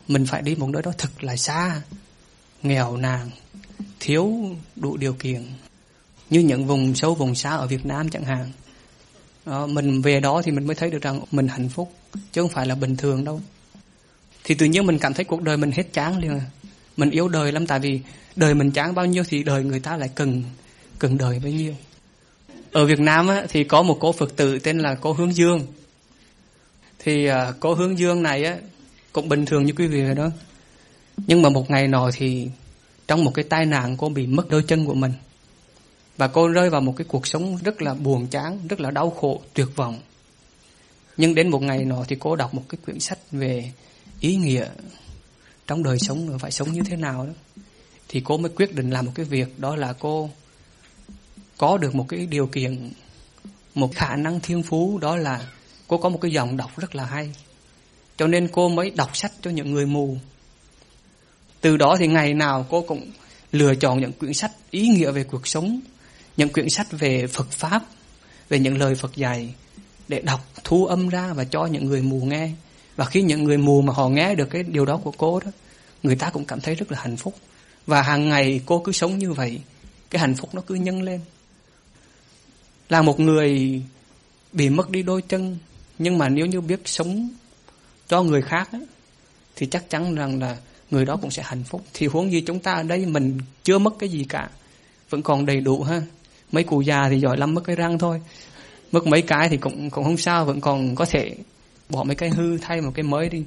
mình phải đi một nơi đó thật là xa. Nghèo nàn thiếu đủ điều kiện. Như những vùng sâu vùng xa ở Việt Nam chẳng hạn. Đó, mình về đó thì mình mới thấy được rằng mình hạnh phúc chứ không phải là bình thường đâu. Thì tự nhiên mình cảm thấy cuộc đời mình hết chán liền à. mình yếu đời lắm tại vì đời mình chán bao nhiêu thì đời người ta lại cần cần đời bấy nhiêu. Ở Việt Nam á, thì có một cô Phật tử tên là cô Hướng Dương thì à, uh, cô Hướng Dương này á cũng bình thường như quý vị đó. Nhưng mà một ngày nọ thì trong một cái tai nạn cô bị mất đôi chân của mình. Và cô rơi vào một cái cuộc sống rất là buồn chán rất là đau khổ tuyệt vọng. Nhưng đến một ngày nọ thì cô đọc một cái quyển sách về ý nghĩa trong đời sống phải sống như thế nào đó. Thì cô mới quyết định làm một cái việc đó là cô có được một cái điều kiện một khả năng thiên phú đó là cô có một cái dòng đọc rất là hay. Cho nên cô mới đọc sách cho những người mù. Từ đó thì ngày nào cô cũng lựa chọn những quyển sách ý nghĩa về cuộc sống, những quyển sách về Phật Pháp, về những lời Phật dạy để đọc, thu âm ra và cho những người mù nghe. Và khi những người mù mà họ nghe được cái điều đó của cô đó, người ta cũng cảm thấy rất là hạnh phúc. Và hàng ngày cô cứ sống như vậy, cái hạnh phúc nó cứ nhân lên. Là một người bị mất đi đôi chân nhưng mà nếu như biết sống cho người khác ấy, thì chắc chắn rằng là người đó cũng sẽ hạnh phúc. Thì huống gì chúng ta ở đây mình chưa mất cái gì cả vẫn còn đầy đủ ha. Mấy cụ già thì giỏi lắm mất cái răng thôi. Mất mấy cái thì cũng cũng không sao vẫn còn có thể bỏ mấy cái hư thay một cái mới đi.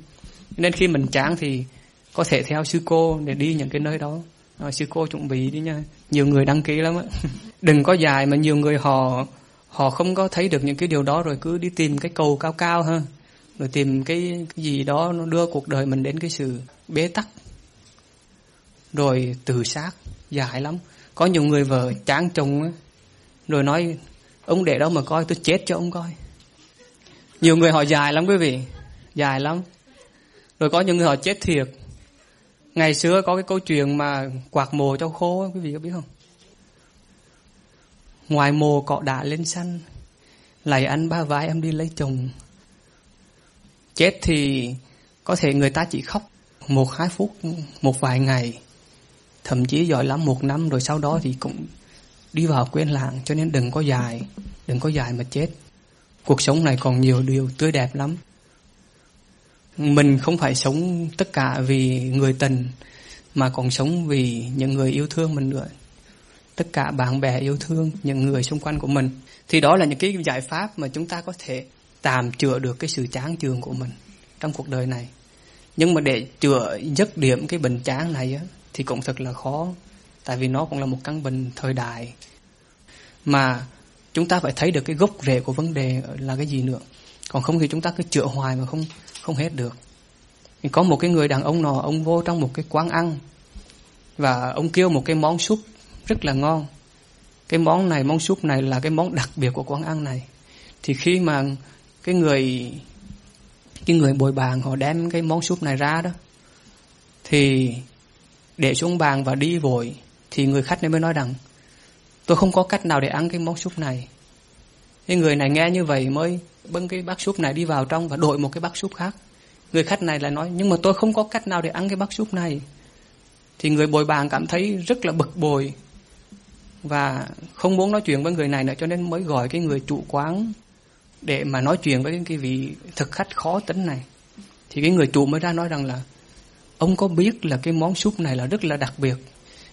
Nên khi mình chán thì có thể theo sư cô để đi những cái nơi đó. Rồi, sư cô chuẩn bị đi nha. Nhiều người đăng ký lắm á. Đừng có dài mà nhiều người họ họ không có thấy được những cái điều đó rồi cứ đi tìm cái cầu cao cao ha. Rồi tìm cái, cái gì đó nó đưa cuộc đời mình đến cái sự bế tắc. Rồi tự sát dài lắm. Có nhiều người vợ chán chồng rồi nói ông để đâu mà coi tôi chết cho ông coi. Nhiều người họ dài lắm quý vị dài lắm. Rồi có những người họ chết thiệt. Ngày xưa có cái câu chuyện mà quạt mồ cho khô quý vị có biết không? Ngoài mồ cọ đá lên săn, lại ăn ba vai em đi lấy chồng. Chết thì có thể người ta chỉ khóc một hai phút, một vài ngày. Thậm chí giỏi lắm một năm rồi sau đó thì cũng đi vào quên lãng cho nên đừng có dài, đừng có dài mà chết. Cuộc sống này còn nhiều điều tươi đẹp lắm. Mình không phải sống tất cả vì người tình, mà còn sống vì những người yêu thương mình nữa tất cả bạn bè yêu thương những người xung quanh của mình. Thì đó là những cái giải pháp mà chúng ta có thể tạm chữa được cái sự chán chường của mình trong cuộc đời này. Nhưng mà để chữa dứt điểm cái bệnh chán này á, thì cũng thật là khó tại vì nó cũng là một căn bệnh thời đại. Mà chúng ta phải thấy được cái gốc rễ của vấn đề là cái gì nữa. Còn không thì chúng ta cứ chữa hoài mà không không hết được. Có một cái người đàn ông nọ ông vô trong một cái quán ăn và ông kêu một cái món súp rất là ngon. Cái món này, món súp này là cái món đặc biệt của quán ăn này. Thì khi mà cái người cái người bồi bàn họ đem cái món súp này ra đó, thì để xuống bàn và đi vội, thì người khách này mới nói rằng, tôi không có cách nào để ăn cái món súp này. Cái người này nghe như vậy mới bưng cái bát súp này đi vào trong và đổi một cái bát súp khác. Người khách này lại nói, nhưng mà tôi không có cách nào để ăn cái bát súp này. Thì người bồi bàn cảm thấy rất là bực bội và không muốn nói chuyện với người này nữa, cho nên mới gọi cái người chủ quán để mà nói chuyện với cái vị thực khách khó tính này. Thì cái người chủ mới ra nói rằng là, ông có biết là cái món súp này là rất là đặc biệt.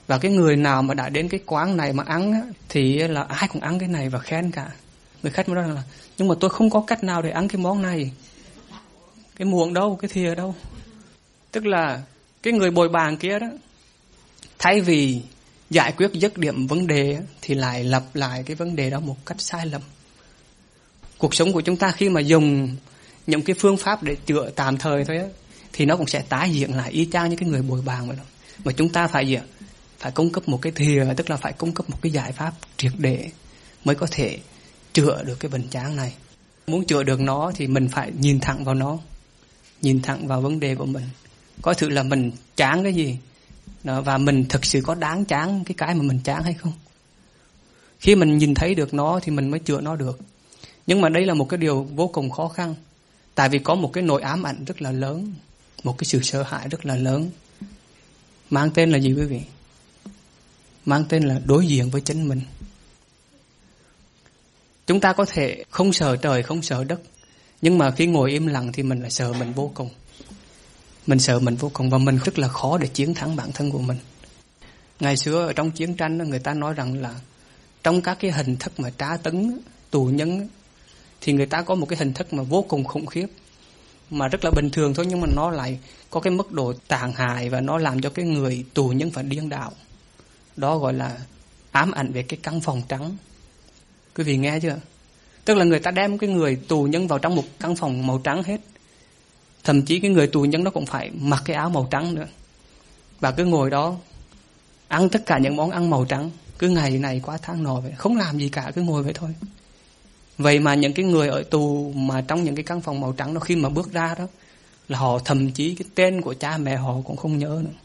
Và cái người nào mà đã đến cái quán này mà ăn thì là ai cũng ăn cái này và khen cả. Người khách mới nói rằng là, nhưng mà tôi không có cách nào để ăn cái món này. Cái muỗng đâu, cái thìa đâu. Tức là cái người bồi bàn kia đó, thay vì giải quyết dứt điểm vấn đề thì lại lặp lại cái vấn đề đó một cách sai lầm. Cuộc sống của chúng ta khi mà dùng những cái phương pháp để chữa tạm thời thôi á, thì nó cũng sẽ tái hiện lại y chang như cái người bồi bàn vậy đó. Mà chúng ta phải gì ạ? phải cung cấp một cái thìa, tức là phải cung cấp một cái giải pháp triệt để mới có thể chữa được cái bệnh chán này. Muốn chữa được nó thì mình phải nhìn thẳng vào nó, nhìn thẳng vào vấn đề của mình. Có thử là mình chán cái gì đó, và mình thực sự có đáng chán cái cái mà mình chán hay không? Khi mình nhìn thấy được nó thì mình mới chữa nó được. Nhưng mà đây là một cái điều vô cùng khó khăn. Tại vì có một cái nỗi ám ảnh rất là lớn một cái sự sợ hãi rất là lớn mang tên là gì quý vị? Mang tên là đối diện với chính mình. Chúng ta có thể không sợ trời không sợ đất nhưng mà khi ngồi im lặng thì mình lại sợ mình vô cùng mình sợ mình vô cùng và mình rất là khó để chiến thắng bản thân của mình. Ngày xưa ở trong chiến tranh người ta nói rằng là trong các cái hình thức mà tra tấn, tù nhân thì người ta có một cái hình thức mà vô cùng khủng khiếp, mà rất là bình thường thôi, nhưng mà nó lại có cái mức độ tàn hại và nó làm cho cái người tù nhân phải điên đạo đó gọi là ám ảnh về cái căn phòng trắng. Quý vị nghe chưa? Tức là người ta đem cái người tù nhân vào trong một căn phòng màu trắng hết thậm chí cái người tù nhân nó cũng phải mặc cái áo màu trắng nữa. Và cứ ngồi đó, ăn tất cả những món ăn màu trắng, cứ ngày này qua tháng nọ vậy, không làm gì cả, cứ ngồi vậy thôi. Vậy mà những cái người ở tù mà trong những cái căn phòng màu trắng đó, khi mà bước ra đó, là họ thậm chí cái tên của cha mẹ họ cũng không nhớ nữa.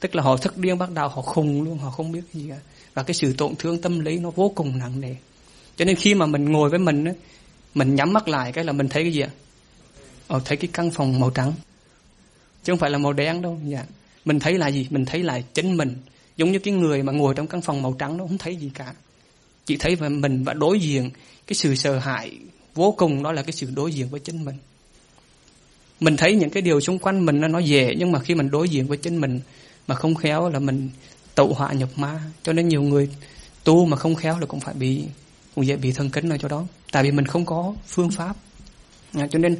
Tức là họ thức điên bắt đầu, họ khùng luôn, họ không biết gì cả. Và cái sự tổn thương tâm lý nó vô cùng nặng nề. Cho nên khi mà mình ngồi với mình mình nhắm mắt lại cái là mình thấy cái gì ạ? Ồ, thấy cái căn phòng màu trắng. Chứ không phải là màu đen đâu. Dạ. Mình thấy là gì? Mình thấy là chính mình. Giống như cái người mà ngồi trong căn phòng màu trắng nó không thấy gì cả. Chỉ thấy về mình và đối diện cái sự sợ hãi vô cùng đó là cái sự đối diện với chính mình. Mình thấy những cái điều xung quanh mình nó nó dễ nhưng mà khi mình đối diện với chính mình mà không khéo là mình tẩu họa nhập ma. Cho nên nhiều người tu mà không khéo là cũng phải bị cũng dễ bị thân kính ở chỗ đó. Tại vì mình không có phương pháp. À, cho nên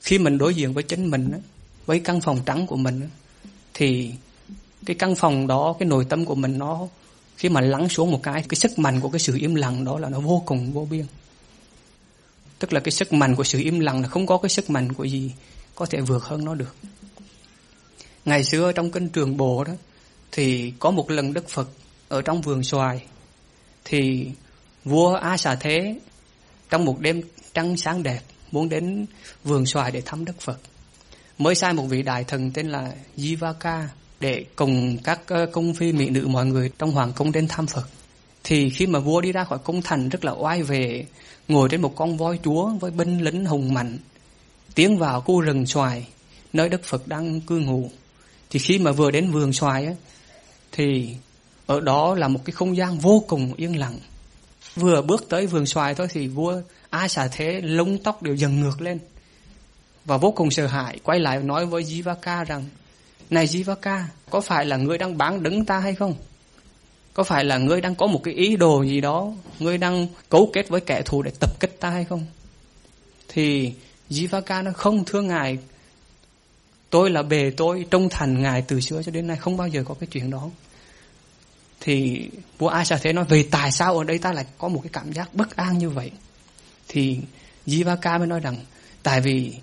khi mình đối diện với chính mình với căn phòng trắng của mình thì cái căn phòng đó, cái nội tâm của mình nó, khi mà lắng xuống một cái cái sức mạnh của cái sự im lặng đó là nó vô cùng vô biên. Tức là cái sức mạnh của sự im lặng là không có cái sức mạnh của gì có thể vượt hơn nó được. Ngày xưa trong kinh trường bộ đó, thì có một lần đức phật ở trong vườn xoài, thì vua a xà thế trong một đêm trăng sáng đẹp muốn đến vườn xoài để thăm đức phật. Mới sai một vị đại thần tên là jivaka để cùng các ờ, công phi mỹ nữ mọi người trong hoàng cung đến thăm phật. Thì khi mà vua đi ra khỏi cung thành, rất là oai về, ngồi trên một con voi chúa với binh lính hùng mạnh, tiến vào khu rừng xoài nơi đức phật đang cư ngụ. Thì khi mà vừa đến vườn xoài á, thì ở đó là một cái không gian vô cùng yên lặng. Vừa bước tới vườn xoài thôi thì vua ai xả thế, lông tóc đều dần ngược lên. Và vô cùng sợ hãi, quay lại nói với Jivaka rằng, này Jivaka, có phải là ngươi đang bán đứng ta hay không? Có phải là ngươi đang có một cái ý đồ gì đó? Ngươi đang cấu kết với kẻ thù để tập kích ta hay không? Thì Jivaka nó không, thưa ngài. Tôi là bề tôi, trung thành ngài từ xưa cho đến nay, không bao giờ có cái chuyện đó. Thì vua Asa thế nói, vì tại sao ở đây ta lại có một cái cảm giác bất an như vậy? Thì Jivaka mới nói rằng tại vì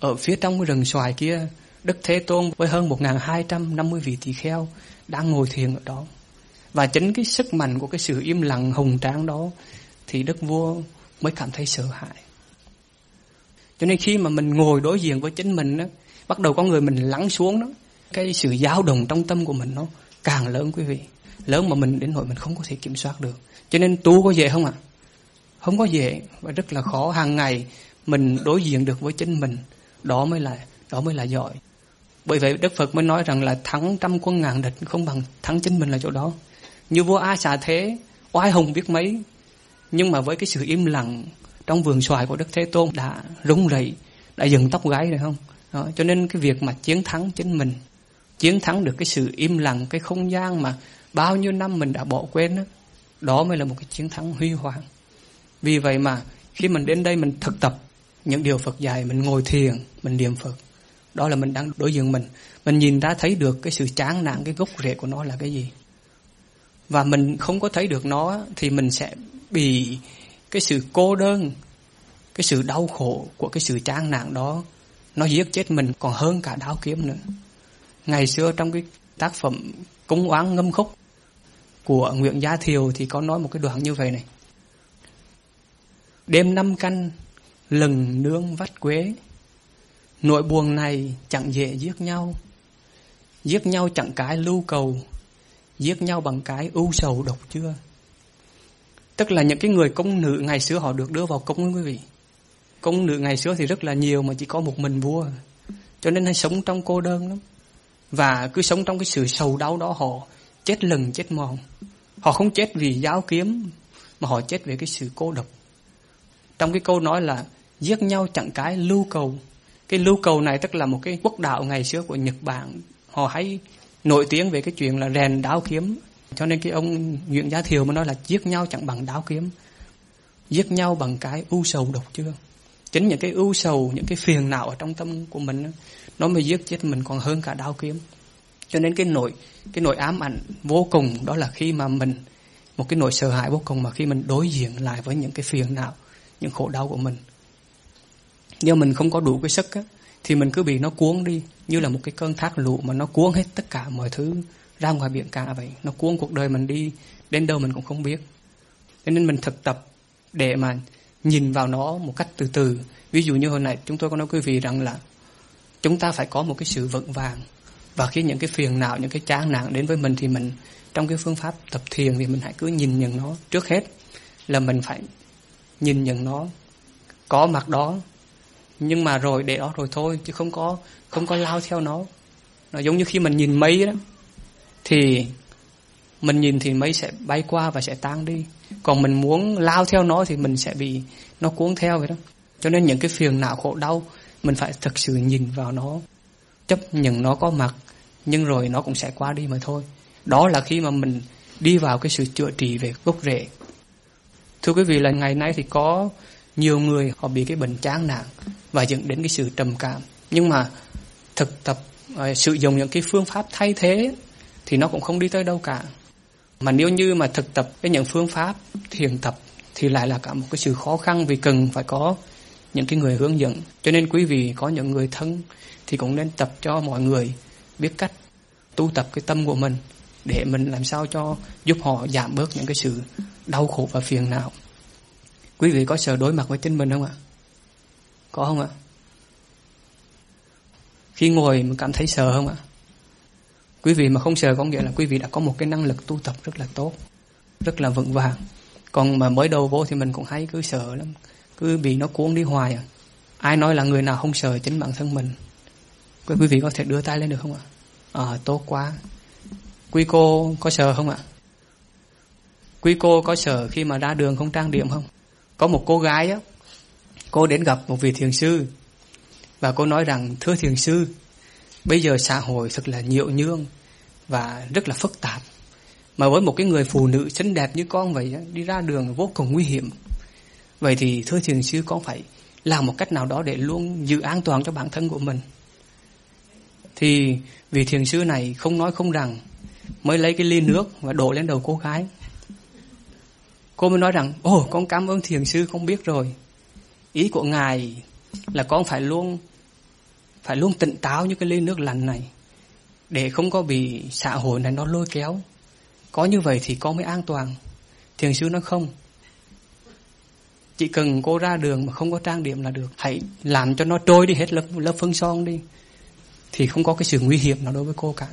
ở phía trong cái rừng xoài kia Đức Thế Tôn với hơn 1.250 vị tỳ kheo đang ngồi thiền ở đó. Và chính cái sức mạnh của cái sự im lặng hùng tráng đó thì đức vua mới cảm thấy sợ hãi. Cho nên khi mà mình ngồi đối diện với chính mình đó, bắt đầu có người mình lắng xuống đó cái sự dao động trong tâm của mình nó càng lớn quý vị. Lớn mà mình đến nỗi mình không có thể kiểm soát được. Cho nên tu có dễ không ạ? à? Không có dễ và rất là khó hàng ngày mình đối diện được với chính mình. Đó mới là đó mới là giỏi. Bởi vậy đức phật mới nói rằng là thắng trăm quân ngàn địch không bằng thắng chính mình là chỗ đó. Như vua a xà thế oai hùng biết mấy. Nhưng mà với cái sự im lặng trong vườn xoài của đức thế tôn đã rung rẩy đã dừng tóc gáy rồi không? Đó, cho nên cái việc mà chiến thắng chính mình chiến thắng được cái sự im lặng cái không gian mà bao nhiêu năm mình đã bỏ quên đó, đó mới là một cái chiến thắng huy hoàng vì vậy mà, khi mình đến đây mình thực tập những điều Phật dạy, mình ngồi thiền, mình niệm Phật, đó là mình đang đối diện mình. Mình nhìn ra thấy được cái sự chán nản, cái gốc rễ của nó là cái gì. Và mình không có thấy được nó, thì mình sẽ bị cái sự cô đơn, cái sự đau khổ của cái sự chán nản đó, nó giết chết mình còn hơn cả đao kiếm nữa. Ngày xưa trong cái tác phẩm cúng oán ngâm khúc của Nguyễn Gia Thiều thì có nói một cái đoạn như vậy này đêm năm canh, lừng nương vắt quế. Nỗi buồn này chẳng dễ giết nhau. Giết nhau chẳng cái lưu cầu, giết nhau bằng cái ưu sầu độc chưa. Tức là những cái người công nữ ngày xưa họ được đưa vào công quý vị. Công nữ ngày xưa thì rất là nhiều mà chỉ có một mình vua. Cho nên hay sống trong cô đơn lắm. Và cứ sống trong cái sự sầu đau đó, họ chết lần chết mòn. Họ không chết vì giáo kiếm, mà họ chết vì cái sự cô độc trong cái câu nói là giết nhau chẳng cái lưu cầu. Cái lưu cầu này tức là một cái quốc đạo ngày xưa của Nhật Bản. Họ hay nổi tiếng về cái chuyện là rèn đáo kiếm. Cho nên cái ông Nguyễn Gia Thiều mà nói là giết nhau chẳng bằng đáo kiếm. Giết nhau bằng cái ưu sầu độc chưa? Chính những cái ưu sầu, những cái phiền não ở trong tâm của mình nó mới giết chết mình còn hơn cả đao kiếm. Cho nên cái nỗi cái nỗi ám ảnh vô cùng đó là khi mà mình, một cái nỗi sợ hãi vô cùng mà khi mình đối diện lại với những cái phiền não những khổ đau của mình. Nếu mình không có đủ cái sức á, thì mình cứ bị nó cuốn đi như là một cái cơn thác lũ mà nó cuốn hết tất cả mọi thứ ra ngoài biển cả vậy. Nó cuốn cuộc đời mình đi đến đâu mình cũng không biết. Thế nên mình thực tập để mà nhìn vào nó một cách từ từ. Ví dụ như hồi nãy chúng tôi có nói quý vị rằng là chúng ta phải có một cái sự vững vàng. Và khi những cái phiền não những cái chán nản đến với mình thì mình trong cái phương pháp tập thiền thì mình hãy cứ nhìn nhận nó trước hết là mình phải nhìn nhận nó. Có mặt đó, nhưng mà rồi để đó rồi thôi, chứ không có không có lao theo nó. Nó giống như khi mình nhìn mây đó, thì mình nhìn thì mây sẽ bay qua và sẽ tan đi. Còn mình muốn lao theo nó thì mình sẽ bị nó cuốn theo vậy đó. Cho nên những cái phiền não khổ đau, mình phải thực sự nhìn vào nó, chấp nhận nó có mặt, nhưng rồi nó cũng sẽ qua đi mà thôi. Đó là khi mà mình đi vào cái sự chữa trị về gốc rễ thưa quý vị, là ngày nay thì có nhiều người họ bị cái bệnh chán nản và dẫn đến cái sự trầm cảm. Nhưng mà thực tập ờ, sử dụng những cái phương pháp thay thế thì nó cũng không đi tới đâu cả. Mà nếu như mà thực tập với những phương pháp thiền tập thì lại là cả một cái sự khó khăn vì cần phải có những cái người hướng dẫn. Cho nên quý vị, có những người thân thì cũng nên tập cho mọi người biết cách tu tập cái tâm của mình để mình làm sao cho giúp họ giảm bớt những cái sự đau khổ và phiền não. Quý vị có sợ đối mặt với chính mình không ạ? Có không ạ? Khi ngồi mình cảm thấy sợ không ạ? Quý vị mà không sợ có nghĩa là quý vị đã có một cái năng lực tu tập rất là tốt rất là vững vàng. Còn mà mới đầu vô thì mình cũng hay cứ sợ lắm cứ bị nó cuốn đi hoài à. Ai nói là người nào không sợ chính bản thân mình? Quý vị có thể đưa tay lên được không ạ? À, tốt quá quý cô có sợ không ạ? Quý cô có sợ khi mà ra đường không trang điểm không? Có một cô gái á, cô đến gặp một vị thiền sư và cô nói rằng, thưa thiền sư, bây giờ xã hội thật là nhiễu nhương và rất là phức tạp. Mà với một cái người phụ nữ xinh đẹp như con vậy đi ra đường vô cùng nguy hiểm. Vậy thì thưa thiền sư, con phải làm một cách nào đó để luôn giữ an toàn cho bản thân của mình. Thì vị thiền sư này không nói không rằng mới lấy cái ly nước và đổ lên đầu cô gái. Cô mới nói rằng, ồ, con cảm ơn thiền sư không biết rồi. Ý của ngài là con phải luôn phải luôn tỉnh táo như cái ly nước lạnh này, để không có bị xã hội này nó lôi kéo. Có như vậy thì con mới an toàn. Thiền sư nói, không. Chỉ cần cô ra đường mà không có trang điểm là được. Hãy làm cho nó trôi đi hết lớp lớp phân son đi, thì không có cái sự nguy hiểm nào đối với cô cả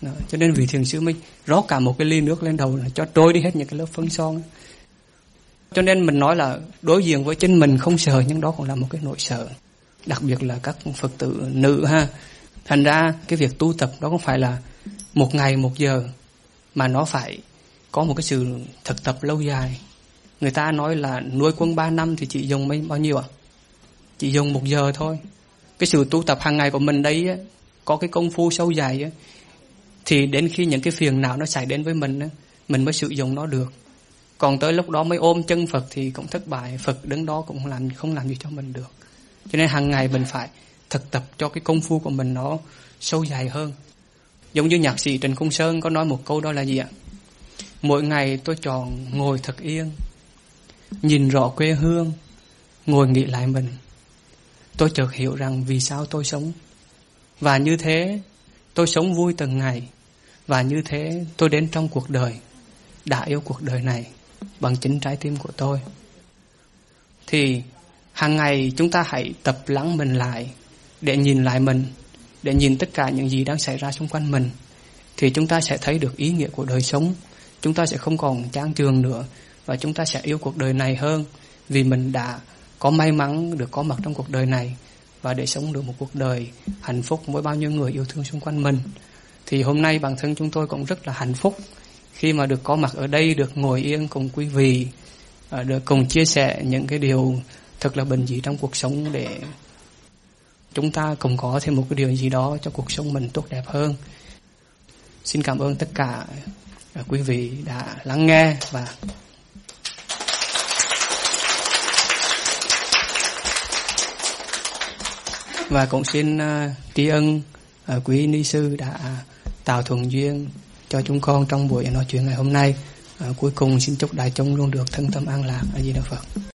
đó. cho nên vị thiền sư mới rót cả một cái ly nước lên đầu là cho trôi đi hết những cái lớp phân son cho nên mình nói là đối diện với chính mình không sợ nhưng đó cũng là một cái nỗi sợ đặc biệt là các phật tử nữ ha thành ra cái việc tu tập đó không phải là một ngày một giờ mà nó phải có một cái sự thực tập lâu dài người ta nói là nuôi quân 3 năm thì chỉ dùng mấy bao nhiêu ạ à? chỉ dùng một giờ thôi cái sự tu tập hàng ngày của mình đấy có cái công phu sâu dài ấy, thì đến khi những cái phiền não nó xảy đến với mình mình mới sử dụng nó được. Còn tới lúc đó mới ôm chân Phật thì cũng thất bại. Phật đứng đó cũng làm không làm gì cho mình được. Cho nên hàng ngày mình phải thực tập cho cái công phu của mình nó sâu dài hơn. Giống như nhạc sĩ Trần Cung Sơn có nói một câu đó là gì ạ? Mỗi ngày tôi chọn ngồi thật yên, nhìn rõ quê hương, ngồi nghĩ lại mình. Tôi chợt hiểu rằng vì sao tôi sống. Và như thế, tôi sống vui từng ngày và như thế tôi đến trong cuộc đời, đã yêu cuộc đời này bằng chính trái tim của tôi. Thì hàng ngày chúng ta hãy tập lắng mình lại để nhìn lại mình, để nhìn tất cả những gì đang xảy ra xung quanh mình. Thì chúng ta sẽ thấy được ý nghĩa của đời sống. Chúng ta sẽ không còn chán trường nữa và chúng ta sẽ yêu cuộc đời này hơn vì mình đã có may mắn được có mặt trong cuộc đời này và để sống được một cuộc đời hạnh phúc với bao nhiêu người yêu thương xung quanh mình thì hôm nay bản thân chúng tôi cũng rất là hạnh phúc khi mà được có mặt ở đây, được ngồi yên cùng quý vị à, được cùng chia sẻ những cái điều thật là bình dị trong cuộc sống để chúng ta cùng có thêm một cái điều gì đó cho cuộc sống mình tốt đẹp hơn. Xin cảm ơn tất cả à, quý vị đã lắng nghe và và cũng xin à, tri ân Ờ, quý ni sư đã tạo thuận duyên cho chúng con trong buổi nói chuyện ngày hôm nay. À, cuối cùng xin chúc đại chúng luôn được thân tâm an lạc ở Di Đà Phật.